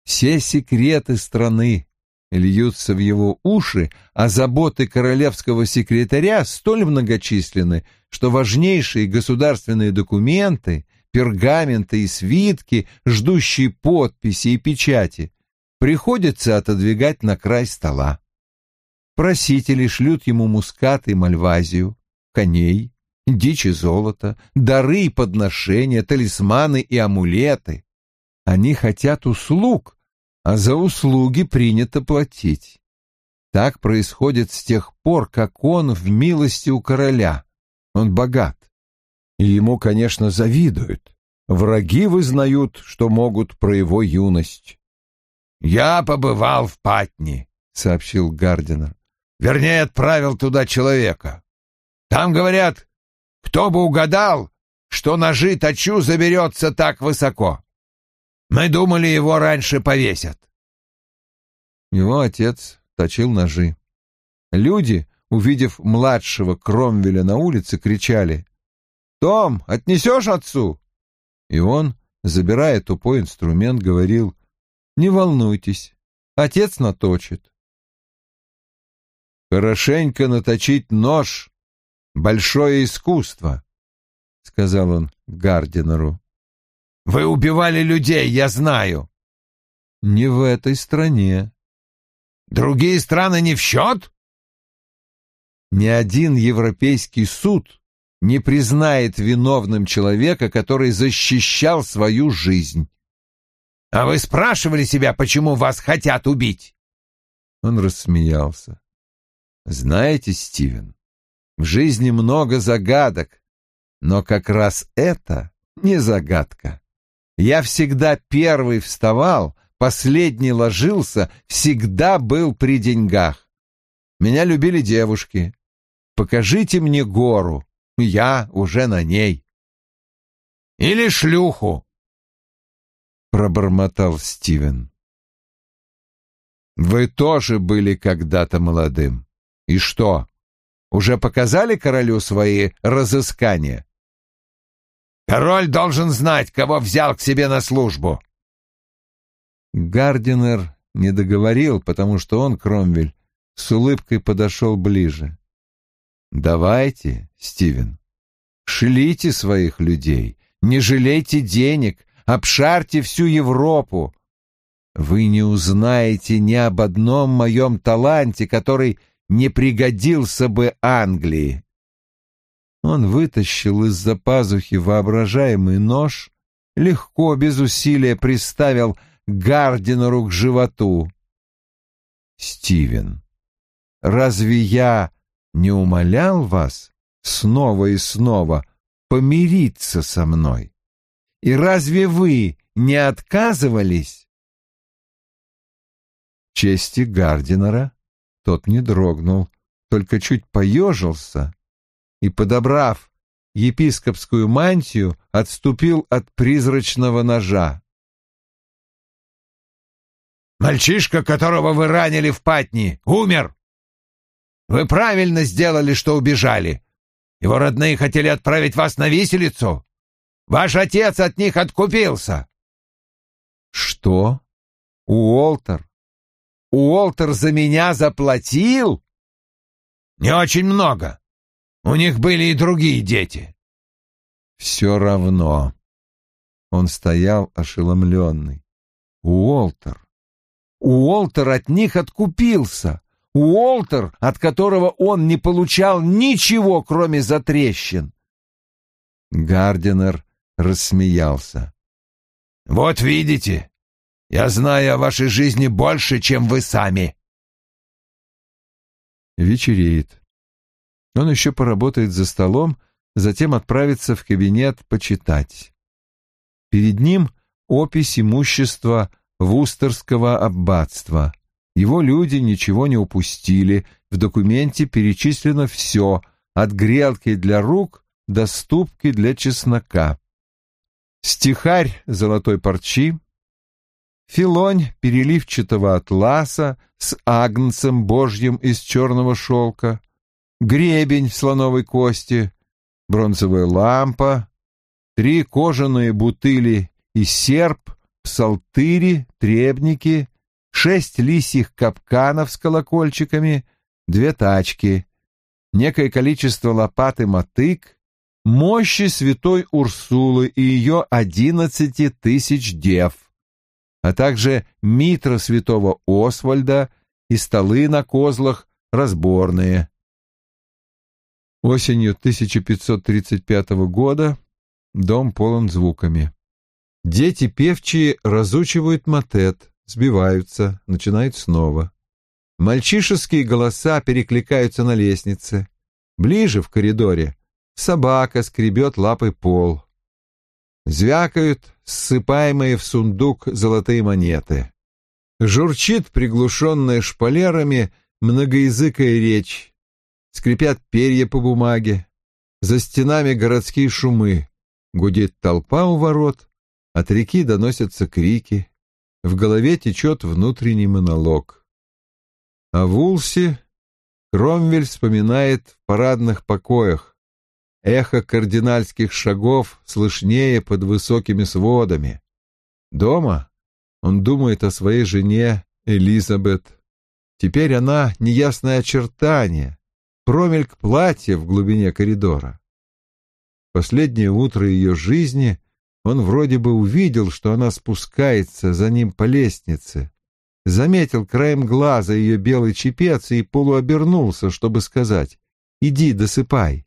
все секреты страны льются в его уши, а заботы королевского секретаря столь многочисленны, что важнейшие государственные документы, пергаменты и свитки, ждущие подписи и печати, приходится отодвигать на край стола. Просители шлют ему мускат и мальвазию, коней, дичь и золото, дары и подношения, талисманы и амулеты. Они хотят услуг, а за услуги принято платить. Так происходит с тех пор, как он в милости у короля. Он богат. И ему, конечно, завидуют. Враги вызнают, что могут про его юность. «Я побывал в Патни», — сообщил Гардинер. «Вернее, отправил туда человека. Там, говорят, кто бы угадал, что ножи точу заберется так высоко. Мы думали, его раньше повесят. Его отец точил ножи. Люди, увидев младшего Кромвеля на улице, кричали «Том, отнесешь отцу?» И он, забирая тупой инструмент, говорил «Не волнуйтесь, отец наточит». «Хорошенько наточить нож — большое искусство», — сказал он Гардинеру. Вы убивали людей, я знаю. Не в этой стране. Другие страны не в счет? Ни один европейский суд не признает виновным человека, который защищал свою жизнь. «А вы спрашивали себя, почему вас хотят убить?» Он рассмеялся. «Знаете, Стивен, в жизни много загадок, но как раз это не загадка. Я всегда первый вставал, последний ложился, всегда был при деньгах. Меня любили девушки. Покажите мне гору, я уже на ней. Или шлюху, пробормотал Стивен. Вы тоже были когда-то молодым. И что, уже показали королю свои разыскания? Король должен знать, кого взял к себе на службу. Гардинер не договорил, потому что он, Кромвель, с улыбкой подошел ближе. «Давайте, Стивен, шлите своих людей, не жалейте денег, обшарьте всю Европу. Вы не узнаете ни об одном моем таланте, который не пригодился бы Англии. Он вытащил из-за пазухи воображаемый нож, легко, без усилия приставил Гардинеру к животу. «Стивен, разве я не умолял вас снова и снова помириться со мной? И разве вы не отказывались?» Чести Гардинера тот не дрогнул, только чуть поежился и, подобрав епископскую мантию, отступил от призрачного ножа. «Мальчишка, которого вы ранили в патни, умер! Вы правильно сделали, что убежали. Его родные хотели отправить вас на виселицу. Ваш отец от них откупился». «Что? Уолтер? Уолтер за меня заплатил?» «Не очень много. У них были и другие дети. Все равно. Он стоял ошеломленный. Уолтер. Уолтер от них откупился. Уолтер, от которого он не получал ничего, кроме затрещин. Гардинер рассмеялся. «Вот видите, я знаю о вашей жизни больше, чем вы сами». Вечереет. Он еще поработает за столом, затем отправится в кабинет почитать. Перед ним опись имущества Вустерского аббатства. Его люди ничего не упустили, в документе перечислено все, от грелки для рук до ступки для чеснока. Стихарь золотой парчи, филонь переливчатого атласа с агнцем божьим из черного шелка — гребень в слоновой кости, бронзовая лампа, три кожаные бутыли и серп, псалтыри, требники, шесть лисьих капканов с колокольчиками, две тачки, некое количество лопат и мотык, мощи святой Урсулы и ее одиннадцати тысяч дев, а также митра святого Освальда и столы на козлах разборные. Осенью 1535 года дом полон звуками. Дети певчие разучивают матет, сбиваются, начинают снова. Мальчишеские голоса перекликаются на лестнице. Ближе в коридоре собака скребет лапой пол. Звякают ссыпаемые в сундук золотые монеты. Журчит приглушенная шпалерами многоязыкая речь скрипят перья по бумаге, за стенами городские шумы, гудит толпа у ворот, от реки доносятся крики, в голове течет внутренний монолог. В Улсе Кромвель вспоминает в парадных покоях. Эхо кардинальских шагов слышнее под высокими сводами. Дома он думает о своей жене Элизабет. Теперь она неясное очертание, промельк платья в глубине коридора. Последнее утро ее жизни он вроде бы увидел, что она спускается за ним по лестнице, заметил краем глаза ее белый чепец и полуобернулся, чтобы сказать «Иди, досыпай».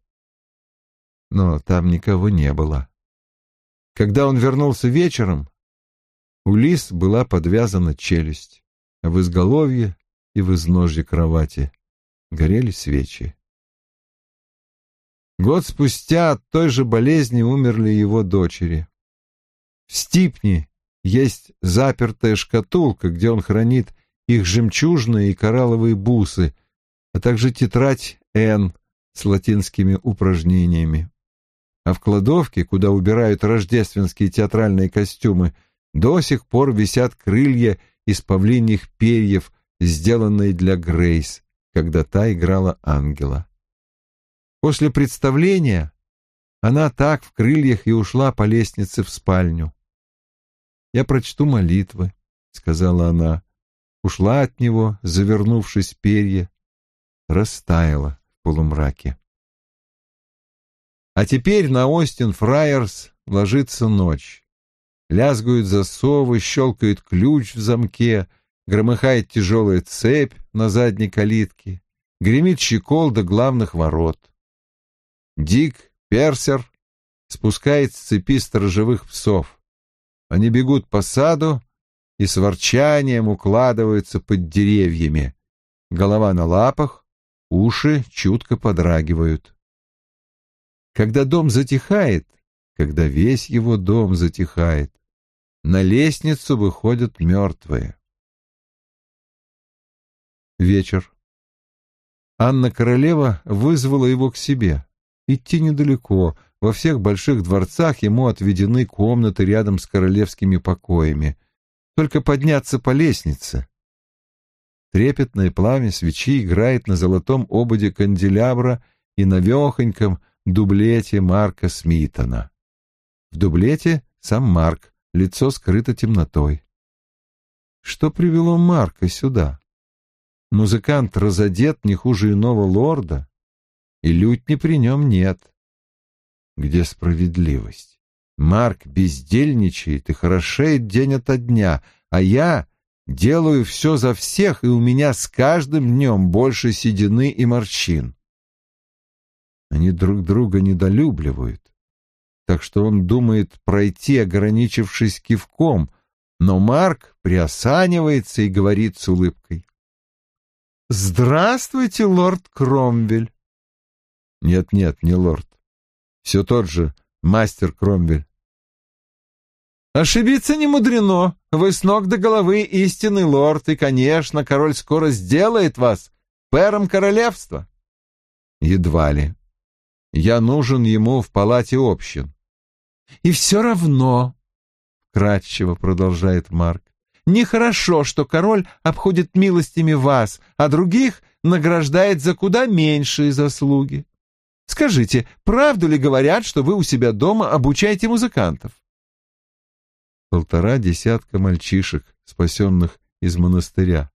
Но там никого не было. Когда он вернулся вечером, у Лис была подвязана челюсть, а в изголовье и в изножье кровати горели свечи. Год спустя от той же болезни умерли его дочери. В Стипне есть запертая шкатулка, где он хранит их жемчужные и коралловые бусы, а также тетрадь Н с латинскими упражнениями. А в кладовке, куда убирают рождественские театральные костюмы, до сих пор висят крылья из павлиньих перьев, сделанные для Грейс, когда та играла ангела. После представления она так в крыльях и ушла по лестнице в спальню. «Я прочту молитвы», — сказала она. Ушла от него, завернувшись в перья, растаяла в полумраке. А теперь на Остин Фрайерс ложится ночь. Лязгают засовы, щелкает ключ в замке, громыхает тяжелая цепь на задней калитке, гремит щеколда главных ворот. Дик, Персер, спускает с цепи сторожевых псов. Они бегут по саду и с ворчанием укладываются под деревьями. Голова на лапах, уши чутко подрагивают. Когда дом затихает, когда весь его дом затихает, на лестницу выходят мертвые. Вечер. Анна Королева вызвала его к себе. Идти недалеко, во всех больших дворцах ему отведены комнаты рядом с королевскими покоями. Только подняться по лестнице. Трепетное пламя свечи играет на золотом ободе канделябра и на вехоньком дублете Марка Смитона. В дублете сам Марк, лицо скрыто темнотой. Что привело Марка сюда? Музыкант разодет не хуже иного лорда, и лютни при нем нет. Где справедливость? Марк бездельничает и хорошеет день ото дня, а я делаю все за всех, и у меня с каждым днем больше седины и морщин. Они друг друга недолюбливают, так что он думает пройти, ограничившись кивком, но Марк приосанивается и говорит с улыбкой. «Здравствуйте, лорд Кромвель!» «Нет-нет, не лорд. Все тот же мастер Кромвель. Ошибиться не мудрено. Вы с ног до головы истинный лорд, и, конечно, король скоро сделает вас пэром королевства. Едва ли. Я нужен ему в палате общин. И все равно, — кратчево продолжает Марк, — нехорошо, что король обходит милостями вас, а других награждает за куда меньшие заслуги. Скажите, правду ли говорят, что вы у себя дома обучаете музыкантов? Полтора десятка мальчишек, спасенных из монастыря.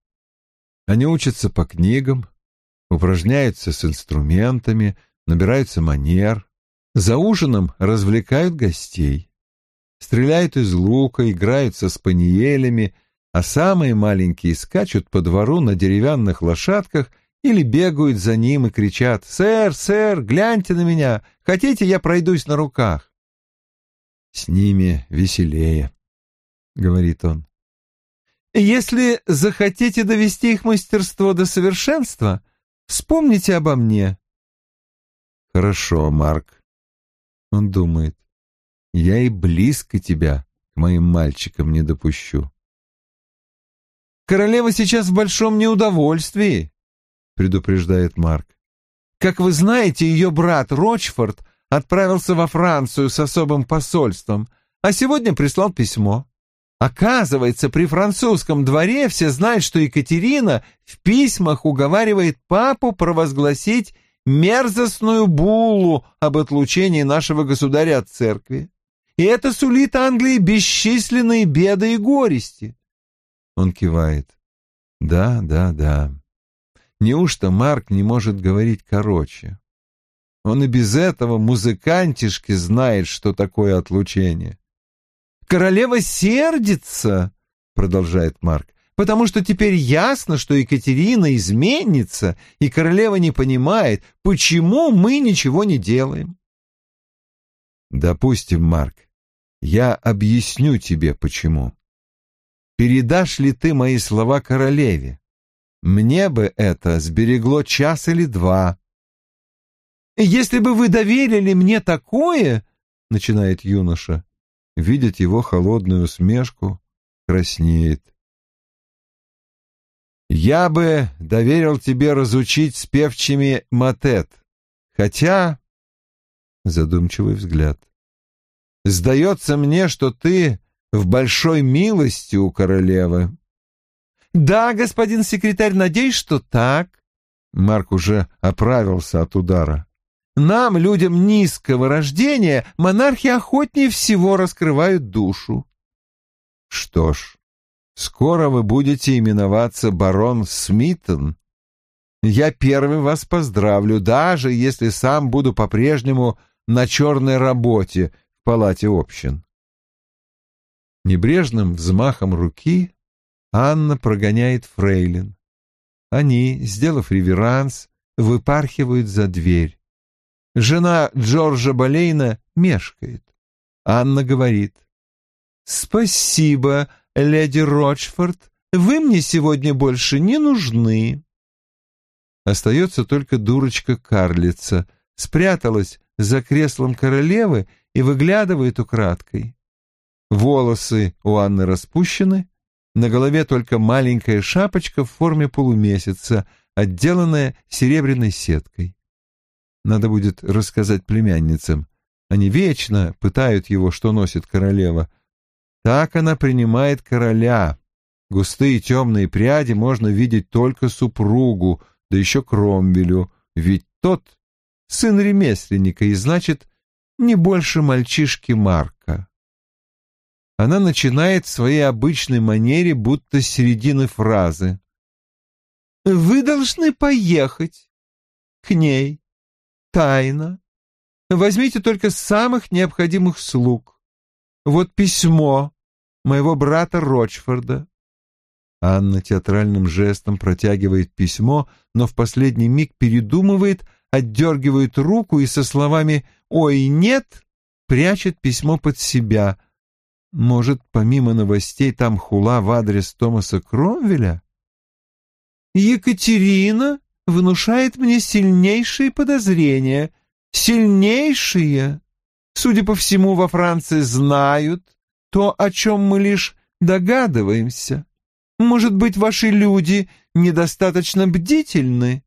Они учатся по книгам, упражняются с инструментами, набираются манер, за ужином развлекают гостей, стреляют из лука, играют со спаниелями, а самые маленькие скачут по двору на деревянных лошадках или бегают за ним и кричат «Сэр, сэр, гляньте на меня! Хотите, я пройдусь на руках?» «С ними веселее», — говорит он. «Если захотите довести их мастерство до совершенства, вспомните обо мне». «Хорошо, Марк». Он думает, «Я и близко тебя к моим мальчикам не допущу». «Королева сейчас в большом неудовольствии», предупреждает Марк. Как вы знаете, ее брат Рочфорд отправился во Францию с особым посольством, а сегодня прислал письмо. Оказывается, при французском дворе все знают, что Екатерина в письмах уговаривает папу провозгласить мерзостную буллу об отлучении нашего государя от церкви. И это сулит Англии бесчисленные беды и горести. Он кивает. Да, да, да. Неужто Марк не может говорить короче? Он и без этого музыкантишки знает, что такое отлучение. «Королева сердится», — продолжает Марк, «потому что теперь ясно, что Екатерина изменится, и королева не понимает, почему мы ничего не делаем. Допустим, Марк, я объясню тебе, почему. Передашь ли ты мои слова королеве? Мне бы это сберегло час или два. «Если бы вы доверили мне такое...» — начинает юноша. Видит его холодную усмешку, краснеет. «Я бы доверил тебе разучить с певчими матет, хотя...» Задумчивый взгляд. «Сдается мне, что ты в большой милости у королевы». «Да, господин секретарь, надеюсь, что так». Марк уже оправился от удара. Нам, людям низкого рождения, монархи охотнее всего раскрывают душу. Что ж, скоро вы будете именоваться барон Смитон. Я первый вас поздравлю, даже если сам буду по-прежнему на черной работе в палате общин. Небрежным взмахом руки Анна прогоняет фрейлин. Они, сделав реверанс, выпархивают за дверь. Жена Джорджа Болейна мешкает. Анна говорит. «Спасибо, леди Рочфорд, вы мне сегодня больше не нужны». Остается только дурочка-карлица, спряталась за креслом королевы и выглядывает украдкой. Волосы у Анны распущены, на голове только маленькая шапочка в форме полумесяца, отделанная серебряной сеткой. Надо будет рассказать племянницам. Они вечно пытают его, что носит королева. Так она принимает короля. Густые темные пряди можно видеть только супругу, да еще Кромвелю, ведь тот сын ремесленника и, значит, не больше мальчишки Марка. Она начинает в своей обычной манере, будто с середины фразы. «Вы должны поехать к ней тайна. Возьмите только самых необходимых слуг. Вот письмо моего брата Рочфорда. Анна театральным жестом протягивает письмо, но в последний миг передумывает, отдергивает руку и со словами «Ой, нет!» прячет письмо под себя. Может, помимо новостей там хула в адрес Томаса Кромвеля? «Екатерина внушает мне сильнейшие подозрения. Сильнейшие. Судя по всему, во Франции знают то, о чем мы лишь догадываемся. Может быть, ваши люди недостаточно бдительны?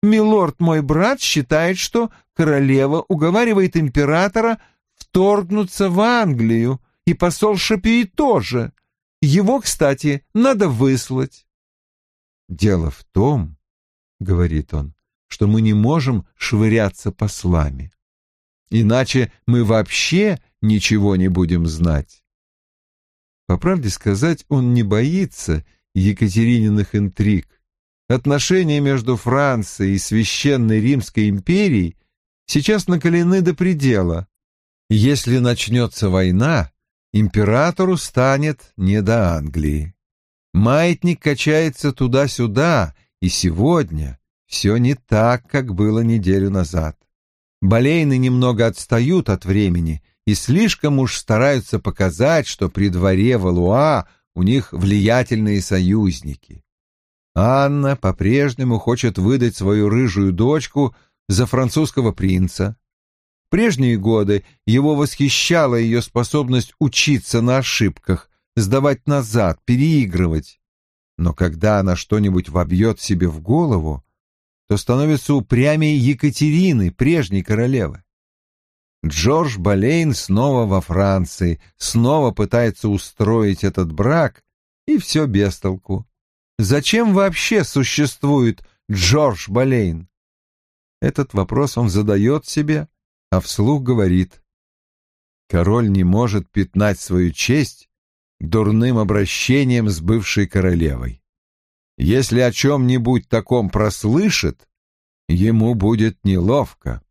Милорд, мой брат, считает, что королева уговаривает императора вторгнуться в Англию, и посол Шапии тоже. Его, кстати, надо выслать. Дело в том, говорит он, что мы не можем швыряться послами. Иначе мы вообще ничего не будем знать. По правде сказать, он не боится Екатерининых интриг. Отношения между Францией и Священной Римской империей сейчас накалены до предела. Если начнется война, императору станет не до Англии. Маятник качается туда-сюда, и сегодня все не так, как было неделю назад. Болейны немного отстают от времени и слишком уж стараются показать, что при дворе Валуа у них влиятельные союзники. Анна по-прежнему хочет выдать свою рыжую дочку за французского принца. В прежние годы его восхищала ее способность учиться на ошибках, сдавать назад, переигрывать. Но когда она что-нибудь вобьет себе в голову, то становится упрямее Екатерины, прежней королевы. Джордж Болейн снова во Франции, снова пытается устроить этот брак, и все без толку. Зачем вообще существует Джордж Болейн? Этот вопрос он задает себе, а вслух говорит. Король не может пятнать свою честь дурным обращением с бывшей королевой. Если о чем-нибудь таком прослышит, ему будет неловко.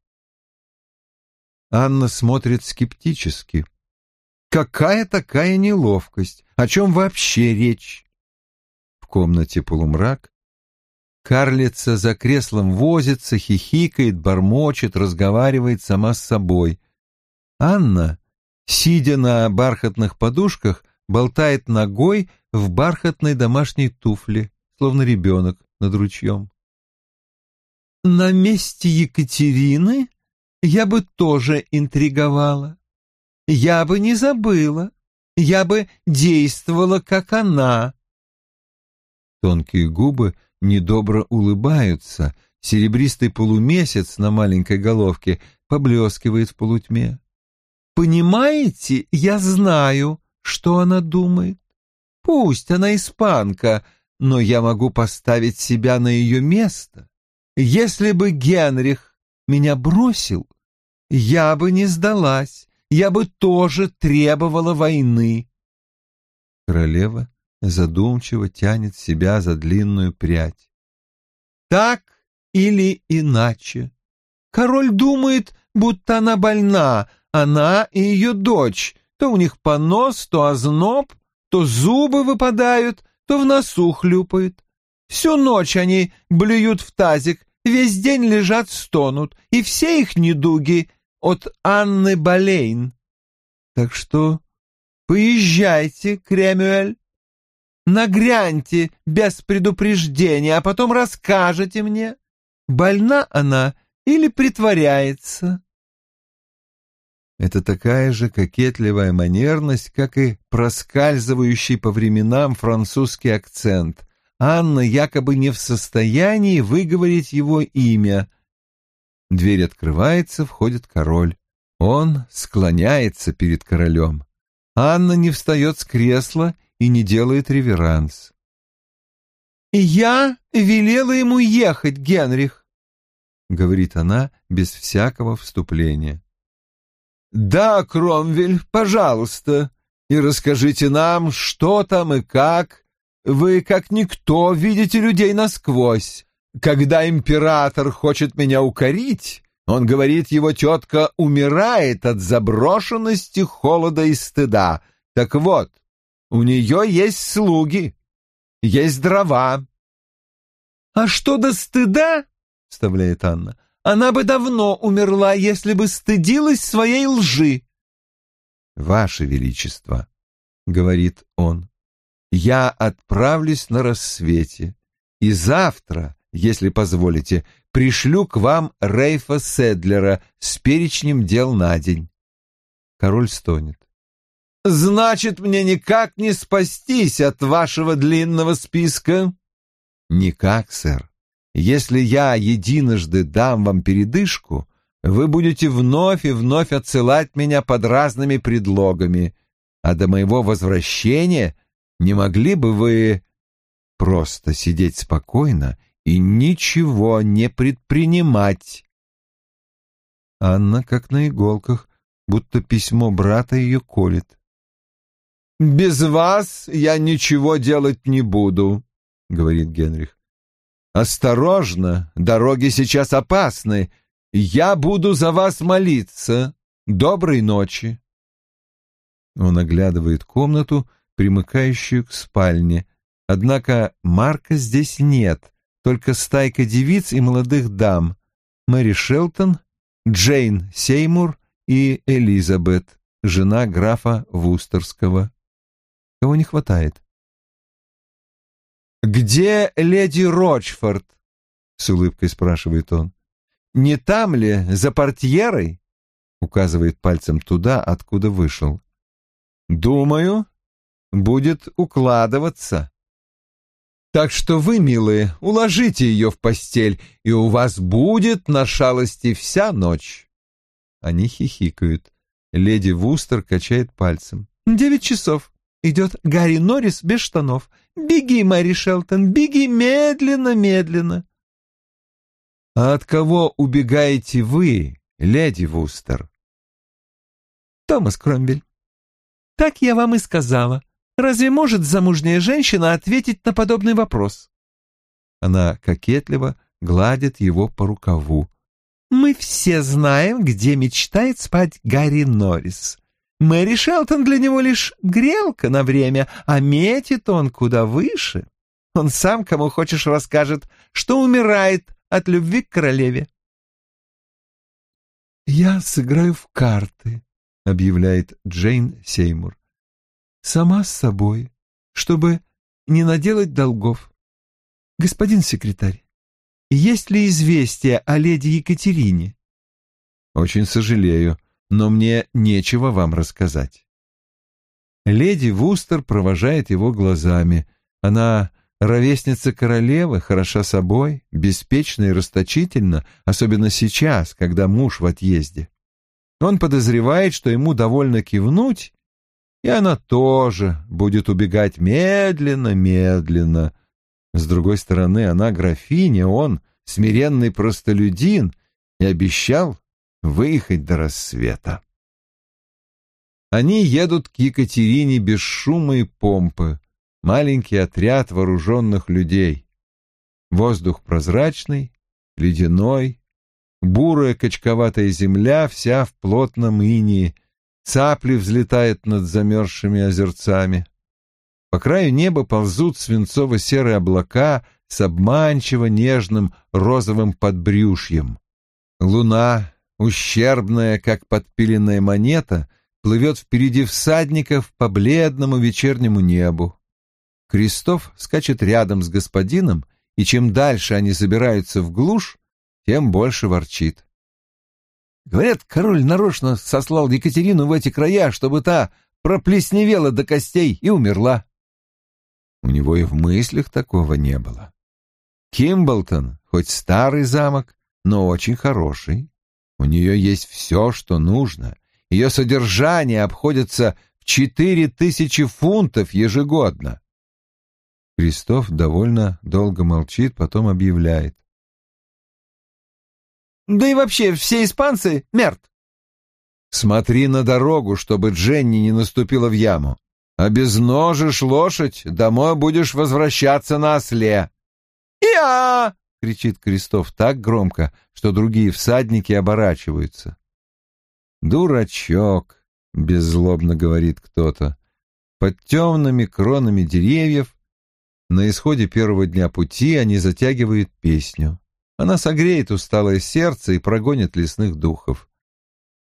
Анна смотрит скептически. Какая такая неловкость? О чем вообще речь? В комнате полумрак. Карлица за креслом возится, хихикает, бормочет, разговаривает сама с собой. Анна, сидя на бархатных подушках, болтает ногой в бархатной домашней туфле, словно ребенок над ручьем. «На месте Екатерины я бы тоже интриговала. Я бы не забыла. Я бы действовала, как она». Тонкие губы недобро улыбаются, серебристый полумесяц на маленькой головке поблескивает в полутьме. «Понимаете, я знаю, что она думает. Пусть она испанка, но я могу поставить себя на ее место. Если бы Генрих меня бросил, я бы не сдалась, я бы тоже требовала войны. Королева задумчиво тянет себя за длинную прядь. Так или иначе. Король думает, будто она больна, она и ее дочь, то у них понос, то озноб, то зубы выпадают, то в носу хлюпают. Всю ночь они блюют в тазик, весь день лежат, стонут, и все их недуги от Анны Болейн. Так что поезжайте, Кремюэль, нагряньте без предупреждения, а потом расскажете мне, больна она или притворяется. Это такая же кокетливая манерность, как и проскальзывающий по временам французский акцент. Анна якобы не в состоянии выговорить его имя. Дверь открывается, входит король. Он склоняется перед королем. Анна не встает с кресла и не делает реверанс. «Я велела ему ехать, Генрих», — говорит она без всякого вступления. «Да, Кромвель, пожалуйста, и расскажите нам, что там и как. Вы, как никто, видите людей насквозь. Когда император хочет меня укорить, он говорит, его тетка умирает от заброшенности, холода и стыда. Так вот, у нее есть слуги, есть дрова». «А что до стыда?» — вставляет Анна. Она бы давно умерла, если бы стыдилась своей лжи. «Ваше Величество», — говорит он, — «я отправлюсь на рассвете, и завтра, если позволите, пришлю к вам Рейфа Седлера с перечнем дел на день». Король стонет. «Значит, мне никак не спастись от вашего длинного списка?» «Никак, сэр. Если я единожды дам вам передышку, вы будете вновь и вновь отсылать меня под разными предлогами, а до моего возвращения не могли бы вы просто сидеть спокойно и ничего не предпринимать?» Анна, как на иголках, будто письмо брата ее колет. «Без вас я ничего делать не буду», — говорит Генрих. «Осторожно, дороги сейчас опасны. Я буду за вас молиться. Доброй ночи». Он оглядывает комнату, примыкающую к спальне. Однако Марка здесь нет, только стайка девиц и молодых дам. Мэри Шелтон, Джейн Сеймур и Элизабет, жена графа Вустерского. Кого не хватает? «Где леди Рочфорд?» — с улыбкой спрашивает он. «Не там ли, за портьерой?» — указывает пальцем туда, откуда вышел. «Думаю, будет укладываться. Так что вы, милые, уложите ее в постель, и у вас будет на шалости вся ночь». Они хихикают. Леди Вустер качает пальцем. «Девять часов. Идет Гарри Норрис без штанов. Беги, Мэри Шелтон, беги медленно-медленно. — А от кого убегаете вы, леди Вустер? — Томас Кромвель. — Так я вам и сказала. Разве может замужняя женщина ответить на подобный вопрос? Она кокетливо гладит его по рукаву. Мы все знаем, где мечтает спать Гарри Норрис. Мэри Шелтон для него лишь грелка на время, а метит он куда выше. Он сам, кому хочешь, расскажет, что умирает от любви к королеве. «Я сыграю в карты», — объявляет Джейн Сеймур. «Сама с собой, чтобы не наделать долгов. Господин секретарь, есть ли известие о леди Екатерине?» «Очень сожалею, но мне нечего вам рассказать». Леди Вустер провожает его глазами. Она ровесница королевы, хороша собой, беспечна и расточительна, особенно сейчас, когда муж в отъезде. Он подозревает, что ему довольно кивнуть, и она тоже будет убегать медленно-медленно. С другой стороны, она графиня, он смиренный простолюдин и обещал выехать до рассвета. Они едут к Екатерине без шума и помпы, маленький отряд вооруженных людей. Воздух прозрачный, ледяной, бурая качковатая земля вся в плотном инии, цапли взлетают над замерзшими озерцами. По краю неба ползут свинцово-серые облака с обманчиво нежным розовым подбрюшьем. Луна, ущербная, как подпиленная монета — плывет впереди всадников по бледному вечернему небу. Крестов скачет рядом с господином, и чем дальше они забираются в глушь, тем больше ворчит. Говорят, король нарочно сослал Екатерину в эти края, чтобы та проплесневела до костей и умерла. У него и в мыслях такого не было. Кимблтон, хоть старый замок, но очень хороший. У нее есть все, что нужно, ее содержание обходится в четыре тысячи фунтов ежегодно. Кристоф довольно долго молчит, потом объявляет. Да и вообще, все испанцы мертв. Смотри на дорогу, чтобы Дженни не наступила в яму. Обезножишь лошадь, домой будешь возвращаться на осле. «Я!» — кричит Кристоф так громко, что другие всадники оборачиваются. «Дурачок!» — беззлобно говорит кто-то. Под темными кронами деревьев на исходе первого дня пути они затягивают песню. Она согреет усталое сердце и прогонит лесных духов.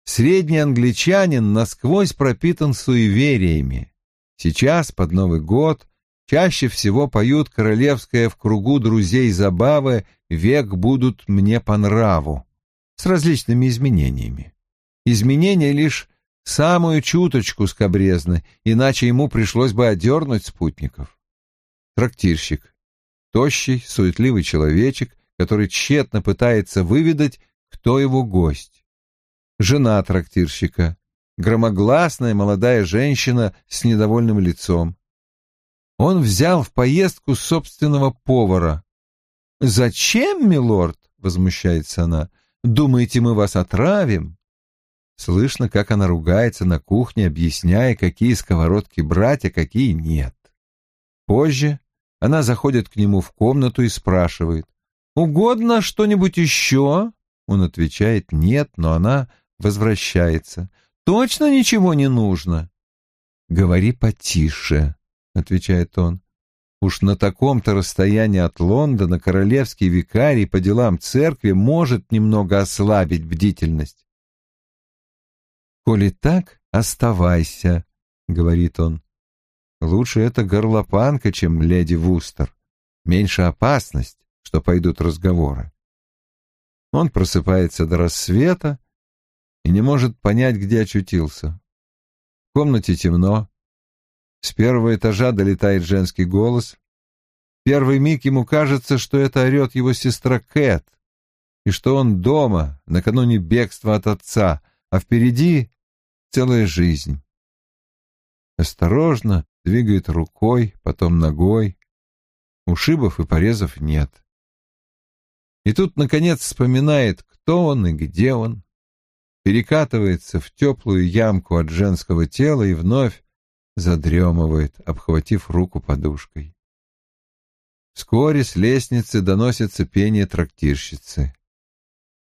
Средний англичанин насквозь пропитан суевериями. Сейчас, под Новый год, чаще всего поют королевское в кругу друзей забавы «Век будут мне по нраву» с различными изменениями. Изменения лишь самую чуточку скобрезны, иначе ему пришлось бы одернуть спутников. Трактирщик. Тощий, суетливый человечек, который тщетно пытается выведать, кто его гость. Жена трактирщика. Громогласная молодая женщина с недовольным лицом. Он взял в поездку собственного повара. «Зачем, милорд?» — возмущается она. «Думаете, мы вас отравим?» Слышно, как она ругается на кухне, объясняя, какие сковородки брать, а какие нет. Позже она заходит к нему в комнату и спрашивает, «Угодно что-нибудь еще?» Он отвечает, «Нет», но она возвращается. «Точно ничего не нужно?» «Говори потише», — отвечает он. Уж на таком-то расстоянии от Лондона королевский викарий по делам церкви может немного ослабить бдительность. «Коли так, оставайся», — говорит он. «Лучше это горлопанка, чем леди Вустер. Меньше опасность, что пойдут разговоры». Он просыпается до рассвета и не может понять, где очутился. В комнате темно. С первого этажа долетает женский голос. Первый миг ему кажется, что это орет его сестра Кэт, и что он дома, накануне бегства от отца, а впереди целая жизнь. Осторожно двигает рукой, потом ногой. Ушибов и порезов нет. И тут, наконец, вспоминает, кто он и где он. Перекатывается в теплую ямку от женского тела и вновь задремывает, обхватив руку подушкой. Вскоре с лестницы доносится пение трактирщицы.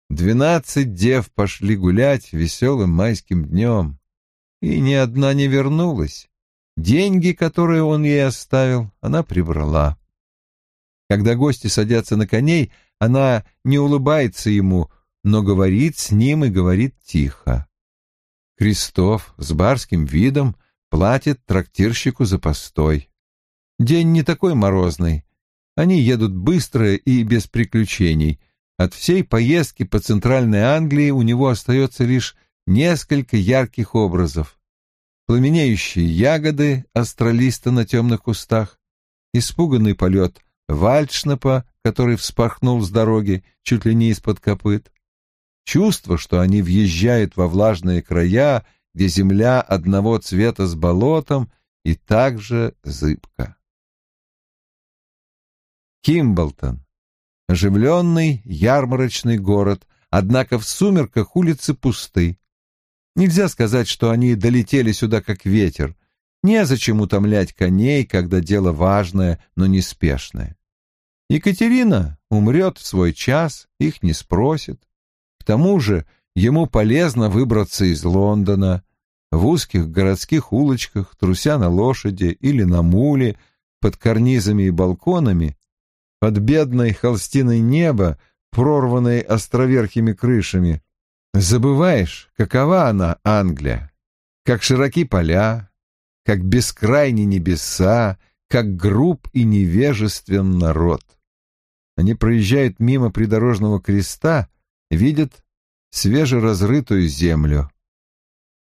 Двенадцать дев пошли гулять веселым майским днем и ни одна не вернулась. Деньги, которые он ей оставил, она прибрала. Когда гости садятся на коней, она не улыбается ему, но говорит с ним и говорит тихо. Крестов с барским видом платит трактирщику за постой. День не такой морозный. Они едут быстро и без приключений. От всей поездки по центральной Англии у него остается лишь несколько ярких образов. Пламенеющие ягоды астролиста на темных кустах, испуганный полет вальдшнепа, который вспорхнул с дороги чуть ли не из-под копыт, чувство, что они въезжают во влажные края, где земля одного цвета с болотом и также зыбка. Кимблтон. Оживленный ярмарочный город, однако в сумерках улицы пусты. Нельзя сказать, что они долетели сюда как ветер. Незачем утомлять коней, когда дело важное, но неспешное. Екатерина умрет в свой час, их не спросит. К тому же ему полезно выбраться из Лондона, в узких городских улочках, труся на лошади или на муле, под карнизами и балконами, под бедной холстиной неба, прорванной островерхими крышами, забываешь, какова она, Англия, как широки поля, как бескрайни небеса, как груб и невежествен народ. Они проезжают мимо придорожного креста, видят свежеразрытую землю.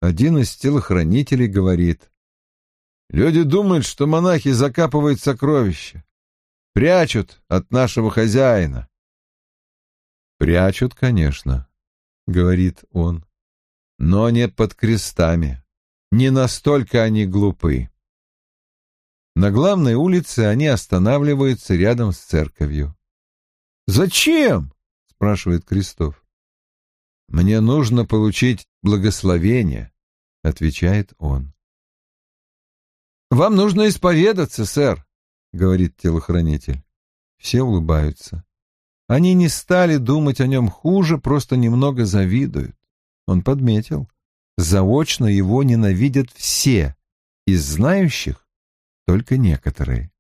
Один из телохранителей говорит, «Люди думают, что монахи закапывают сокровища, прячут от нашего хозяина». «Прячут, конечно», — говорит он, — «но не под крестами. Не настолько они глупы». На главной улице они останавливаются рядом с церковью. «Зачем?» спрашивает Крестов. Мне нужно получить благословение, отвечает он. Вам нужно исповедаться, сэр, говорит телохранитель. Все улыбаются. Они не стали думать о нем хуже, просто немного завидуют. Он подметил. Заочно его ненавидят все, из знающих только некоторые.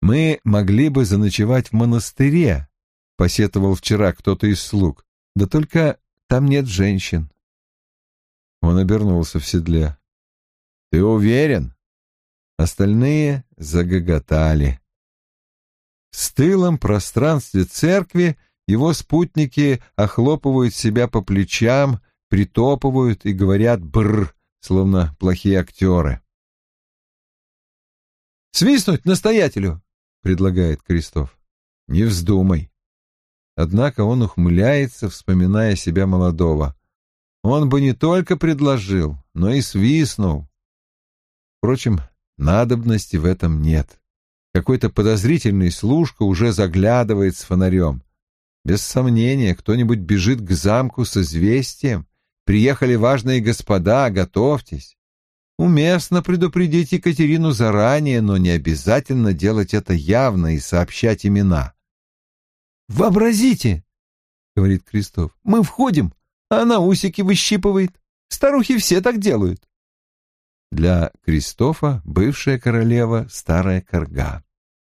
Мы могли бы заночевать в монастыре, посетовал вчера кто-то из слуг. Да только там нет женщин. Он обернулся в седле. Ты уверен? Остальные загоготали. В стылом пространстве церкви его спутники охлопывают себя по плечам, притопывают и говорят «бррр», словно плохие актеры. «Свистнуть настоятелю!» — предлагает Крестов. «Не вздумай. Однако он ухмыляется, вспоминая себя молодого. Он бы не только предложил, но и свистнул. Впрочем, надобности в этом нет. Какой-то подозрительный служка уже заглядывает с фонарем. Без сомнения, кто-нибудь бежит к замку с известием. Приехали важные господа, готовьтесь. Уместно предупредить Екатерину заранее, но не обязательно делать это явно и сообщать имена. «Вообразите!» — говорит Крестов. «Мы входим, а она усики выщипывает. Старухи все так делают». Для Кристофа бывшая королева — старая корга.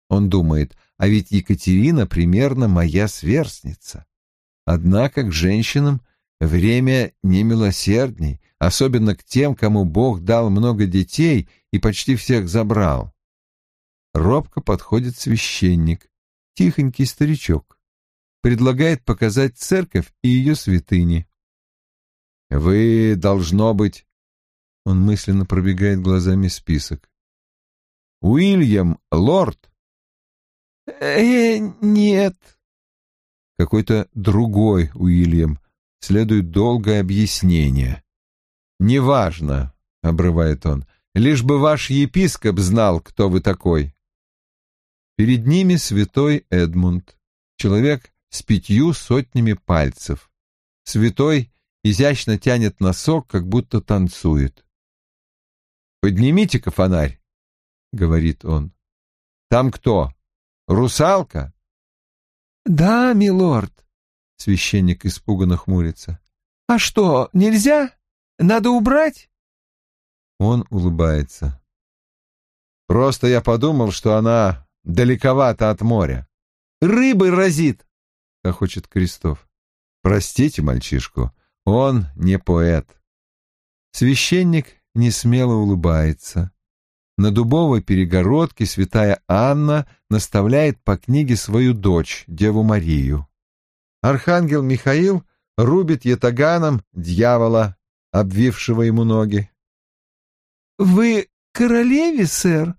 Он думает, а ведь Екатерина примерно моя сверстница. Однако к женщинам время немилосердней, особенно к тем, кому Бог дал много детей и почти всех забрал. Робко подходит священник, тихонький старичок предлагает показать церковь и ее святыни. «Вы, должно быть...» Он мысленно пробегает глазами список. «Уильям Лорд?» «Э, нет». Какой-то другой Уильям. Следует долгое объяснение. «Неважно», — обрывает он, — «лишь бы ваш епископ знал, кто вы такой». Перед ними святой Эдмунд, человек с пятью сотнями пальцев. Святой изящно тянет носок, как будто танцует. «Поднимите-ка фонарь», — говорит он. «Там кто? Русалка?» «Да, милорд», — священник испуганно хмурится. «А что, нельзя? Надо убрать?» Он улыбается. «Просто я подумал, что она далековато от моря. Рыбой разит!» Хохочет Крестов. Простите мальчишку, он не поэт. Священник несмело улыбается. На дубовой перегородке святая Анна наставляет по книге свою дочь, Деву Марию. Архангел Михаил рубит ятаганом дьявола, обвившего ему ноги. «Вы королеве, сэр?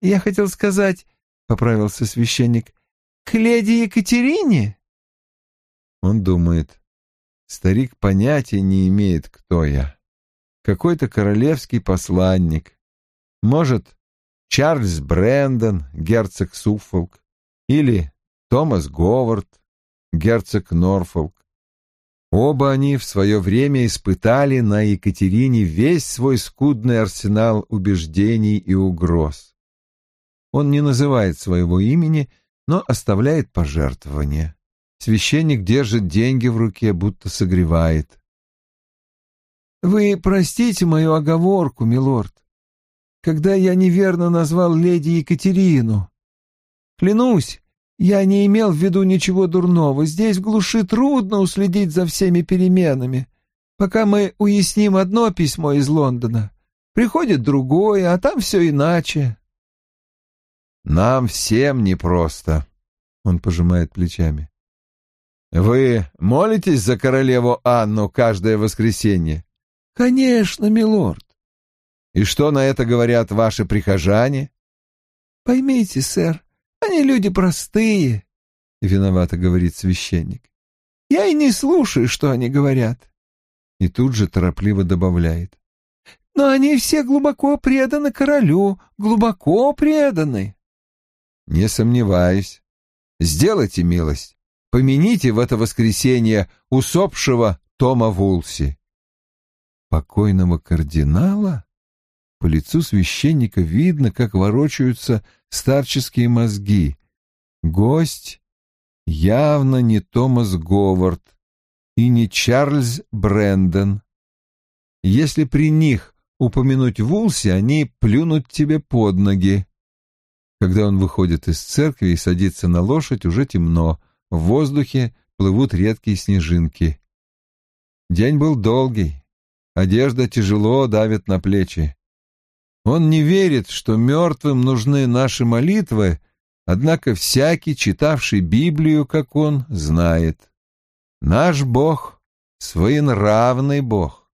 Я хотел сказать, — поправился священник, — к леди Екатерине?» Он думает, старик понятия не имеет, кто я. Какой-то королевский посланник. Может, Чарльз Брэндон, герцог Суффолк, или Томас Говард, герцог Норфолк. Оба они в свое время испытали на Екатерине весь свой скудный арсенал убеждений и угроз. Он не называет своего имени, но оставляет пожертвования. Священник держит деньги в руке, будто согревает. «Вы простите мою оговорку, милорд, когда я неверно назвал леди Екатерину. Клянусь, я не имел в виду ничего дурного. Здесь в глуши трудно уследить за всеми переменами. Пока мы уясним одно письмо из Лондона, приходит другое, а там все иначе. Нам всем непросто, — он пожимает плечами. Вы молитесь за королеву Анну каждое воскресенье? Конечно, милорд. И что на это говорят ваши прихожане? Поймите, сэр, они люди простые, — виновато говорит священник. Я и не слушаю, что они говорят. И тут же торопливо добавляет. Но они все глубоко преданы королю, глубоко преданы. Не сомневаюсь. Сделайте милость. Помяните в это воскресенье усопшего Тома Вулси. Покойного кардинала? По лицу священника видно, как ворочаются старческие мозги. Гость явно не Томас Говард и не Чарльз Брэндон. Если при них упомянуть Вулси, они плюнут тебе под ноги. Когда он выходит из церкви и садится на лошадь, уже темно, в воздухе плывут редкие снежинки. День был долгий, одежда тяжело давит на плечи. Он не верит, что мертвым нужны наши молитвы, однако всякий, читавший Библию, как он, знает. Наш Бог — своенравный Бог.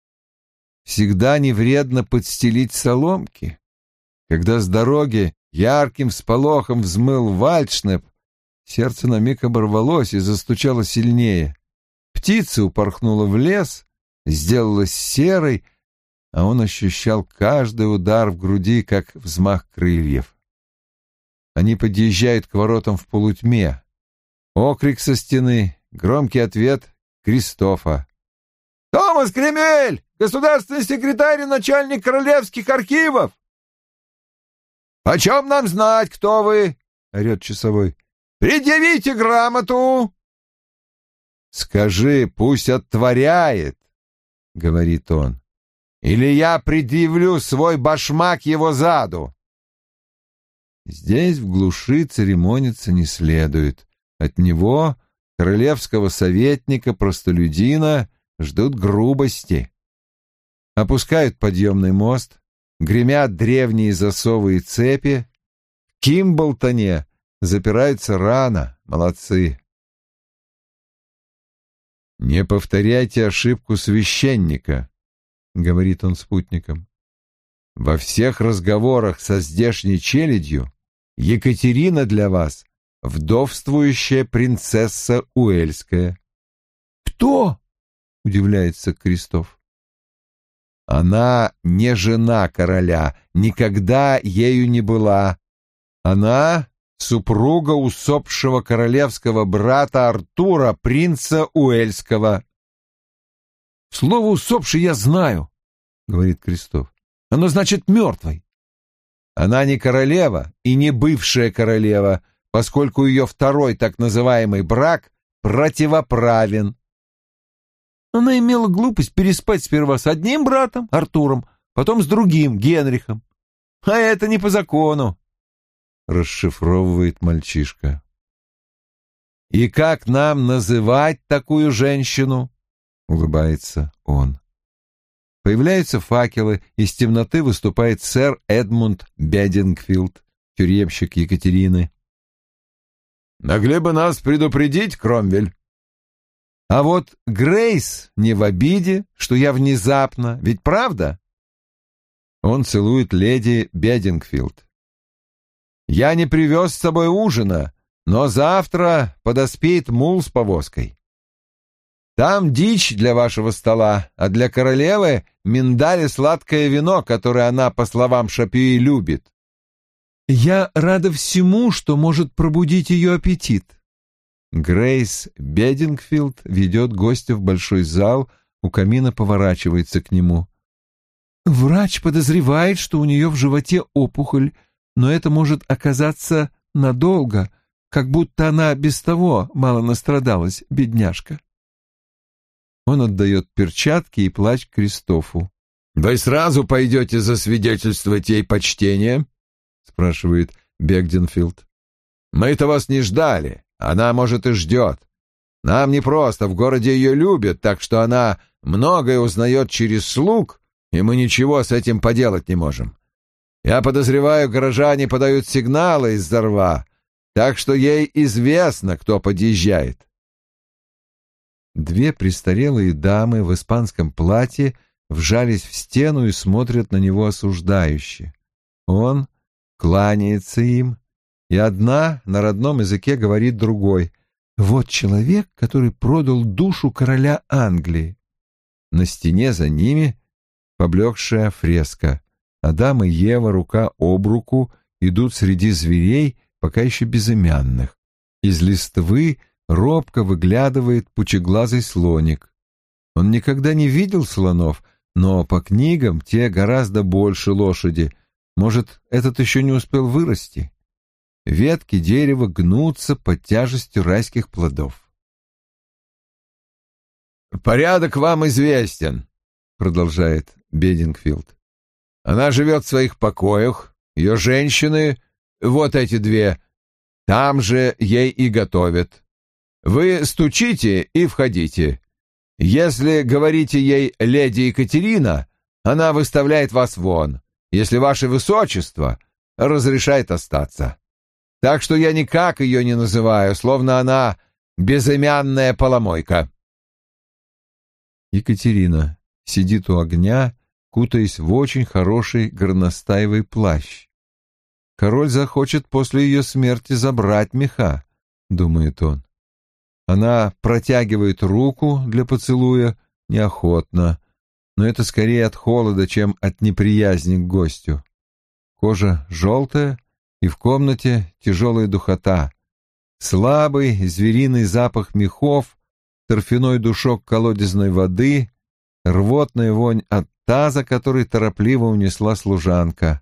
Всегда не вредно подстелить соломки. Когда с дороги ярким сполохом взмыл вальшнеп, сердце на миг оборвалось и застучало сильнее. Птица упорхнула в лес, сделалась серой, а он ощущал каждый удар в груди, как взмах крыльев. Они подъезжают к воротам в полутьме. Окрик со стены, громкий ответ Кристофа. «Томас Кремель, государственный секретарь и начальник королевских архивов!» «О чем нам знать, кто вы?» — орет часовой. «Предъявите грамоту!» «Скажи, пусть оттворяет», — говорит он или я предъявлю свой башмак его заду. Здесь в глуши церемониться не следует. От него, королевского советника-простолюдина, ждут грубости. Опускают подъемный мост, гремят древние засовы и цепи. В Кимблтоне запираются рано, молодцы. Не повторяйте ошибку священника, говорит он спутникам. Во всех разговорах со здешней челядью Екатерина для вас вдовствующая принцесса Уэльская. Кто? удивляется Крестов. Она не жена короля, никогда ею не была. Она супруга усопшего королевского брата Артура, принца Уэльского. Слово «усопший» я знаю, — говорит Крестов. Оно значит «мертвый». Она не королева и не бывшая королева, поскольку ее второй так называемый брак противоправен. Она имела глупость переспать сперва с одним братом, Артуром, потом с другим, Генрихом. А это не по закону, — расшифровывает мальчишка. И как нам называть такую женщину? — улыбается он. Появляются факелы, из темноты выступает сэр Эдмунд Бедингфилд, тюремщик Екатерины. «Могли бы нас предупредить, Кромвель?» А вот Грейс не в обиде, что я внезапно, ведь правда? Он целует леди Бедингфилд. Я не привез с собой ужина, но завтра подоспеет мул с повозкой. Там дичь для вашего стола, а для королевы миндаль и сладкое вино, которое она, по словам Шапюи, любит. Я рада всему, что может пробудить ее аппетит. Грейс Бедингфилд ведет гостя в большой зал, у камина поворачивается к нему. Врач подозревает, что у нее в животе опухоль, но это может оказаться надолго, как будто она без того мало настрадалась, бедняжка. Он отдает перчатки и плащ Кристофу. «Вы сразу пойдете засвидетельствовать ей почтение?» — спрашивает Бегденфилд. «Мы-то вас не ждали. Она, может, и ждет. Нам не просто, в городе ее любят, так что она многое узнает через слуг, и мы ничего с этим поделать не можем. Я подозреваю, горожане подают сигналы из-за рва, так что ей известно, кто подъезжает. Две престарелые дамы в испанском платье вжались в стену и смотрят на него осуждающе. Он кланяется им, и одна на родном языке говорит другой. «Вот человек, который продал душу короля Англии». На стене за ними поблекшая фреска. Адам и Ева рука об руку идут среди зверей, пока еще безымянных. Из листвы робко выглядывает пучеглазый слоник. Он никогда не видел слонов, но по книгам те гораздо больше лошади. Может, этот еще не успел вырасти? Ветки дерева гнутся под тяжестью райских плодов. «Порядок вам известен», — продолжает Бедингфилд. «Она живет в своих покоях, ее женщины, вот эти две, там же ей и готовят. Вы стучите и входите. Если говорите ей «Леди Екатерина», она выставляет вас вон. Если ваше высочество, разрешает остаться. Так что я никак ее не называю, словно она безымянная поломойка. Екатерина сидит у огня, кутаясь в очень хороший горностаевый плащ. Король захочет после ее смерти забрать меха, думает он. Она протягивает руку для поцелуя неохотно, но это скорее от холода, чем от неприязни к гостю. Кожа желтая, и в комнате тяжелая духота. Слабый звериный запах мехов, торфяной душок колодезной воды, рвотная вонь от таза, который торопливо унесла служанка.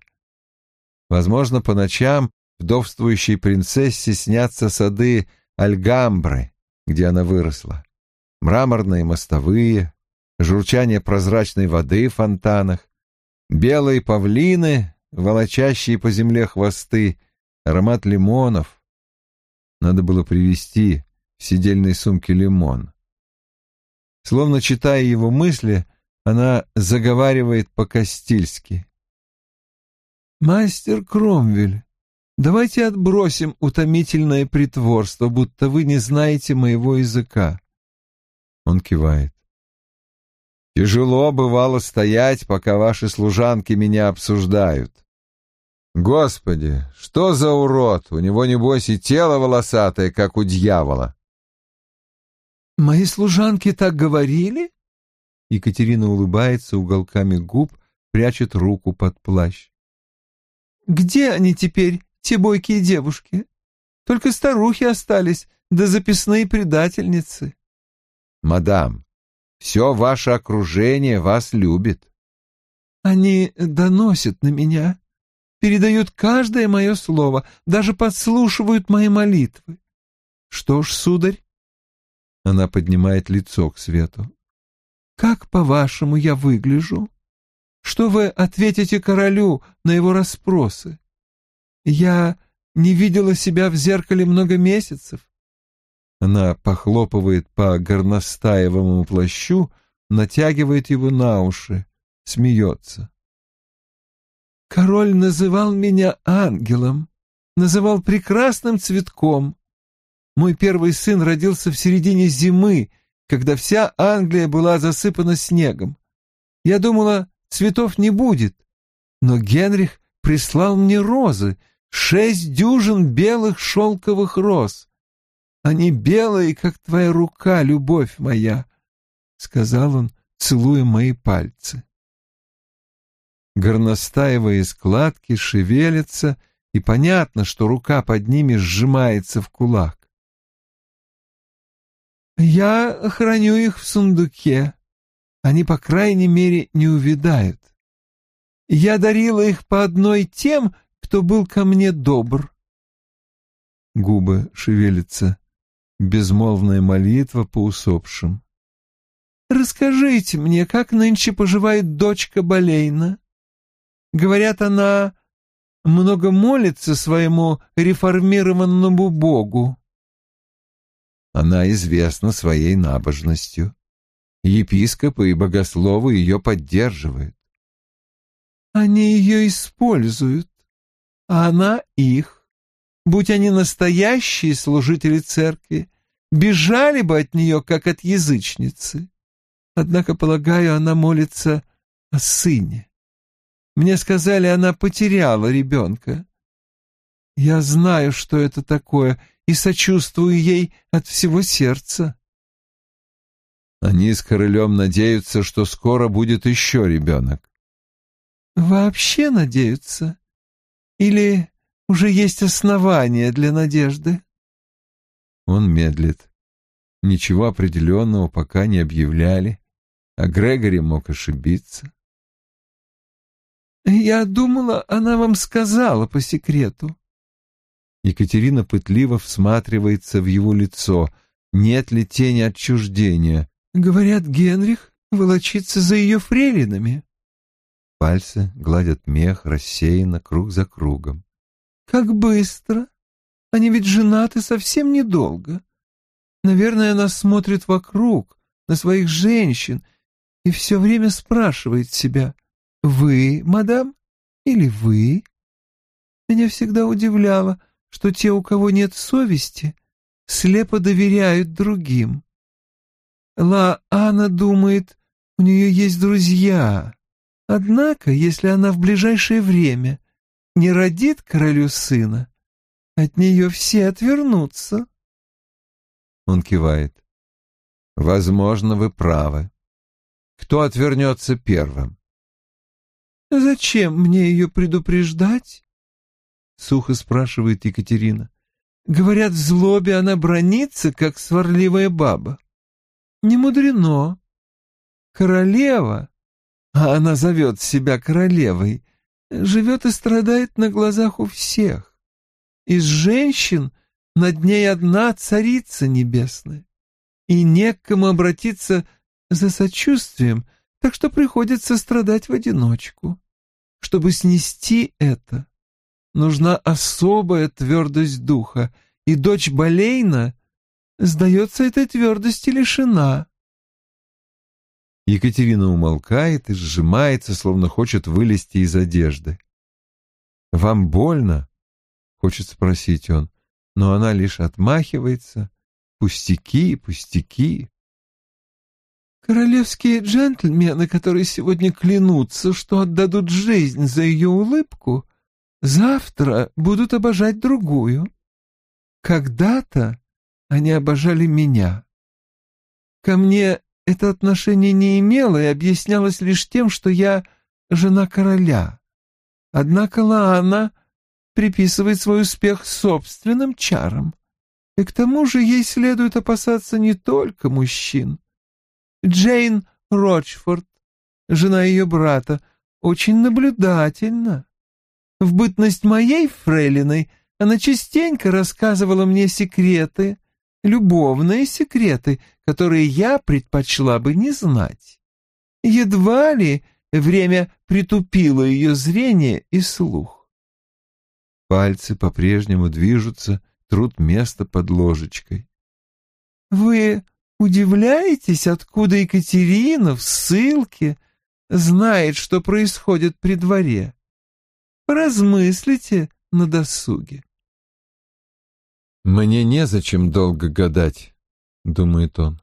Возможно, по ночам вдовствующей принцессе снятся сады Альгамбры, где она выросла. Мраморные мостовые, журчание прозрачной воды в фонтанах, белые павлины, волочащие по земле хвосты, аромат лимонов. Надо было привезти в сидельной сумке лимон. Словно читая его мысли, она заговаривает по-кастильски. «Мастер Кромвель, давайте отбросим утомительное притворство, будто вы не знаете моего языка». Он кивает. «Тяжело бывало стоять, пока ваши служанки меня обсуждают. Господи, что за урод! У него, небось, и тело волосатое, как у дьявола. «Мои служанки так говорили?» Екатерина улыбается уголками губ, прячет руку под плащ. «Где они теперь, те бойкие девушки? Только старухи остались, да записные предательницы». «Мадам, все ваше окружение вас любит». «Они доносят на меня, передают каждое мое слово, даже подслушивают мои молитвы. Что ж, сударь, она поднимает лицо к свету. «Как, по-вашему, я выгляжу? Что вы ответите королю на его расспросы? Я не видела себя в зеркале много месяцев». Она похлопывает по горностаевому плащу, натягивает его на уши. смеется. Король называл меня ангелом, называл прекрасным цветком. Мой первый сын родился в середине зимы, когда вся Англия была засыпана снегом. Я думала, цветов не будет, но Генрих прислал мне розы, шесть дюжин белых шелковых роз. Они белые, как твоя рука, любовь моя, — сказал он, целуя мои пальцы. Горностаевые складки шевелятся, и понятно, что рука под ними сжимается в кулак. «Я храню их в сундуке. Они, по крайней мере, не увядают. Я дарила их по одной тем, кто был ко мне добр». Губы шевелятся. Безмолвная молитва по усопшим. «Расскажите мне, как нынче поживает дочка Болейна?» Говорят, она много молится своему реформированному богу. Она известна своей набожностью. Епископы и богословы ее поддерживают. Они ее используют, а она их. Будь они настоящие служители церкви, бежали бы от нее, как от язычницы. Однако, полагаю, она молится о сыне. Мне сказали, она потеряла ребенка. Я знаю, что это такое, и сочувствую ей от всего сердца. Они с королем надеются, что скоро будет еще ребенок. Вообще надеются? Или уже есть основания для надежды? Он медлит. Ничего определенного пока не объявляли, а Грегори мог ошибиться. Я думала, она вам сказала по секрету. Екатерина пытливо всматривается в его лицо. Нет ли тени отчуждения? Говорят, Генрих волочится за ее фрейлинами. Пальцы гладят мех рассеянно, круг за кругом. Как быстро! Они ведь женаты совсем недолго. Наверное, она смотрит вокруг, на своих женщин, и все время спрашивает себя — «Вы, мадам, или вы?» Меня всегда удивляло, что те, у кого нет совести, слепо доверяют другим. Ла Анна думает, у нее есть друзья. Однако, если она в ближайшее время не родит королю сына, от нее все отвернутся. Он кивает. Возможно, вы правы. Кто отвернется первым? «Зачем мне ее предупреждать?» — сухо спрашивает Екатерина. «Говорят, в злобе она бронится, как сварливая баба. Не мудрено. Королева, а она зовет себя королевой, живет и страдает на глазах у всех. Из женщин над ней одна царица небесная, и не к кому обратиться за сочувствием, так что приходится страдать в одиночку. Чтобы снести это, нужна особая твердость духа, и дочь Болейна, сдается, этой твердости лишена. Екатерина умолкает и сжимается, словно хочет вылезти из одежды. «Вам больно?» — хочет спросить он, но она лишь отмахивается. «Пустяки, пустяки». Королевские джентльмены, которые сегодня клянутся, что отдадут жизнь за ее улыбку, завтра будут обожать другую. Когда-то они обожали меня. Ко мне это отношение не имело и объяснялось лишь тем, что я жена короля. Однако Лаана приписывает свой успех собственным чарам. И к тому же ей следует опасаться не только мужчин. Джейн Рочфорд, жена ее брата, очень наблюдательна. В бытность моей фрейлиной она частенько рассказывала мне секреты, любовные секреты, которые я предпочла бы не знать. Едва ли время притупило ее зрение и слух. Пальцы по-прежнему движутся, труд место под ложечкой. «Вы Удивляетесь, откуда Екатерина в ссылке знает, что происходит при дворе. Поразмыслите на досуге. «Мне незачем долго гадать», — думает он.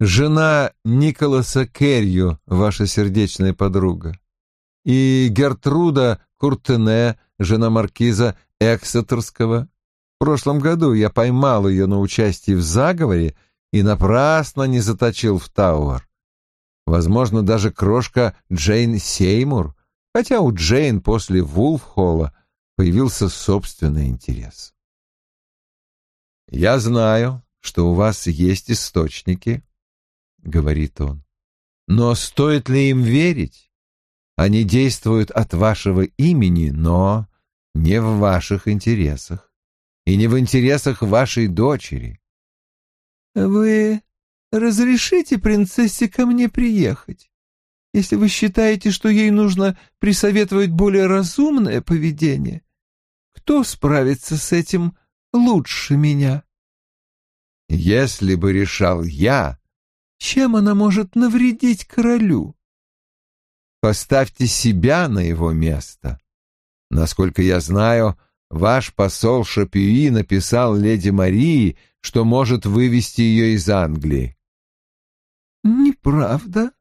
«Жена Николаса Керью, ваша сердечная подруга, и Гертруда Куртене, жена маркиза Эксетерского. В прошлом году я поймал ее на участии в заговоре и напрасно не заточил в Тауэр. Возможно, даже крошка Джейн Сеймур, хотя у Джейн после Вулфхолла появился собственный интерес. «Я знаю, что у вас есть источники», — говорит он. «Но стоит ли им верить? Они действуют от вашего имени, но не в ваших интересах и не в интересах вашей дочери». «Вы разрешите принцессе ко мне приехать? Если вы считаете, что ей нужно присоветовать более разумное поведение, кто справится с этим лучше меня. Если бы решал я... Чем она может навредить королю? Поставьте себя на его место. Насколько я знаю, ваш посол Шапюи написал леди Марии, что может вывести ее из Англии. Неправда.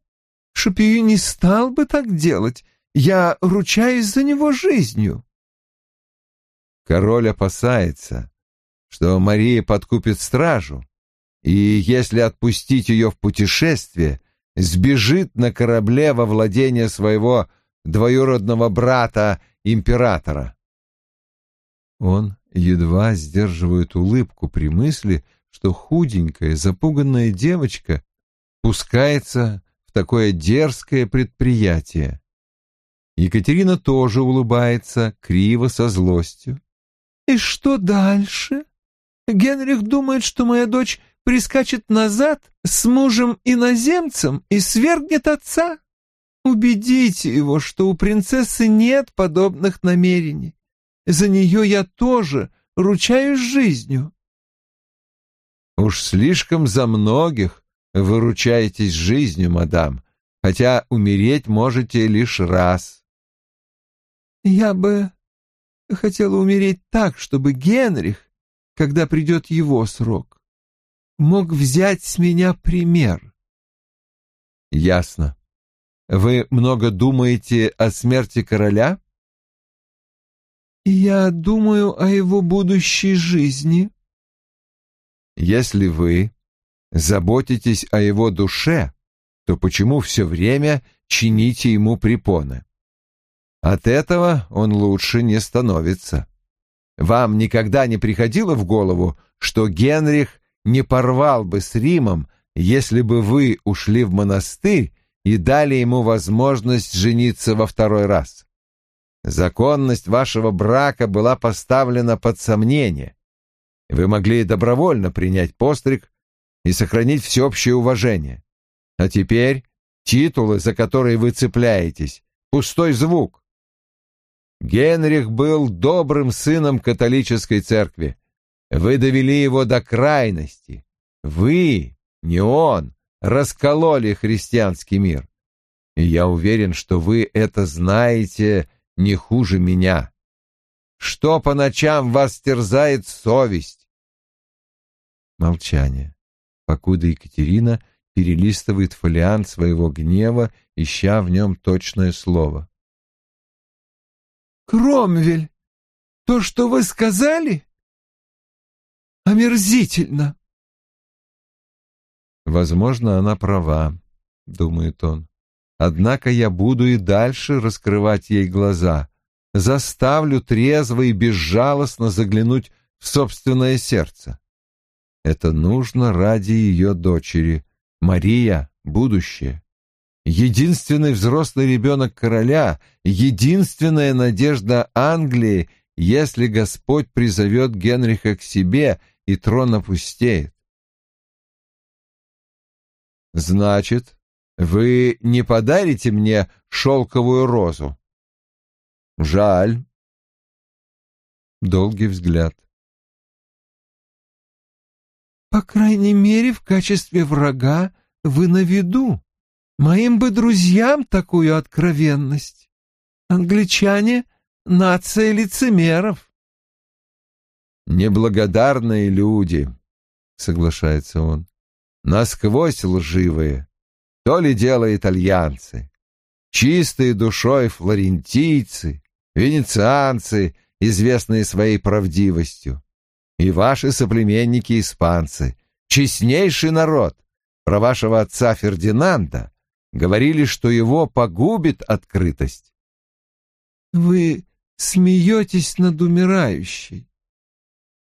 Шапюи не стал бы так делать. Я ручаюсь за него жизнью. Король опасается, что Мария подкупит стражу, и если отпустить ее в путешествие, сбежит на корабле во владение своего двоюродного брата императора. Он едва сдерживает улыбку при мысли, что худенькая, запуганная девочка пускается такое дерзкое предприятие. Екатерина тоже улыбается, криво, со злостью. И что дальше? Генрих думает, что моя дочь прискачет назад с мужем-иноземцем и свергнет отца. Убедите его, что у принцессы нет подобных намерений. За нее я тоже ручаюсь жизнью. Уж слишком за многих вы ручаетесь жизнью, мадам, хотя умереть можете лишь раз. Я бы хотела умереть так, чтобы Генрих, когда придет его срок, мог взять с меня пример. Ясно. Вы много думаете о смерти короля? Я думаю о его будущей жизни. Если вы заботитесь о его душе, то почему все время чините ему препоны? От этого он лучше не становится. Вам никогда не приходило в голову, что Генрих не порвал бы с Римом, если бы вы ушли в монастырь и дали ему возможность жениться во второй раз? Законность вашего брака была поставлена под сомнение. Вы могли добровольно принять постриг и сохранить всеобщее уважение. А теперь титулы, за которые вы цепляетесь, пустой звук. Генрих был добрым сыном католической церкви. Вы довели его до крайности. Вы, не он, раскололи христианский мир. И я уверен, что вы это знаете не хуже меня. Что по ночам вас терзает совесть? Молчание, покуда Екатерина перелистывает фолиант своего гнева, ища в нем точное слово. Кромвель, то, что вы сказали, омерзительно. Возможно, она права, думает он. Однако я буду и дальше раскрывать ей глаза, заставлю трезво и безжалостно заглянуть в собственное сердце. Это нужно ради ее дочери. Мария — будущее единственный взрослый ребенок короля, единственная надежда Англии, если Господь призовет Генриха к себе и трон опустеет. Значит, вы не подарите мне шелковую розу? Жаль. Долгий взгляд. По крайней мере, в качестве врага вы на виду, Моим бы друзьям такую откровенность. Англичане — нация лицемеров. Неблагодарные люди, — соглашается он, — насквозь лживые. То ли дело итальянцы, чистые душой флорентийцы, венецианцы, известные своей правдивостью, и ваши соплеменники-испанцы, честнейший народ. Про вашего отца Фердинанда говорили, что его погубит открытость. Вы смеетесь над умирающей.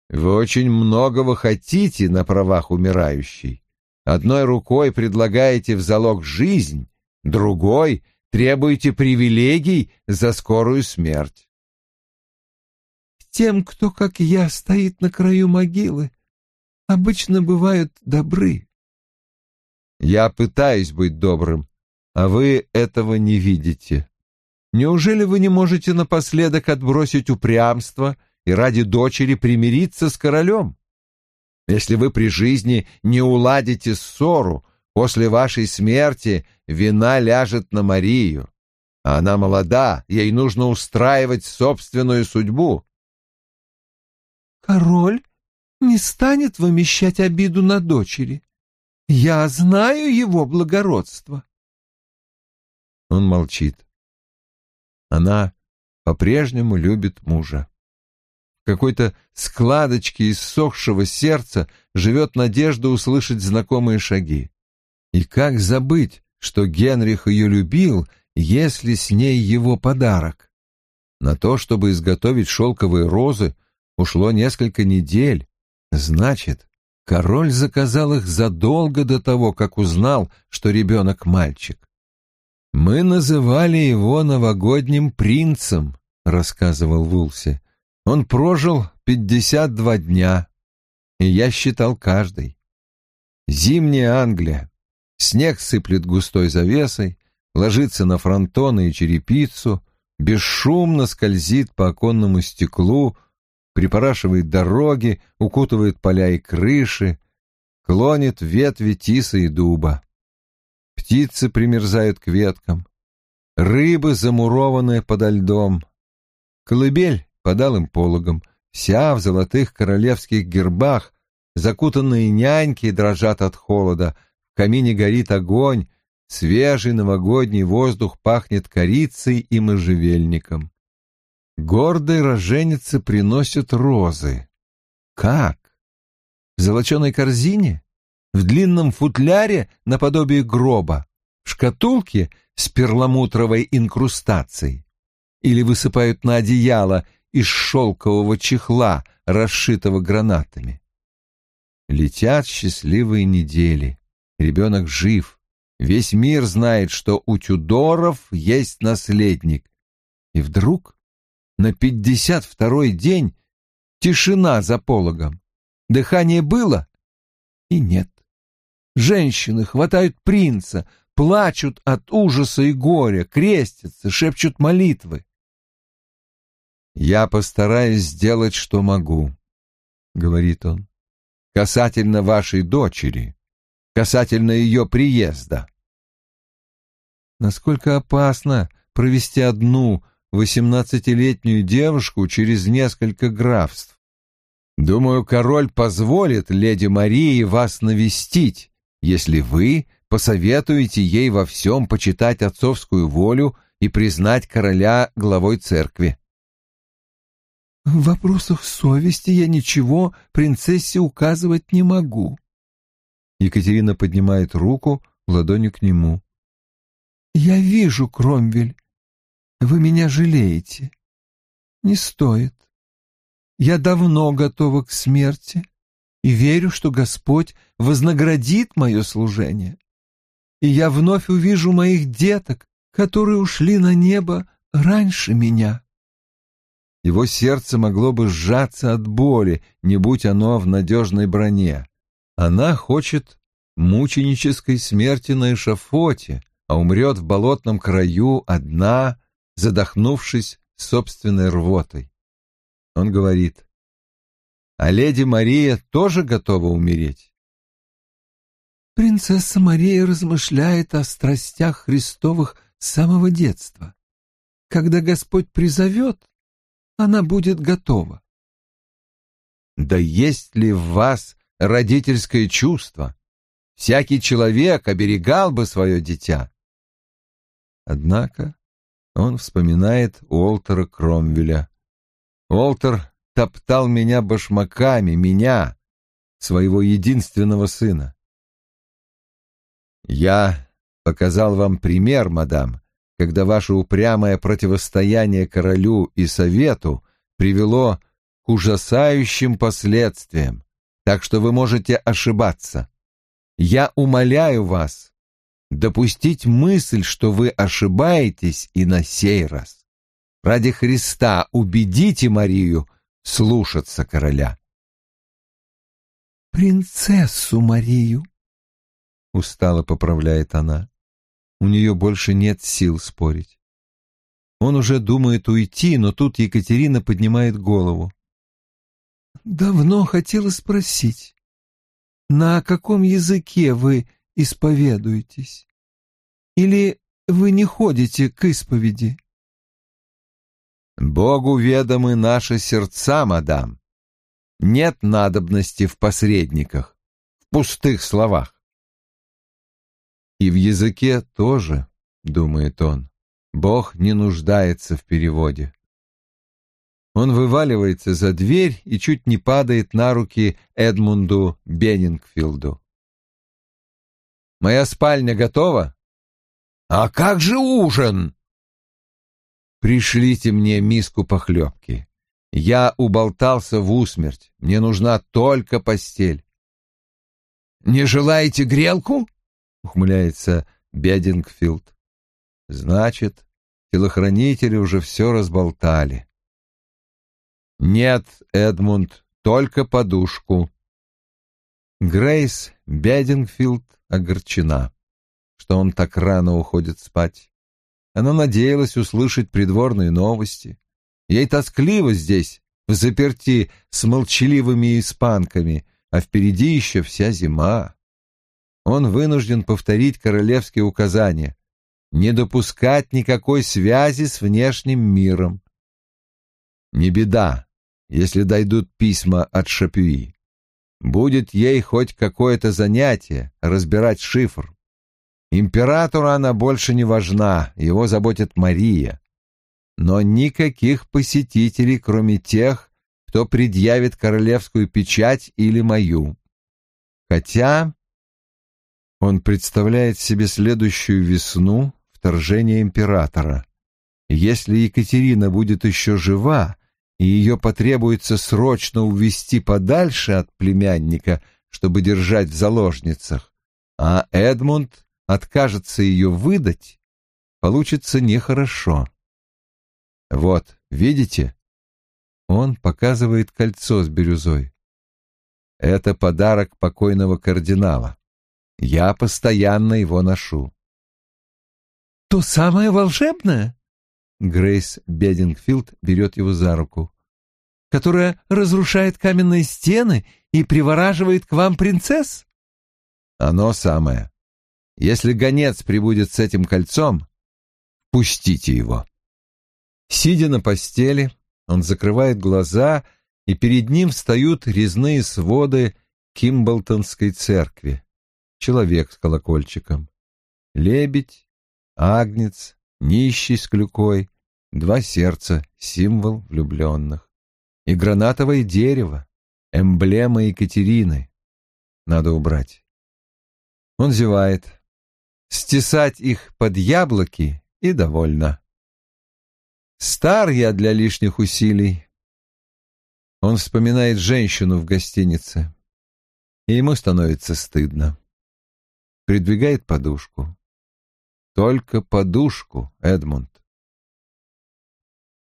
Вы очень многого хотите на правах умирающей. Одной рукой предлагаете в залог жизнь, другой требуете привилегий за скорую смерть. Тем, кто, как я, стоит на краю могилы, обычно бывают добры. Я пытаюсь быть добрым, а вы этого не видите. Неужели вы не можете напоследок отбросить упрямство и ради дочери примириться с королем? Если вы при жизни не уладите ссору, после вашей смерти вина ляжет на Марию. А она молода, ей нужно устраивать собственную судьбу. Король не станет вымещать обиду на дочери. Я знаю его благородство. Он молчит. Она по-прежнему любит мужа. В какой-то складочке иссохшего сердца живет надежда услышать знакомые шаги. И как забыть, что Генрих ее любил, если с ней его подарок? На то, чтобы изготовить шелковые розы, ушло несколько недель. Значит, король заказал их задолго до того, как узнал, что ребенок мальчик. «Мы называли его новогодним принцем», — рассказывал Вулси. «Он прожил пятьдесят два дня, и я считал каждый. Зимняя Англия. Снег сыплет густой завесой, ложится на фронтоны и черепицу, бесшумно скользит по оконному стеклу, припорашивает дороги, укутывает поля и крыши, клонит ветви тиса и дуба. Птицы примерзают к веткам, рыбы, замурованные подо льдом. Колыбель под алым пологом, вся в золотых королевских гербах, закутанные няньки дрожат от холода, в камине горит огонь, свежий новогодний воздух пахнет корицей и можжевельником. Гордые роженицы приносят розы. Как? В золоченой корзине? в длинном футляре наподобие гроба, в шкатулке с перламутровой инкрустацией, или высыпают на одеяло из шелкового чехла, расшитого гранатами. Летят счастливые недели, ребенок жив, весь мир знает, что у Тюдоров есть наследник. И вдруг на пятьдесят второй день тишина за пологом. Дыхание было и нет. Женщины хватают принца, плачут от ужаса и горя, крестятся, шепчут молитвы. «Я постараюсь сделать, что могу», — говорит он, — «касательно вашей дочери, касательно ее приезда». Насколько опасно провести одну восемнадцатилетнюю девушку через несколько графств. Думаю, король позволит леди Марии вас навестить, если вы посоветуете ей во всем почитать отцовскую волю и признать короля главой церкви. В вопросах совести я ничего принцессе указывать не могу. Екатерина поднимает руку ладонью к нему. Я вижу, Кромвель, вы меня жалеете. Не стоит. Я давно готова к смерти и верю, что Господь вознаградит мое служение. И я вновь увижу моих деток, которые ушли на небо раньше меня. Его сердце могло бы сжаться от боли, не будь оно в надежной броне. Она хочет мученической смерти на эшафоте, а умрет в болотном краю одна, задохнувшись собственной рвотой. Он говорит, а леди Мария тоже готова умереть. Принцесса Мария размышляет о страстях Христовых с самого детства. Когда Господь призовет, она будет готова. Да есть ли в вас родительское чувство? Всякий человек оберегал бы свое дитя. Однако он вспоминает Уолтера Кромвеля. Уолтер топтал меня башмаками, меня, своего единственного сына. Я показал вам пример, мадам, когда ваше упрямое противостояние королю и совету привело к ужасающим последствиям, так что вы можете ошибаться. Я умоляю вас допустить мысль, что вы ошибаетесь и на сей раз. Ради Христа убедите Марию слушаться короля. «Принцессу Марию», — устало поправляет она. У нее больше нет сил спорить. Он уже думает уйти, но тут Екатерина поднимает голову. «Давно хотела спросить, на каком языке вы исповедуетесь? Или вы не ходите к исповеди?» «Богу ведомы наши сердца, мадам. Нет надобности в посредниках, в пустых словах. И в языке тоже, думает он, Бог не нуждается в переводе. Он вываливается за дверь и чуть не падает на руки Эдмунду Беннингфилду. «Моя спальня готова?» «А как же ужин?» «Пришлите мне миску похлебки. Я уболтался в усмерть. Мне нужна только постель». «Не желаете грелку?» — ухмыляется Бедингфилд. «Значит, телохранители уже все разболтали». «Нет, Эдмунд, только подушку». Грейс Бедингфилд огорчена, что он так рано уходит спать. Она надеялась услышать придворные новости. Ей тоскливо здесь, в заперти с молчаливыми испанками, а впереди еще вся зима он вынужден повторить королевские указания не допускать никакой связи с внешним миром. Не беда, если дойдут письма от Шапюи. Будет ей хоть какое-то занятие разбирать шифр. Императору она больше не важна, его заботит Мария. Но никаких посетителей, кроме тех, кто предъявит королевскую печать или мою. Хотя он представляет себе следующую весну вторжения императора. Если Екатерина будет еще жива, и ее потребуется срочно увести подальше от племянника, чтобы держать в заложницах, а Эдмунд откажется ее выдать, получится нехорошо. Вот, видите? Он показывает кольцо с бирюзой. Это подарок покойного кардинала. Я постоянно его ношу. «То самое волшебное?» Грейс Бедингфилд берет его за руку. «Которое разрушает каменные стены и привораживает к вам принцесс?» «Оно самое. Если гонец прибудет с этим кольцом, пустите его». Сидя на постели, он закрывает глаза, и перед ним встают резные своды Кимблтонской церкви человек с колокольчиком, лебедь, агнец, нищий с клюкой, два сердца, символ влюбленных, и гранатовое дерево, эмблема Екатерины. Надо убрать. Он зевает. Стесать их под яблоки и довольно. Стар я для лишних усилий. Он вспоминает женщину в гостинице, и ему становится стыдно придвигает подушку. Только подушку, Эдмунд.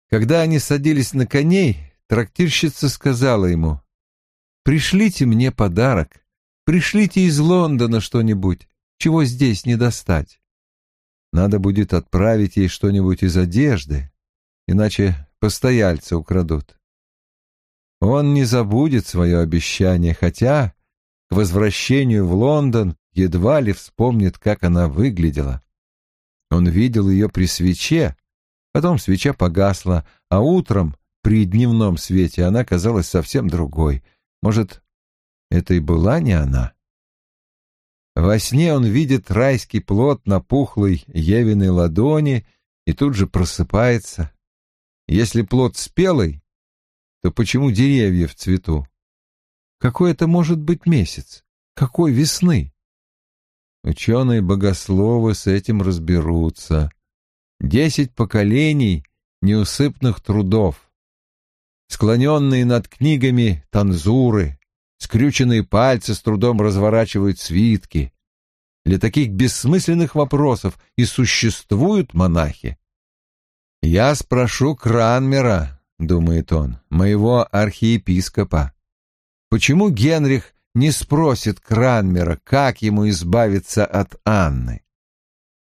Когда они садились на коней, трактирщица сказала ему, «Пришлите мне подарок, пришлите из Лондона что-нибудь, чего здесь не достать. Надо будет отправить ей что-нибудь из одежды, иначе постояльцы украдут». Он не забудет свое обещание, хотя к возвращению в Лондон едва ли вспомнит, как она выглядела. Он видел ее при свече, потом свеча погасла, а утром, при дневном свете, она казалась совсем другой. Может, это и была не она? Во сне он видит райский плод на пухлой Евиной ладони и тут же просыпается. Если плод спелый, то почему деревья в цвету? Какой это может быть месяц? Какой весны? Ученые-богословы с этим разберутся. Десять поколений неусыпных трудов. Склоненные над книгами танзуры, скрюченные пальцы с трудом разворачивают свитки. Для таких бессмысленных вопросов и существуют монахи. «Я спрошу Кранмера», — думает он, — «моего архиепископа. Почему Генрих не спросит Кранмера, как ему избавиться от Анны?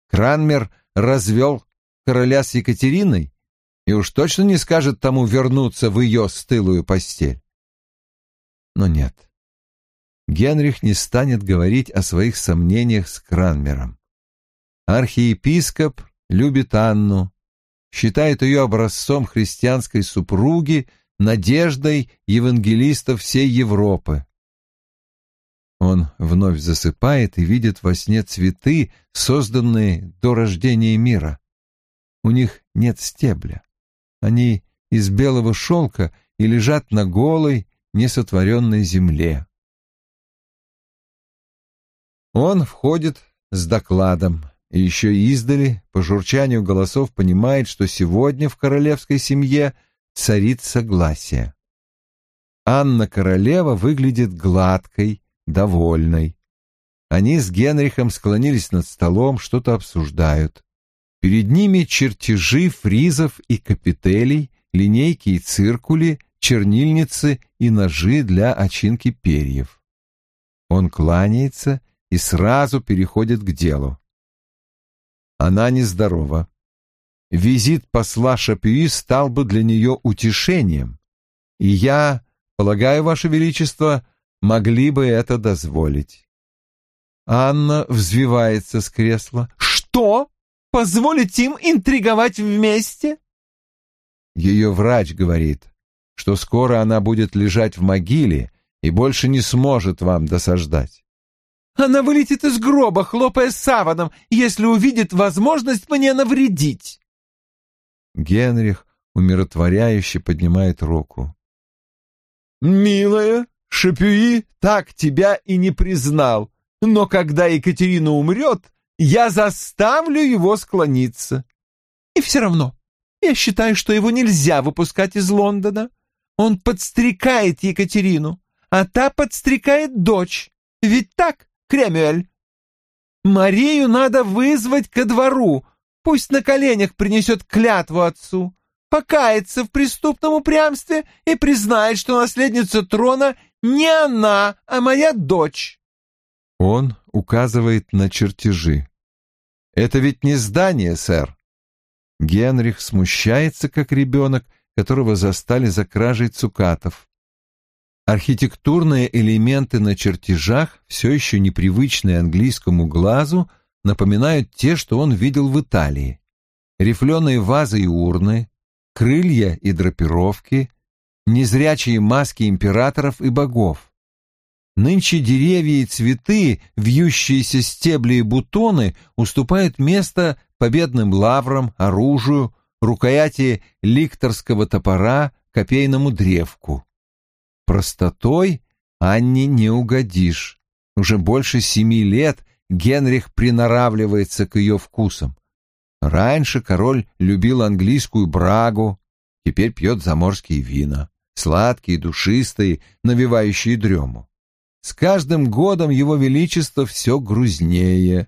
Кранмер развел короля с Екатериной и уж точно не скажет тому вернуться в ее стылую постель. Но нет. Генрих не станет говорить о своих сомнениях с Кранмером. Архиепископ любит Анну, считает ее образцом христианской супруги, надеждой евангелистов всей Европы. Он вновь засыпает и видит во сне цветы, созданные до рождения мира. У них нет стебля. Они из белого шелка и лежат на голой, несотворенной земле. Он входит с докладом, и еще издали, по журчанию голосов, понимает, что сегодня в королевской семье царит согласие. Анна Королева выглядит гладкой, довольной. Они с Генрихом склонились над столом, что-то обсуждают. Перед ними чертежи фризов и капителей, линейки и циркули, чернильницы и ножи для очинки перьев. Он кланяется и сразу переходит к делу. Она нездорова. Визит посла Шапюи стал бы для нее утешением, и я, полагаю, Ваше Величество, могли бы это дозволить. Анна взвивается с кресла. «Что? Позволить им интриговать вместе?» Ее врач говорит, что скоро она будет лежать в могиле и больше не сможет вам досаждать. Она вылетит из гроба, хлопая саваном, если увидит возможность мне навредить. Генрих умиротворяюще поднимает руку. «Милая, Шапюи так тебя и не признал, но когда Екатерина умрет, я заставлю его склониться. И все равно, я считаю, что его нельзя выпускать из Лондона. Он подстрекает Екатерину, а та подстрекает дочь. Ведь так, Кремюэль? Марию надо вызвать ко двору, пусть на коленях принесет клятву отцу, покается в преступном упрямстве и признает, что наследница трона не она, а моя дочь. Он указывает на чертежи. Это ведь не здание, сэр. Генрих смущается, как ребенок, которого застали за кражей цукатов. Архитектурные элементы на чертежах, все еще непривычные английскому глазу, напоминают те, что он видел в Италии. Рифленые вазы и урны, крылья и драпировки, незрячие маски императоров и богов. Нынче деревья и цветы, вьющиеся стебли и бутоны уступают место победным лаврам, оружию, рукояти ликторского топора, копейному древку. Простотой Анне не угодишь. Уже больше семи лет Генрих приноравливается к ее вкусам. Раньше король любил английскую брагу, теперь пьет заморские вина, сладкие, душистые, навевающие дрему. С каждым годом его величество все грузнее.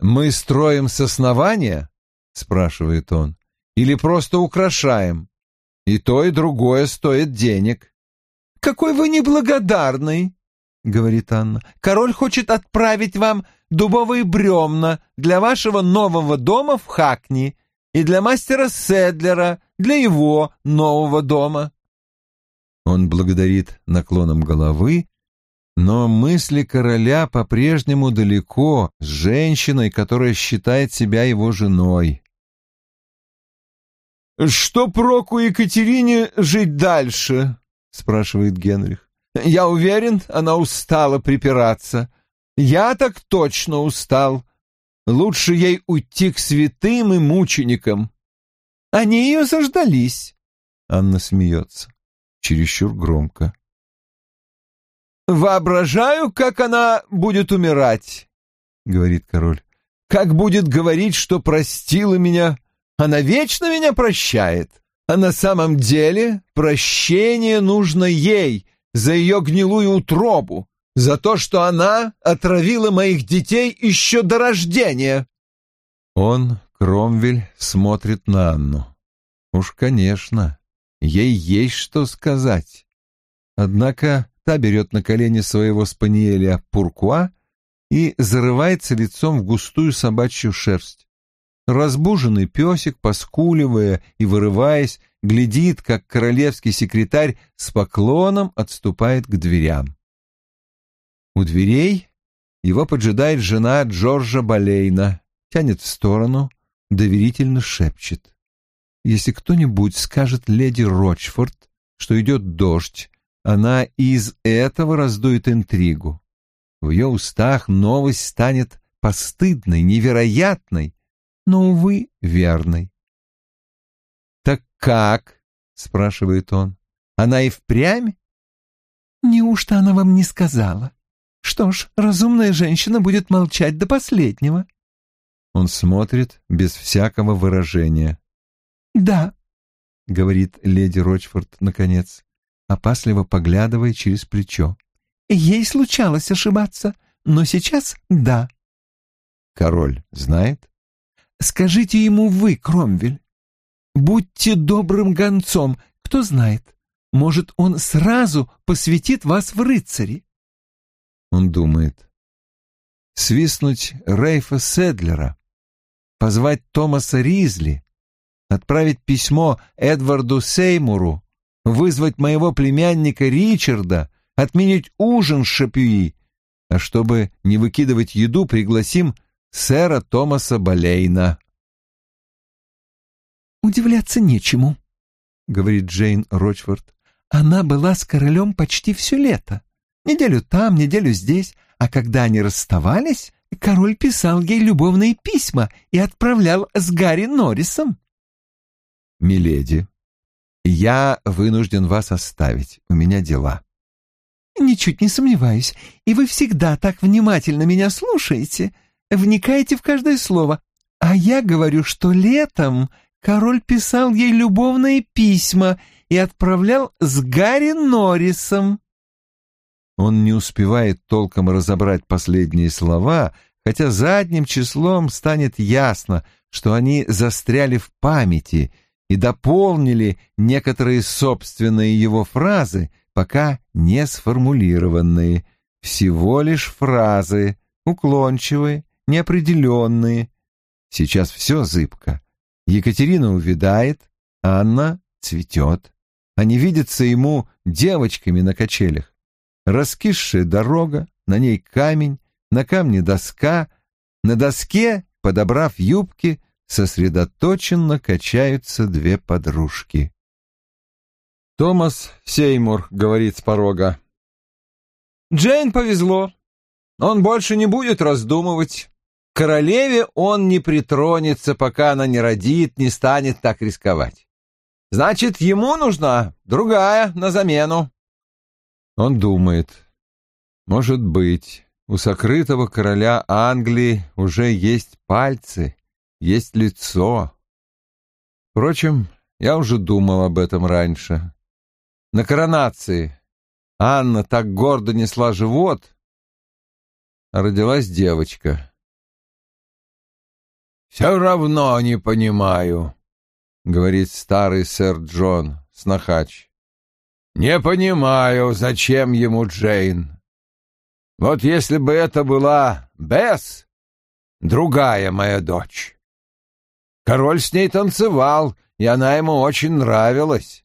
«Мы строим с основания?» — спрашивает он. «Или просто украшаем? И то, и другое стоит денег». «Какой вы неблагодарный!» — говорит Анна. «Король хочет отправить вам дубовые бремна для вашего нового дома в Хакни и для мастера Седлера для его нового дома». Он благодарит наклоном головы, Но мысли короля по-прежнему далеко, с женщиной, которая считает себя его женой. «Что проку Екатерине жить дальше?» — спрашивает Генрих. «Я уверен, она устала припираться. Я так точно устал. Лучше ей уйти к святым и мученикам. Они ее заждались». Анна смеется, чересчур громко. «Воображаю, как она будет умирать», — говорит король. «Как будет говорить, что простила меня. Она вечно меня прощает. А на самом деле прощение нужно ей за ее гнилую утробу, за то, что она отравила моих детей еще до рождения». Он, Кромвель, смотрит на Анну. Уж, конечно, ей есть что сказать. Однако та берет на колени своего спаниеля Пуркуа и зарывается лицом в густую собачью шерсть. Разбуженный песик, поскуливая и вырываясь, глядит, как королевский секретарь с поклоном отступает к дверям. У дверей его поджидает жена Джорджа Болейна, тянет в сторону, доверительно шепчет. Если кто-нибудь скажет леди Рочфорд, что идет дождь, она из этого раздует интригу. В ее устах новость станет постыдной, невероятной, но, увы, верной. «Так как?» — спрашивает он. «Она и впрямь?» «Неужто она вам не сказала? Что ж, разумная женщина будет молчать до последнего». Он смотрит без всякого выражения. «Да», — говорит леди Рочфорд наконец опасливо поглядывая через плечо. «Ей случалось ошибаться, но сейчас да». «Король знает?» «Скажите ему вы, Кромвель. Будьте добрым гонцом, кто знает. Может, он сразу посвятит вас в рыцари». Он думает. Свистнуть Рейфа Седлера, позвать Томаса Ризли, отправить письмо Эдварду Сеймуру, вызвать моего племянника Ричарда, отменить ужин с Шапюи, а чтобы не выкидывать еду, пригласим сэра Томаса Болейна. «Удивляться нечему», — говорит Джейн Рочфорд. «Она была с королем почти все лето. Неделю там, неделю здесь, а когда они расставались, король писал ей любовные письма и отправлял с Гарри Норрисом». «Миледи, я вынужден вас оставить. У меня дела. Ничуть не сомневаюсь. И вы всегда так внимательно меня слушаете, вникаете в каждое слово. А я говорю, что летом король писал ей любовные письма и отправлял с Гарри Норрисом. Он не успевает толком разобрать последние слова, хотя задним числом станет ясно, что они застряли в памяти — и дополнили некоторые собственные его фразы, пока не сформулированные, всего лишь фразы, уклончивые, неопределенные. Сейчас все зыбко. Екатерина увядает, Анна цветет. Они видятся ему девочками на качелях. Раскисшая дорога, на ней камень, на камне доска, на доске, подобрав юбки, сосредоточенно качаются две подружки. Томас Сеймур говорит с порога. «Джейн повезло. Он больше не будет раздумывать. Королеве он не притронется, пока она не родит, не станет так рисковать. Значит, ему нужна другая на замену». Он думает. Может быть, у сокрытого короля Англии уже есть пальцы, есть лицо. Впрочем, я уже думал об этом раньше. На коронации Анна так гордо несла живот, а родилась девочка. «Все равно не понимаю», — говорит старый сэр Джон, снахач. «Не понимаю, зачем ему Джейн. Вот если бы это была Бесс, другая моя дочь, Король с ней танцевал, и она ему очень нравилась.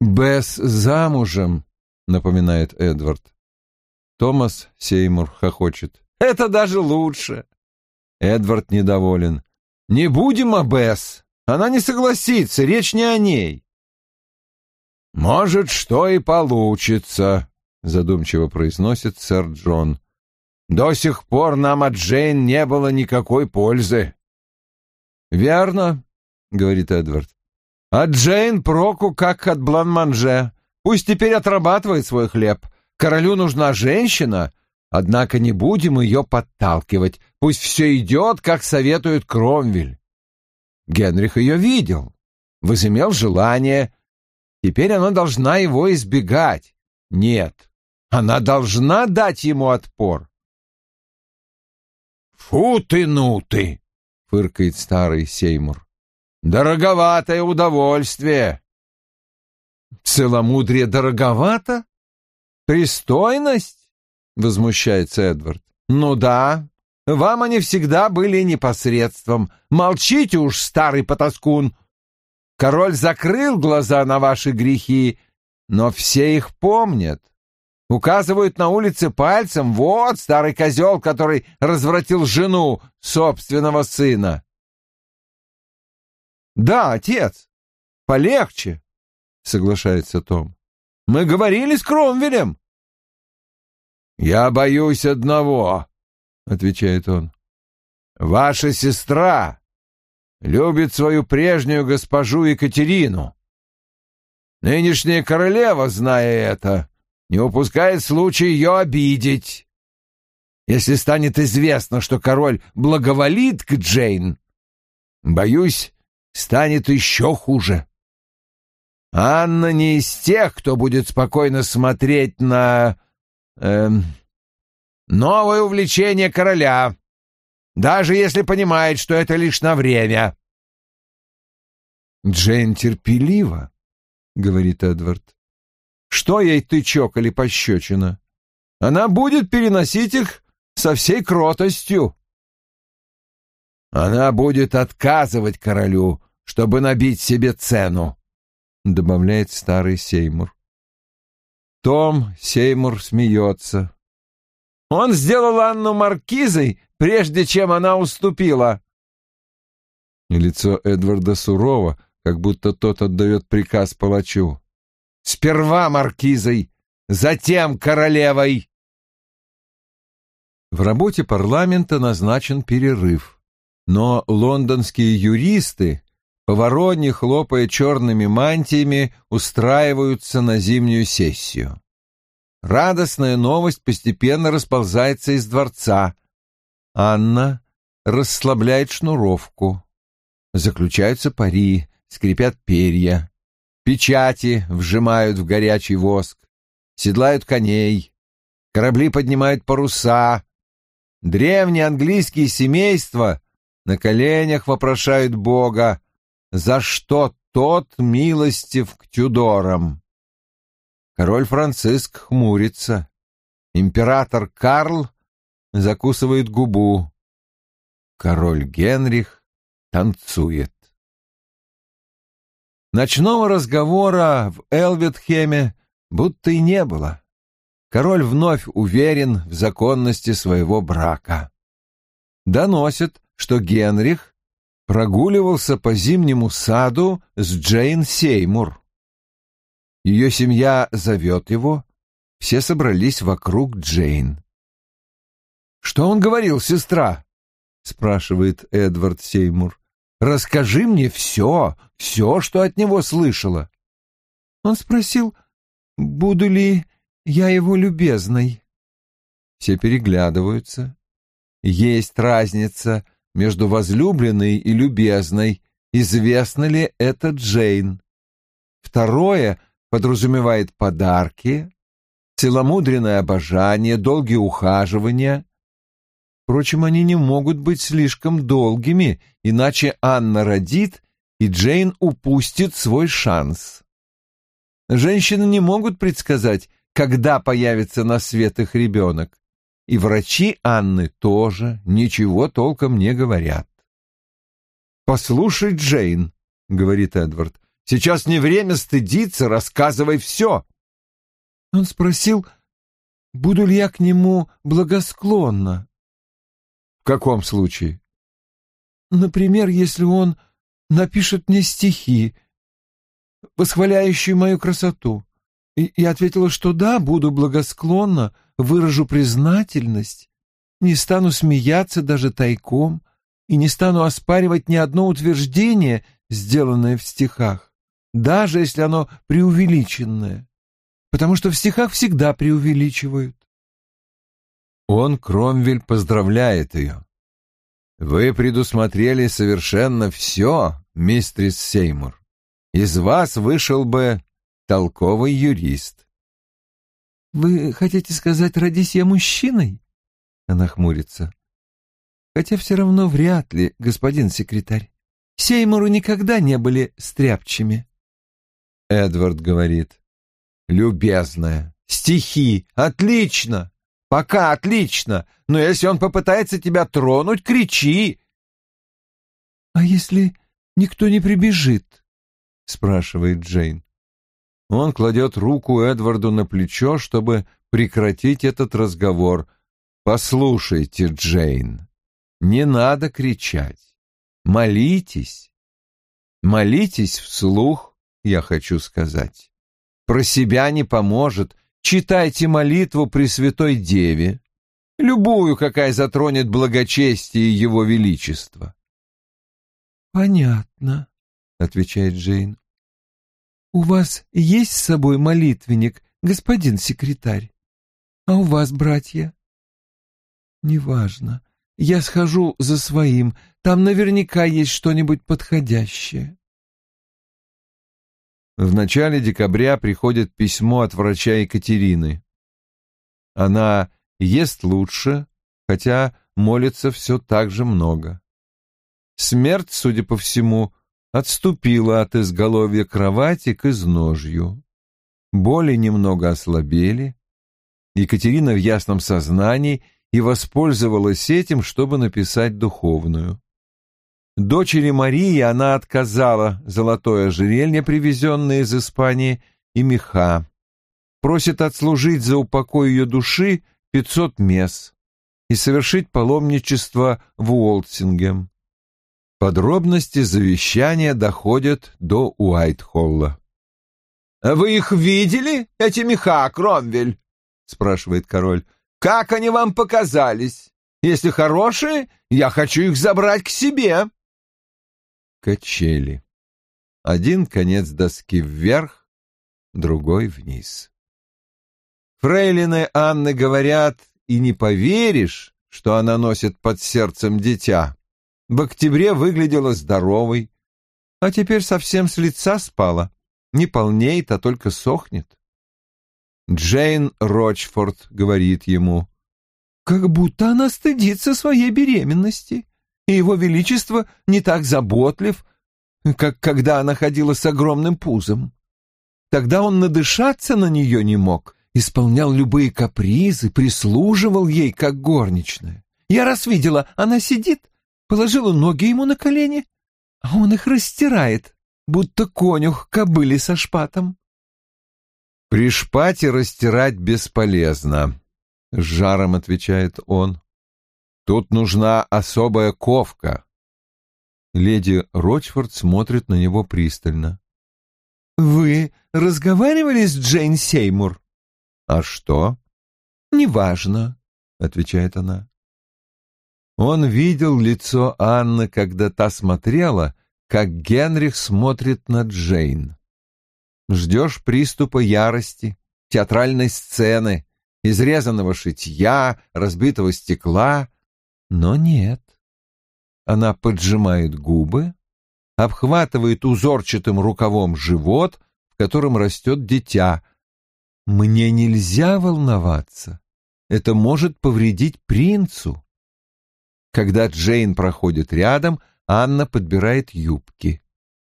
Бесс замужем, напоминает Эдвард. Томас Сеймур хохочет. «Это даже лучше!» Эдвард недоволен. «Не будем об Эс. Она не согласится, речь не о ней». «Может, что и получится», — задумчиво произносит сэр Джон. «До сих пор нам от Джейн не было никакой пользы». «Верно», — говорит Эдвард. «От Джейн проку, как от Бланманже. Пусть теперь отрабатывает свой хлеб. Королю нужна женщина, однако не будем ее подталкивать. Пусть все идет, как советует Кромвель. Генрих ее видел, возымел желание. Теперь она должна его избегать. Нет, она должна дать ему отпор. «Фу ты, ну ты!» — фыркает старый Сеймур. «Дороговатое удовольствие!» «Целомудрие дороговато?» «Пристойность?» — возмущается Эдвард. «Ну да, вам они всегда были непосредством. Молчите уж, старый потаскун. Король закрыл глаза на ваши грехи, но все их помнят. Указывают на улице пальцем, вот старый козел, который развратил жену собственного сына. «Да, отец, полегче», — соглашается Том. «Мы говорили с Кромвелем. «Я боюсь одного», — отвечает он. «Ваша сестра любит свою прежнюю госпожу Екатерину. Нынешняя королева, зная это, не упускает случая ее обидеть. Если станет известно, что король благоволит к Джейн, боюсь, станет еще хуже. Анна не из тех, кто будет спокойно смотреть на Эм, новое увлечение короля, даже если понимает, что это лишь на время. Джейн терпелива, говорит Эдвард. Что ей тычок или пощечина? Она будет переносить их со всей кротостью. Она будет отказывать королю, чтобы набить себе цену, добавляет старый Сеймур. Том Сеймур смеется. Он сделал Анну маркизой, прежде чем она уступила. Лицо Эдварда сурово, как будто тот отдает приказ палачу. Сперва маркизой, затем королевой. В работе парламента назначен перерыв, но лондонские юристы Поворотни, хлопая черными мантиями, устраиваются на зимнюю сессию. Радостная новость постепенно расползается из дворца. Анна расслабляет шнуровку. Заключаются пари, скрипят перья. Печати вжимают в горячий воск. Седлают коней. Корабли поднимают паруса. Древние английские семейства на коленях вопрошают Бога, за что тот милостив к Тюдорам. Король Франциск хмурится. Император Карл закусывает губу. Король Генрих танцует. Ночного разговора в Элветхеме будто и не было. Король вновь уверен в законности своего брака. Доносит, что Генрих прогуливался по зимнему саду с Джейн Сеймур. Ее семья зовет его, все собрались вокруг Джейн. «Что он говорил, сестра?» — спрашивает Эдвард Сеймур. «Расскажи мне все, все, что от него слышала». Он спросил, буду ли я его любезной. Все переглядываются. Есть разница между возлюбленной и любезной, известно ли это Джейн. Второе подразумевает подарки, целомудренное обожание, долгие ухаживания. Впрочем, они не могут быть слишком долгими, иначе Анна родит, и Джейн упустит свой шанс. Женщины не могут предсказать, когда появится на свет их ребенок и врачи Анны тоже ничего толком не говорят. «Послушай, Джейн», — говорит Эдвард, — «сейчас не время стыдиться, рассказывай все». Он спросил, буду ли я к нему благосклонна. Каком случае? Например, если он напишет мне стихи, восхваляющие мою красоту. И я ответила, что да, буду благосклонна, выражу признательность, не стану смеяться даже тайком и не стану оспаривать ни одно утверждение, сделанное в стихах, даже если оно преувеличенное, потому что в стихах всегда преувеличивают. Он, Кромвель, поздравляет ее. Вы предусмотрели совершенно все, мистрис Сеймур. Из вас вышел бы толковый юрист. Вы хотите сказать, родись я мужчиной? Она хмурится. Хотя все равно вряд ли, господин секретарь. Сеймуру никогда не были стряпчими. Эдвард говорит. Любезная, стихи, отлично. Пока отлично, но если он попытается тебя тронуть, кричи. — А если никто не прибежит? — спрашивает Джейн. Он кладет руку Эдварду на плечо, чтобы прекратить этот разговор. «Послушайте, Джейн, не надо кричать. Молитесь. Молитесь вслух, я хочу сказать. Про себя не поможет, читайте молитву Пресвятой Деве, любую, какая затронет благочестие Его Величества. «Понятно», — отвечает Джейн. «У вас есть с собой молитвенник, господин секретарь? А у вас, братья?» «Неважно. Я схожу за своим. Там наверняка есть что-нибудь подходящее». В начале декабря приходит письмо от врача Екатерины. Она ест лучше, хотя молится все так же много. Смерть, судя по всему, отступила от изголовья кровати к изножью. Боли немного ослабели. Екатерина в ясном сознании и воспользовалась этим, чтобы написать духовную. Дочери Марии она отказала золотое ожерелье, привезенное из Испании, и меха. Просит отслужить за упокой ее души пятьсот мес и совершить паломничество в Уолтсингем. Подробности завещания доходят до Уайтхолла. «А «Вы их видели, эти меха, Кромвель?» — спрашивает король. «Как они вам показались? Если хорошие, я хочу их забрать к себе» качели. Один конец доски вверх, другой вниз. Фрейлины Анны говорят, и не поверишь, что она носит под сердцем дитя. В октябре выглядела здоровой, а теперь совсем с лица спала. Не полнеет, а только сохнет. Джейн Рочфорд говорит ему. «Как будто она стыдится своей беременности и его величество не так заботлив, как когда она ходила с огромным пузом. Тогда он надышаться на нее не мог, исполнял любые капризы, прислуживал ей, как горничная. Я раз видела, она сидит, положила ноги ему на колени, а он их растирает, будто конюх кобыли со шпатом. «При шпате растирать бесполезно», — с жаром отвечает он. Тут нужна особая ковка. Леди Рочфорд смотрит на него пристально. «Вы разговаривали с Джейн Сеймур?» «А что?» «Неважно», — отвечает она. Он видел лицо Анны, когда та смотрела, как Генрих смотрит на Джейн. Ждешь приступа ярости, театральной сцены, изрезанного шитья, разбитого стекла, но нет. Она поджимает губы, обхватывает узорчатым рукавом живот, в котором растет дитя. Мне нельзя волноваться. Это может повредить принцу. Когда Джейн проходит рядом, Анна подбирает юбки,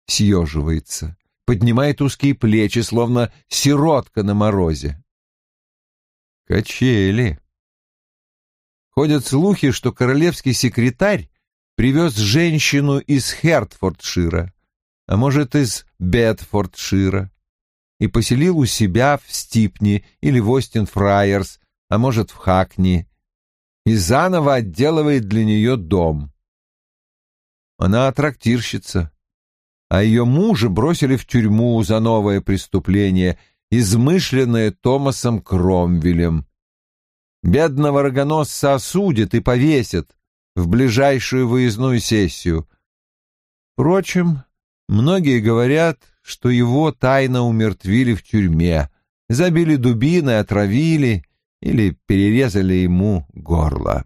съеживается, поднимает узкие плечи, словно сиротка на морозе. Качели. Ходят слухи, что королевский секретарь привез женщину из Хертфордшира, а может, из Бетфордшира. и поселил у себя в Стипни или в Остин-Фрайерс, а может, в Хакни, и заново отделывает для нее дом. Она трактирщица, а ее мужа бросили в тюрьму за новое преступление, измышленное Томасом Кромвелем. Бедного рогоносца осудят и повесят в ближайшую выездную сессию. Впрочем, многие говорят, что его тайно умертвили в тюрьме, забили дубиной, отравили или перерезали ему горло.